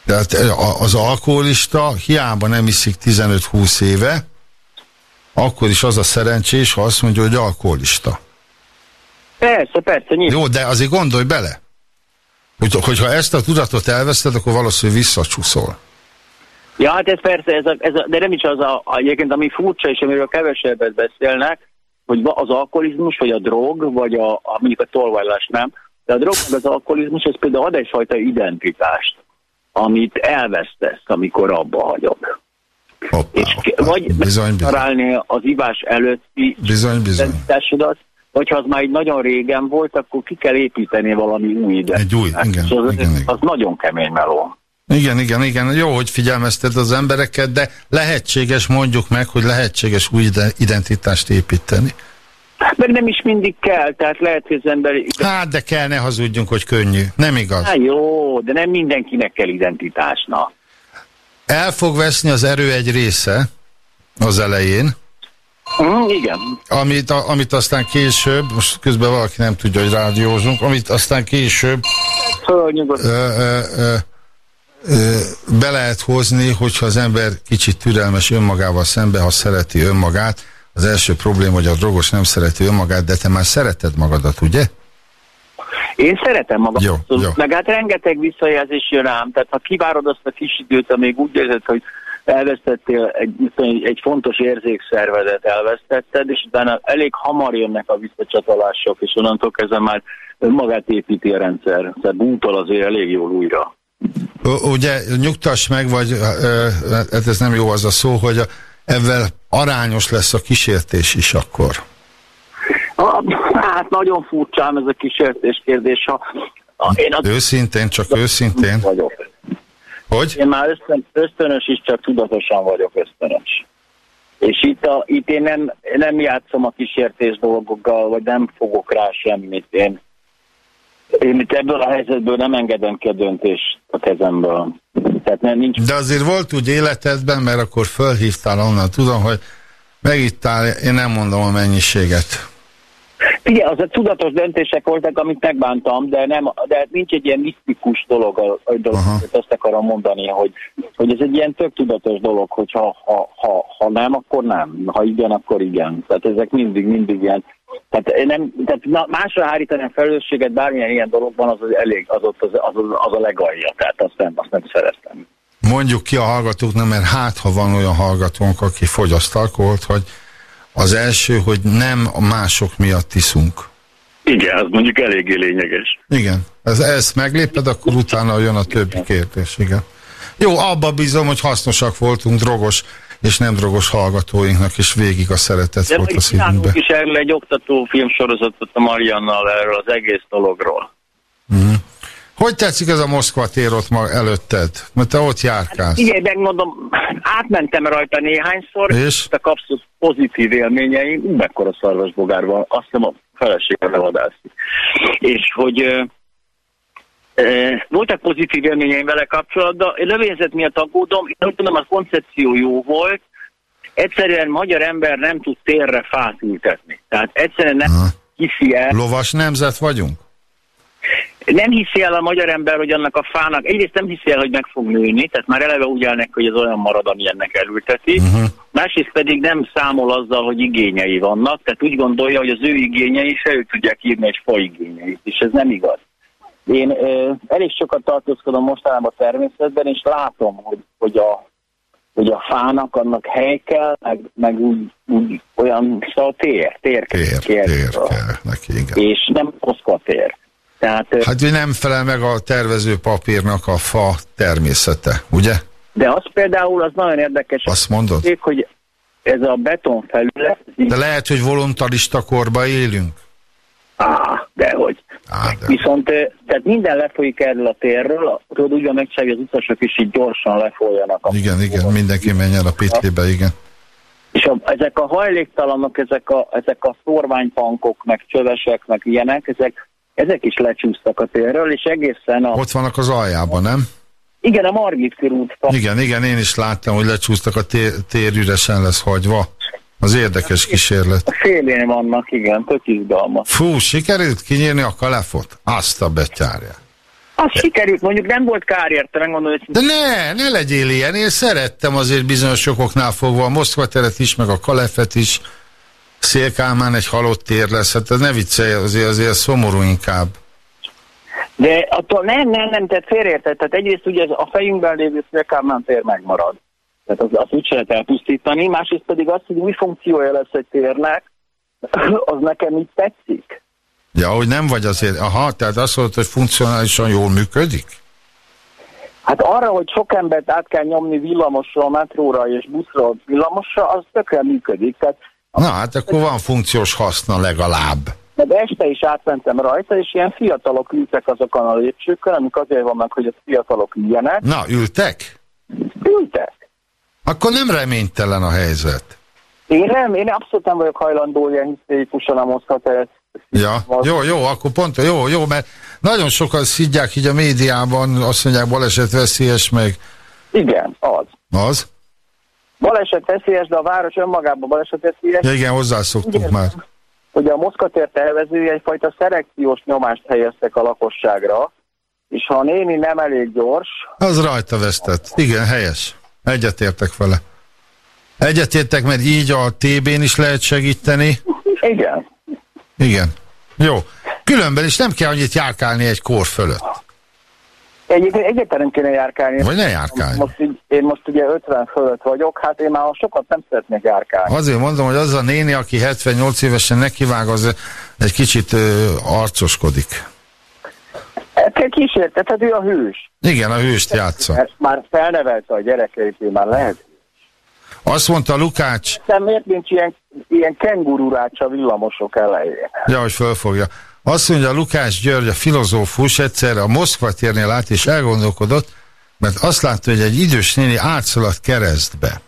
Speaker 1: Tehát a- az alkoholista hiába nem iszik 15-20 éve, akkor is az a szerencsés, ha azt mondja, hogy alkoholista.
Speaker 12: Persze, persze, nyilván.
Speaker 1: Jó, de azért gondolj bele, hogy, hogyha ezt a tudatot elveszted, akkor valószínűleg visszacsúszol.
Speaker 12: Ja, hát ez persze, ez a, ez a, de nem is az a, egyébként, ami furcsa, és amiről kevesebbet beszélnek, hogy az alkoholizmus, vagy a drog, vagy a, a mondjuk a tolvajlás nem, de a drog, meg az alkoholizmus, ez például ad egyfajta identitást, amit elvesztesz, amikor abba hagyod.
Speaker 1: Hoppá,
Speaker 12: és ke- vagy
Speaker 1: bizony, bizony.
Speaker 12: az ivás előtti
Speaker 1: Bizony, bizony.
Speaker 12: identitásodat, ha az már így nagyon régen volt, akkor ki kell építeni valami új identitást.
Speaker 1: Egy új, igen,
Speaker 12: És az,
Speaker 1: igen, igen.
Speaker 12: az nagyon kemény meló.
Speaker 1: Igen, igen, igen. Jó, hogy figyelmezted az embereket, de lehetséges, mondjuk meg, hogy lehetséges új ide- identitást építeni.
Speaker 12: Meg nem is mindig kell, tehát lehet, hogy az ember...
Speaker 1: Hát, de kell, ne hazudjunk, hogy könnyű. Nem igaz.
Speaker 12: Hát jó, de nem mindenkinek kell identitásnak.
Speaker 1: El fog veszni az erő egy része az elején,
Speaker 12: Mm, igen.
Speaker 1: Amit, a, amit aztán később, most közben valaki nem tudja, hogy rádiózunk, amit aztán később
Speaker 12: Fölnyugodt.
Speaker 1: ö, ö, ö, ö, be lehet hozni, hogyha az ember kicsit türelmes önmagával szembe, ha szereti önmagát. Az első probléma, hogy a drogos nem szereti önmagát, de te már szereted magadat, ugye?
Speaker 12: Én szeretem magam,
Speaker 1: Jó, jó.
Speaker 12: meg hát rengeteg visszajelzés jön rám, tehát ha kivárod azt a kis időt, amíg úgy érzed, hogy elvesztettél egy, egy, egy fontos érzékszervedet, elvesztetted, és utána elég hamar jönnek a visszacsatolások, és onnantól kezdve már önmagát építi a rendszer, tehát bútol azért elég jól újra.
Speaker 1: Ugye nyugtass meg, vagy hát ez nem jó az a szó, hogy ezzel arányos lesz a kísértés is akkor.
Speaker 12: Hát nagyon furcsán ez a kísértés kérdés, ha én az
Speaker 1: Őszintén, csak őszintén.
Speaker 12: vagyok.
Speaker 1: Hogy?
Speaker 12: Én már ösztön, ösztönös is, csak tudatosan vagyok ösztönös. És itt, a, itt én nem, nem játszom a kísértés dolgokkal, vagy nem fogok rá semmit. Én, én itt ebből a helyzetből nem engedem ki a döntést a kezemből. Tehát nem, nincs
Speaker 1: De azért volt úgy életedben, mert akkor fölhívtál onnan, tudom, hogy megittál, én nem mondom a mennyiséget.
Speaker 12: Igen, az a tudatos döntések voltak, amit megbántam, de, nem, de nincs egy ilyen misztikus dolog, a, dolog azt akarom mondani, hogy, hogy ez egy ilyen tök tudatos dolog, hogy ha, ha, ha, ha nem, akkor nem, ha igen, akkor igen. Tehát ezek mindig, mindig ilyen. Tehát, nem, tehát na, másra hárítani a felelősséget bármilyen ilyen dologban, az, az elég, az, ott az, az, az a legalja, tehát azt nem, azt nem szeretem.
Speaker 1: Mondjuk ki a hallgatóknak, mert hát, ha van olyan hallgatónk, aki fogyaszt alkoholt, hogy az első, hogy nem a mások miatt iszunk.
Speaker 12: Igen, az mondjuk eléggé lényeges.
Speaker 1: Igen. Ez, ezt megléped, akkor utána jön a többi kérdés, igen. Jó, abba bízom, hogy hasznosak voltunk drogos és nem drogos hallgatóinknak, és végig a szeretet
Speaker 12: De
Speaker 1: volt a szívünkbe.
Speaker 12: is erről egy oktató filmsorozatot a Mariannal erről az egész dologról.
Speaker 1: Mhm. Hogy tetszik ez a Moszkva tér ott ma előtted? Mert te ott járkálsz.
Speaker 12: Igen, megmondom, átmentem rajta néhányszor,
Speaker 1: És?
Speaker 12: a abszolút pozitív élményeim, mekkora szarvasbogárban, azt hiszem a feleségem levadászik. És hogy voltak pozitív élményeim vele kapcsolatban, én növényzet miatt aggódom, én úgy tudom, a koncepció jó volt, egyszerűen magyar ember nem tud térre fát ültetni. Tehát egyszerűen nem hiszi el,
Speaker 1: Lovas nemzet vagyunk?
Speaker 12: Nem hiszi el a magyar ember, hogy annak a fának, egyrészt nem hiszi el, hogy meg fog nőni, tehát már eleve úgy állnak, hogy ez olyan marad, amilyennek elülteti, uh-huh. másrészt pedig nem számol azzal, hogy igényei vannak, tehát úgy gondolja, hogy az ő igényei se ő tudják írni egy fa igényeit, és ez nem igaz. Én ö, elég sokat tartózkodom mostanában a természetben, és látom, hogy, hogy a hogy a fának annak hely kell, meg, meg úgy, úgy olyan, szóval tér, tér, tér, tér, tér
Speaker 1: kell neki, igen.
Speaker 12: És nem Moszkva tér. Tehát,
Speaker 1: Hát hogy nem felel meg a tervező papírnak a fa természete, ugye?
Speaker 12: De az például az nagyon érdekes.
Speaker 1: Azt mondod?
Speaker 12: Hogy ez a betonfelület...
Speaker 1: De lehet, hogy voluntarista korba élünk?
Speaker 12: Á, dehogy.
Speaker 1: Á, de.
Speaker 12: Viszont tehát minden lefolyik erről a térről, tudod úgy van megcsinálni, hogy az utasok is így gyorsan lefolyanak. A
Speaker 1: Igen, igen, mindenki menjen a pitlibe, igen.
Speaker 12: És a, ezek a hajléktalanok, ezek a, ezek a szorványpankok, meg csövesek, meg ilyenek, ezek, ezek is lecsúsztak a térről, és egészen a...
Speaker 1: Ott vannak az aljában, nem?
Speaker 12: Igen, a Margit körút.
Speaker 1: Igen, igen, én is láttam, hogy lecsúsztak a tér, tér üresen lesz hagyva. Az érdekes kísérlet.
Speaker 12: A szélén vannak, igen, tök izgalmas.
Speaker 1: Fú, sikerült kinyírni a kalefot? Azt a betyárja.
Speaker 12: Az sikerült, mondjuk nem volt kár érte, megmondom, hogy
Speaker 1: De ne, ne legyél ilyen, én szerettem azért bizonyos okoknál fogva a Moszkva teret is, meg a Kalefet is. Szélkálmán egy halott tér lesz, hát ez ne viccelj, azért, azért szomorú inkább.
Speaker 12: De attól nem, nem, nem, tehát félreértett. Tehát egyrészt ugye a fejünkben lévő Szélkálmán tér megmarad. Tehát az, az úgy se lehet elpusztítani. Másrészt pedig az, hogy mi funkciója lesz egy térnek, az nekem így tetszik.
Speaker 1: Ja, hogy nem vagy azért, aha, tehát azt mondod, hogy funkcionálisan jól működik?
Speaker 12: Hát arra, hogy sok embert át kell nyomni villamosról, metróra és buszról villamosra, az tökre működik. Tehát
Speaker 1: Na, hát akkor van funkciós haszna legalább.
Speaker 12: de este is átmentem rajta, és ilyen fiatalok ültek azokon a lépcsőkön, amik azért vannak, hogy a fiatalok üljenek.
Speaker 1: Na, ültek?
Speaker 12: Ültek.
Speaker 1: Akkor nem reménytelen a helyzet.
Speaker 12: Én nem, én abszolút nem vagyok hajlandó ilyen hisztérikusan a Moszkva teret.
Speaker 1: Ja, jó, jó, akkor pont, jó, jó, mert nagyon sokan szidják így a médiában, azt mondják baleset veszélyes meg.
Speaker 12: Igen, az.
Speaker 1: Az?
Speaker 12: Baleset veszélyes, de a város önmagában baleset veszélyes.
Speaker 1: Ja, igen, hozzászoktunk már.
Speaker 12: hogy a Moszkvatér tervezői egyfajta szelekciós nyomást helyeztek a lakosságra, és ha a néni nem elég gyors,
Speaker 1: Az rajta vesztett. Igen, helyes. Egyetértek vele. Egyetértek, mert így a TB-n is lehet segíteni.
Speaker 12: igen.
Speaker 1: Igen. Jó. Különben is nem kell annyit járkálni egy kor fölött.
Speaker 12: Egyébként egyáltalán kéne járkálni.
Speaker 1: Vagy ne járkálj.
Speaker 12: Most, így, én most ugye 50 fölött vagyok, hát én már sokat nem szeretnék járkálni.
Speaker 1: Azért mondom, hogy az a néni, aki 78 évesen nekivág, az egy kicsit ö, arcoskodik.
Speaker 12: Te kísérte, tehát ő a hős.
Speaker 1: Igen, a hőst játsza.
Speaker 12: Mert már felnevelte a gyerekeit, már lehet.
Speaker 1: Azt mondta Lukács,
Speaker 12: De miért nincs ilyen, ilyen kengururács a villamosok elején?
Speaker 1: ja, hogy fölfogja. Azt mondja Lukács György, a filozófus egyszer a Moszkva térnél át, és elgondolkodott, mert azt látta, hogy egy idős néni átszaladt keresztbe.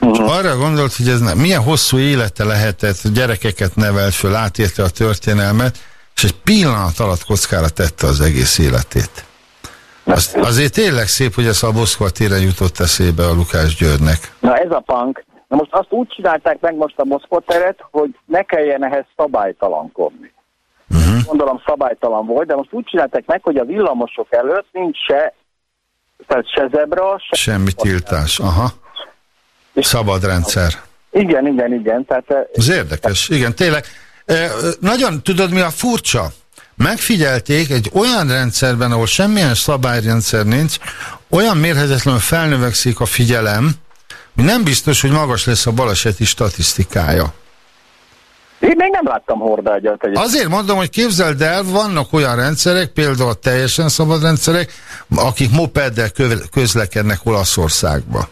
Speaker 1: És arra gondolt, hogy ez nem, milyen hosszú élete lehetett, gyerekeket nevelt föl, átérte a történelmet, és egy pillanat alatt kockára tette az egész életét. Az, azért tényleg szép, hogy ez a Moszkva téren jutott eszébe a Lukács Györgynek.
Speaker 12: Na ez a punk. Na most azt úgy csinálták meg most a Moszkva teret, hogy ne kelljen ehhez szabálytalankodni. Uh-huh. Gondolom szabálytalan volt, de most úgy csinálták meg, hogy a villamosok előtt nincs se, tehát se zebra, se...
Speaker 1: Semmi tiltás. Aha. Szabad rendszer.
Speaker 12: Igen, igen, igen. Tehát, eh,
Speaker 1: Ez érdekes, igen, tényleg. E, nagyon, tudod mi a furcsa? Megfigyelték egy olyan rendszerben, ahol semmilyen szabályrendszer nincs, olyan mérhetetlenül felnövekszik a figyelem, hogy nem biztos, hogy magas lesz a baleseti statisztikája.
Speaker 12: Én még nem láttam hordágyat egy.
Speaker 1: Azért mondom, hogy képzeld el, vannak olyan rendszerek, például a teljesen szabad rendszerek, akik mopeddel közlekednek Olaszországba.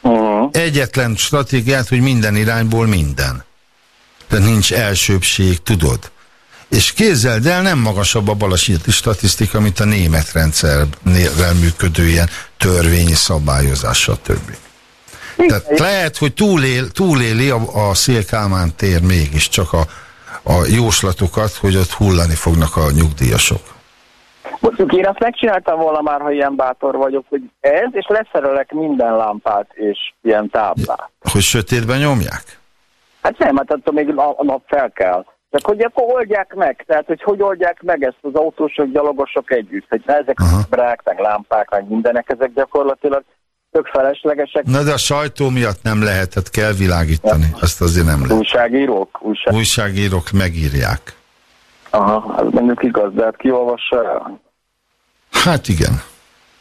Speaker 12: Uh-huh.
Speaker 1: Egyetlen stratégiát, hogy minden irányból minden. Tehát nincs elsőbség, tudod. És kézzel, el, nem magasabb a baleseti statisztika, mint a német rendszerrel működő ilyen törvényi szabályozás, stb. Tehát lehet, hogy túlél, túléli a, a Szélkálmán tér mégiscsak a, a jóslatokat, hogy ott hullani fognak a nyugdíjasok.
Speaker 12: Mondjuk én azt megcsináltam volna már, ha ilyen bátor vagyok, hogy ez, és leszerelek minden lámpát és ilyen táblát.
Speaker 1: Hogy sötétben nyomják?
Speaker 12: Hát nem, hát attól még a, a nap fel kell. Csak hogy akkor oldják meg, tehát hogy hogy oldják meg ezt az autósok, gyalogosok együtt, hogy ne ezek a brák, meg lámpák, meg mindenek, ezek gyakorlatilag tök feleslegesek.
Speaker 1: Na de a sajtó miatt nem lehet, hát kell világítani. Azt azért nem lehet.
Speaker 12: Újságírók? Újság...
Speaker 1: Újságírók megírják.
Speaker 12: Aha, az mondjuk igaz, de hát kiolvassa el.
Speaker 1: Hát igen.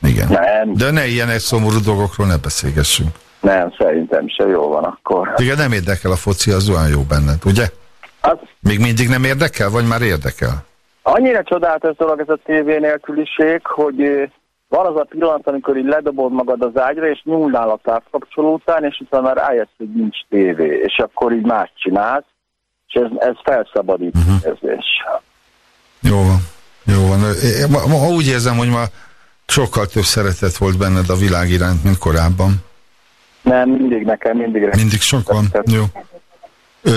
Speaker 1: Igen.
Speaker 12: Nem.
Speaker 1: De ne ilyenek szomorú dolgokról ne beszélgessünk.
Speaker 12: Nem, szerintem se jó van akkor.
Speaker 1: Igen, nem érdekel a foci, az olyan jó benned, ugye?
Speaker 12: Az...
Speaker 1: Még mindig nem érdekel, vagy már érdekel?
Speaker 12: Annyira csodálatos dolog ez a tévé nélküliség, hogy van az a pillanat, amikor így ledobod magad az ágyra, és nyúlnál a távkapcsoló után, és utána rájössz, hogy nincs tévé, és akkor így más csinálsz, és ez, ez felszabadít
Speaker 1: Mhm.
Speaker 12: uh-huh. érzés.
Speaker 1: Jó van. Jó van. Én ma, ma úgy érzem, hogy ma sokkal több szeretet volt benned a világ iránt, mint korábban.
Speaker 12: Nem, mindig nekem, mindig nekem.
Speaker 1: Mindig sok van. Jó.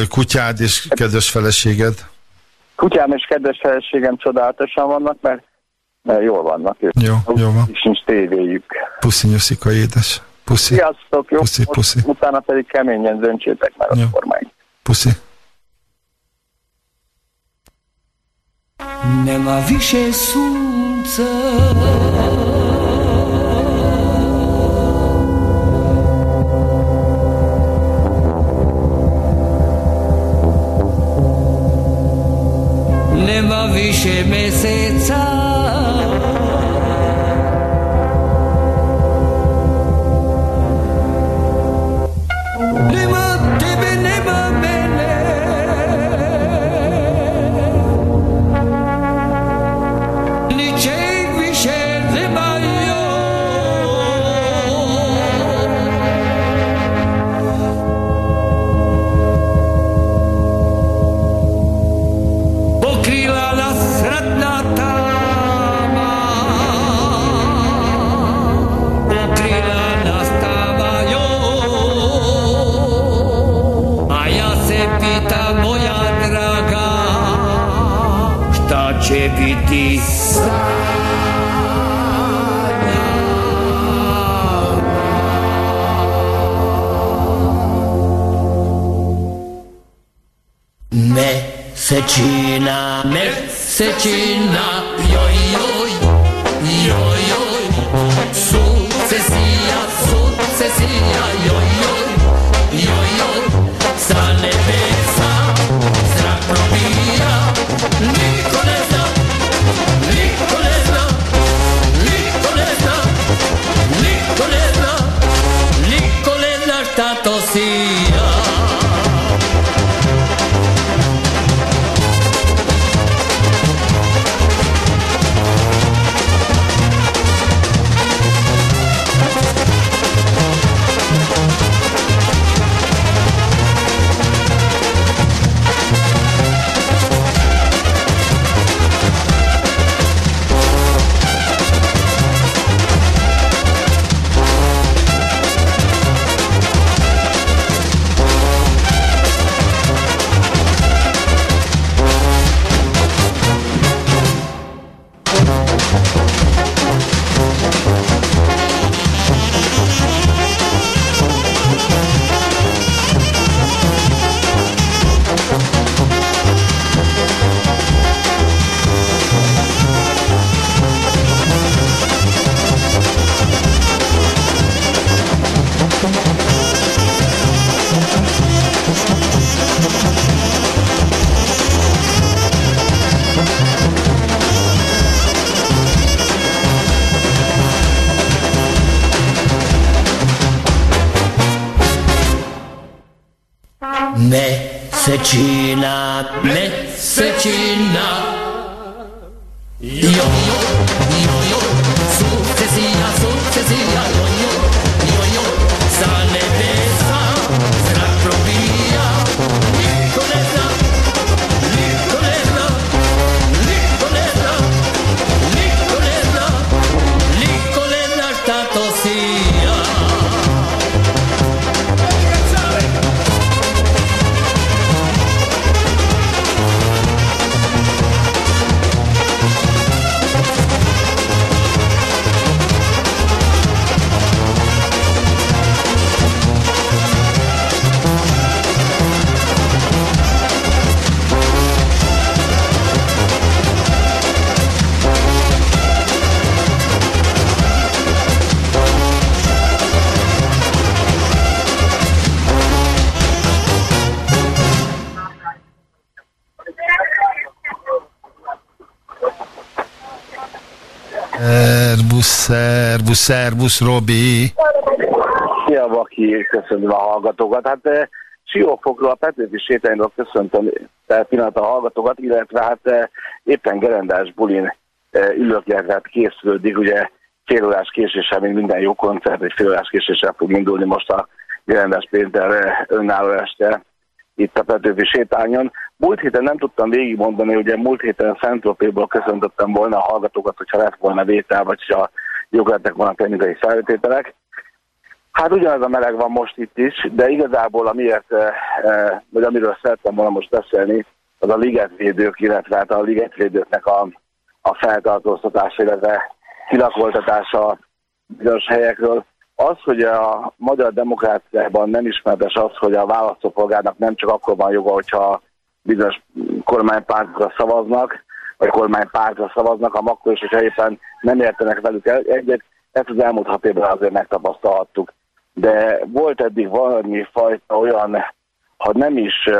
Speaker 1: Kutyád és kedves feleséged?
Speaker 12: Kutyám és kedves feleségem csodálatosan vannak, mert jól vannak ők.
Speaker 1: Jó, jó van.
Speaker 12: És nincs tévéjük.
Speaker 1: Puszi nyuszika édes. Puszi.
Speaker 12: Sziasztok, jó?
Speaker 1: Puszi, puszi.
Speaker 12: Utána pedig keményen döntsétek már jó. a kormány.
Speaker 1: Puszi.
Speaker 13: Nema szunca. Nem a više meseca
Speaker 14: Messzecina, jaj,
Speaker 1: szerbusz, Robi.
Speaker 15: Szia, Vaki, köszönöm a hallgatókat. Hát eh, Siófokról, a Petőfi sétányról köszöntöm eh, pillanat a hallgatókat, illetve hát eh, éppen gerendás bulin eh, ülök, illetve hát készülődik, ugye fél órás késéssel, mint minden jó koncert, egy fél órás késéssel fog indulni most a gerendás Péter önálló este itt a Petőfi sétányon. Múlt héten nem tudtam végigmondani, ugye múlt héten Szentropéból köszöntöttem volna a hallgatókat, hogyha lett volna vétel, vagy ha lettek volna technikai feltételek. Hát ugyanez a meleg van most itt is, de igazából amiért, eh, eh, vagy amiről szerettem volna most beszélni, az a ligetvédők, illetve hát a ligetvédőknek a, a feltartóztatása, illetve kilakoltatása bizonyos helyekről. Az, hogy a magyar demokráciában nem ismertes az, hogy a választópolgárnak nem csak akkor van joga, hogyha bizonyos kormánypártra szavaznak, vagy kormánypártra szavaznak, hanem akkor is, hogyha éppen nem értenek velük el- egyet. Ezt az elmúlt hat évben azért megtapasztalhattuk. De volt eddig valami fajta olyan, ha nem is,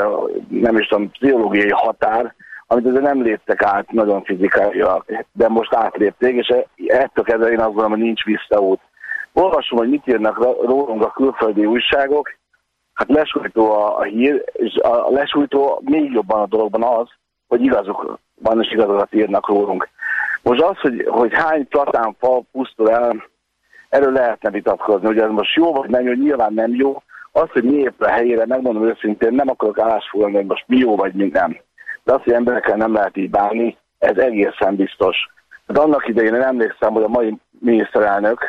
Speaker 15: nem is tudom, pszichológiai határ, amit azért nem léptek át nagyon fizikailag, de most átlépték, és ettől kezdve én azt gondolom, hogy nincs visszaút. Olvasom, hogy mit írnak rólunk a külföldi újságok, hát lesújtó a, a hír, és a lesújtó még jobban a dologban az, hogy igazuk van, és igazokat írnak rólunk. Most az, hogy, hogy hány platánfa pusztul el, erről lehetne vitatkozni, hogy ez most jó vagy nem jó, nyilván nem jó. Az, hogy mi épül a helyére, megmondom őszintén, nem akarok állásfoglalni, hogy most mi jó vagy mi nem. De az, hogy emberekkel nem lehet így bánni, ez egészen biztos. Hát annak idején én emlékszem, hogy a mai miniszterelnök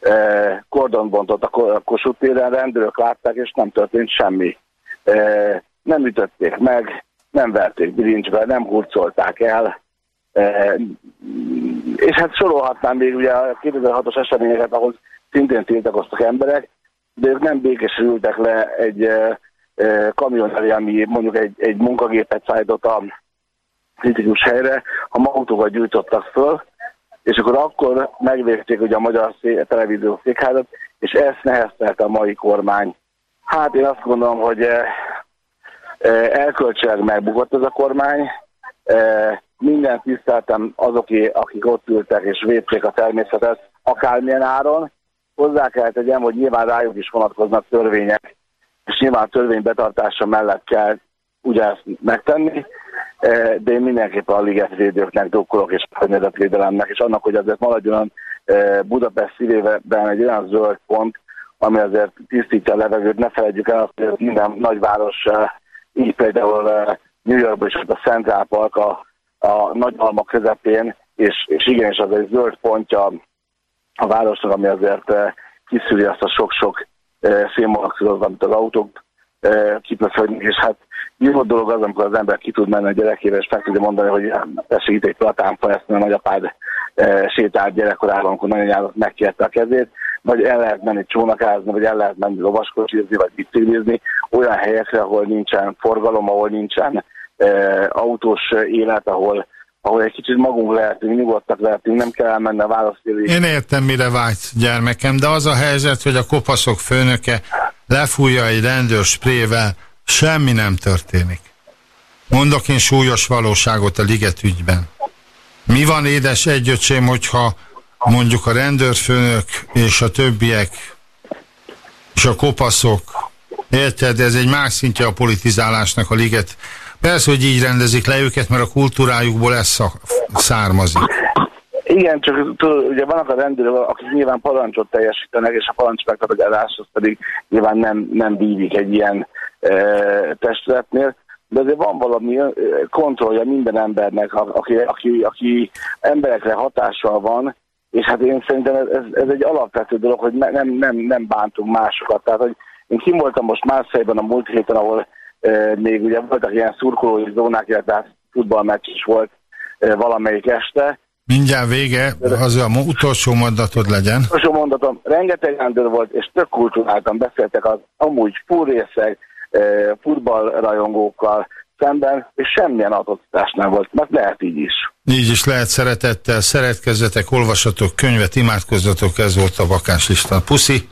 Speaker 15: eh, kordon bontott a Ko- a Kossuth téren, rendőrök látták, és nem történt semmi. Eh, nem ütötték meg, nem verték bilincsbe, nem hurcolták el, eh, és hát sorolhatnám még ugye a 2006-os eseményeket, ahol szintén tiltakoztak emberek, de ők nem békésen ültek le egy, eh, e, kamion elé, ami mondjuk egy, egy munkagépet szállított a kritikus helyre, a autókat gyújtottak föl, és akkor akkor megvégték ugye a magyar szé- televízió székházat, és ezt neheztelte a mai kormány. Hát én azt gondolom, hogy elkölcsileg megbukott ez a kormány, minden tiszteltem azoké, akik ott ültek és védték a természetet, akármilyen áron. Hozzá kell tegyem, hogy nyilván rájuk is vonatkoznak törvények, és nyilván a törvény betartása mellett kell ugyanezt megtenni, de én mindenképpen a ligetvédőknek dokkolok és környezetvédelemnek, és annak, hogy azért maradjon Budapest szívében egy olyan zöld pont, ami azért tisztítja a levegőt, ne felejtjük el hogy minden nagyváros, így például eh, New Yorkban is ott a Central Park a, a nagyalma közepén, és, és igenis az egy zöld pontja a városnak, ami azért eh, kiszűri azt a sok-sok eh, szénmonoxidot, amit az autók kipöszögnek, és hát jó dolog az, amikor az ember ki tud menni a gyerekével, és meg tudja mondani, hogy tessék itt egy platánfa, ezt a nagyapád sétált gyerekkorában, amikor nagyanyának megkérte a kezét, vagy el lehet menni csónakázni, vagy el lehet menni lovaskocsizni, vagy biciklizni, olyan helyekre, ahol nincsen forgalom, ahol nincsen eh, autós élet, ahol ahol egy kicsit magunk lehetünk, nyugodtak lehetünk, nem kell elmenni a választéri.
Speaker 1: Én értem, mire vágysz, gyermekem, de az a helyzet, hogy a kopaszok főnöke lefújja egy rendőr sprével, semmi nem történik. Mondok én súlyos valóságot a liget ügyben. Mi van, édes egyöcsém, hogyha mondjuk a rendőrfőnök és a többiek és a kopaszok, érted, ez egy más szintje a politizálásnak a liget. Persze, hogy így rendezik le őket, mert a kultúrájukból ez származik.
Speaker 15: Igen, csak tudod, ugye vannak a rendőrök, akik nyilván parancsot teljesítenek, és a parancs megtartás az pedig nyilván nem, nem bívik egy ilyen e, testületnél, de azért van valami kontrollja minden embernek, aki, aki, aki emberekre hatással van, és hát én szerintem ez, ez, ez egy alapvető dolog, hogy ne- nem, nem, nem bántunk másokat. Tehát, hogy én kim voltam most Márszejben a múlt héten, ahol e, még ugye voltak ilyen szurkolói zónák, illetve futballmeccs is volt e, valamelyik este,
Speaker 1: Mindjárt vége, az a utolsó mondatod legyen.
Speaker 15: utolsó mondatom, rengeteg rendőr volt, és tök kultúráltan beszéltek az amúgy fúrészeg eh, futballrajongókkal szemben, és semmilyen atrocitás nem volt, mert lehet így is.
Speaker 1: Így is lehet szeretettel, szeretkezzetek, olvasatok könyvet, imádkozzatok, ez volt a vakáns lista. Puszi!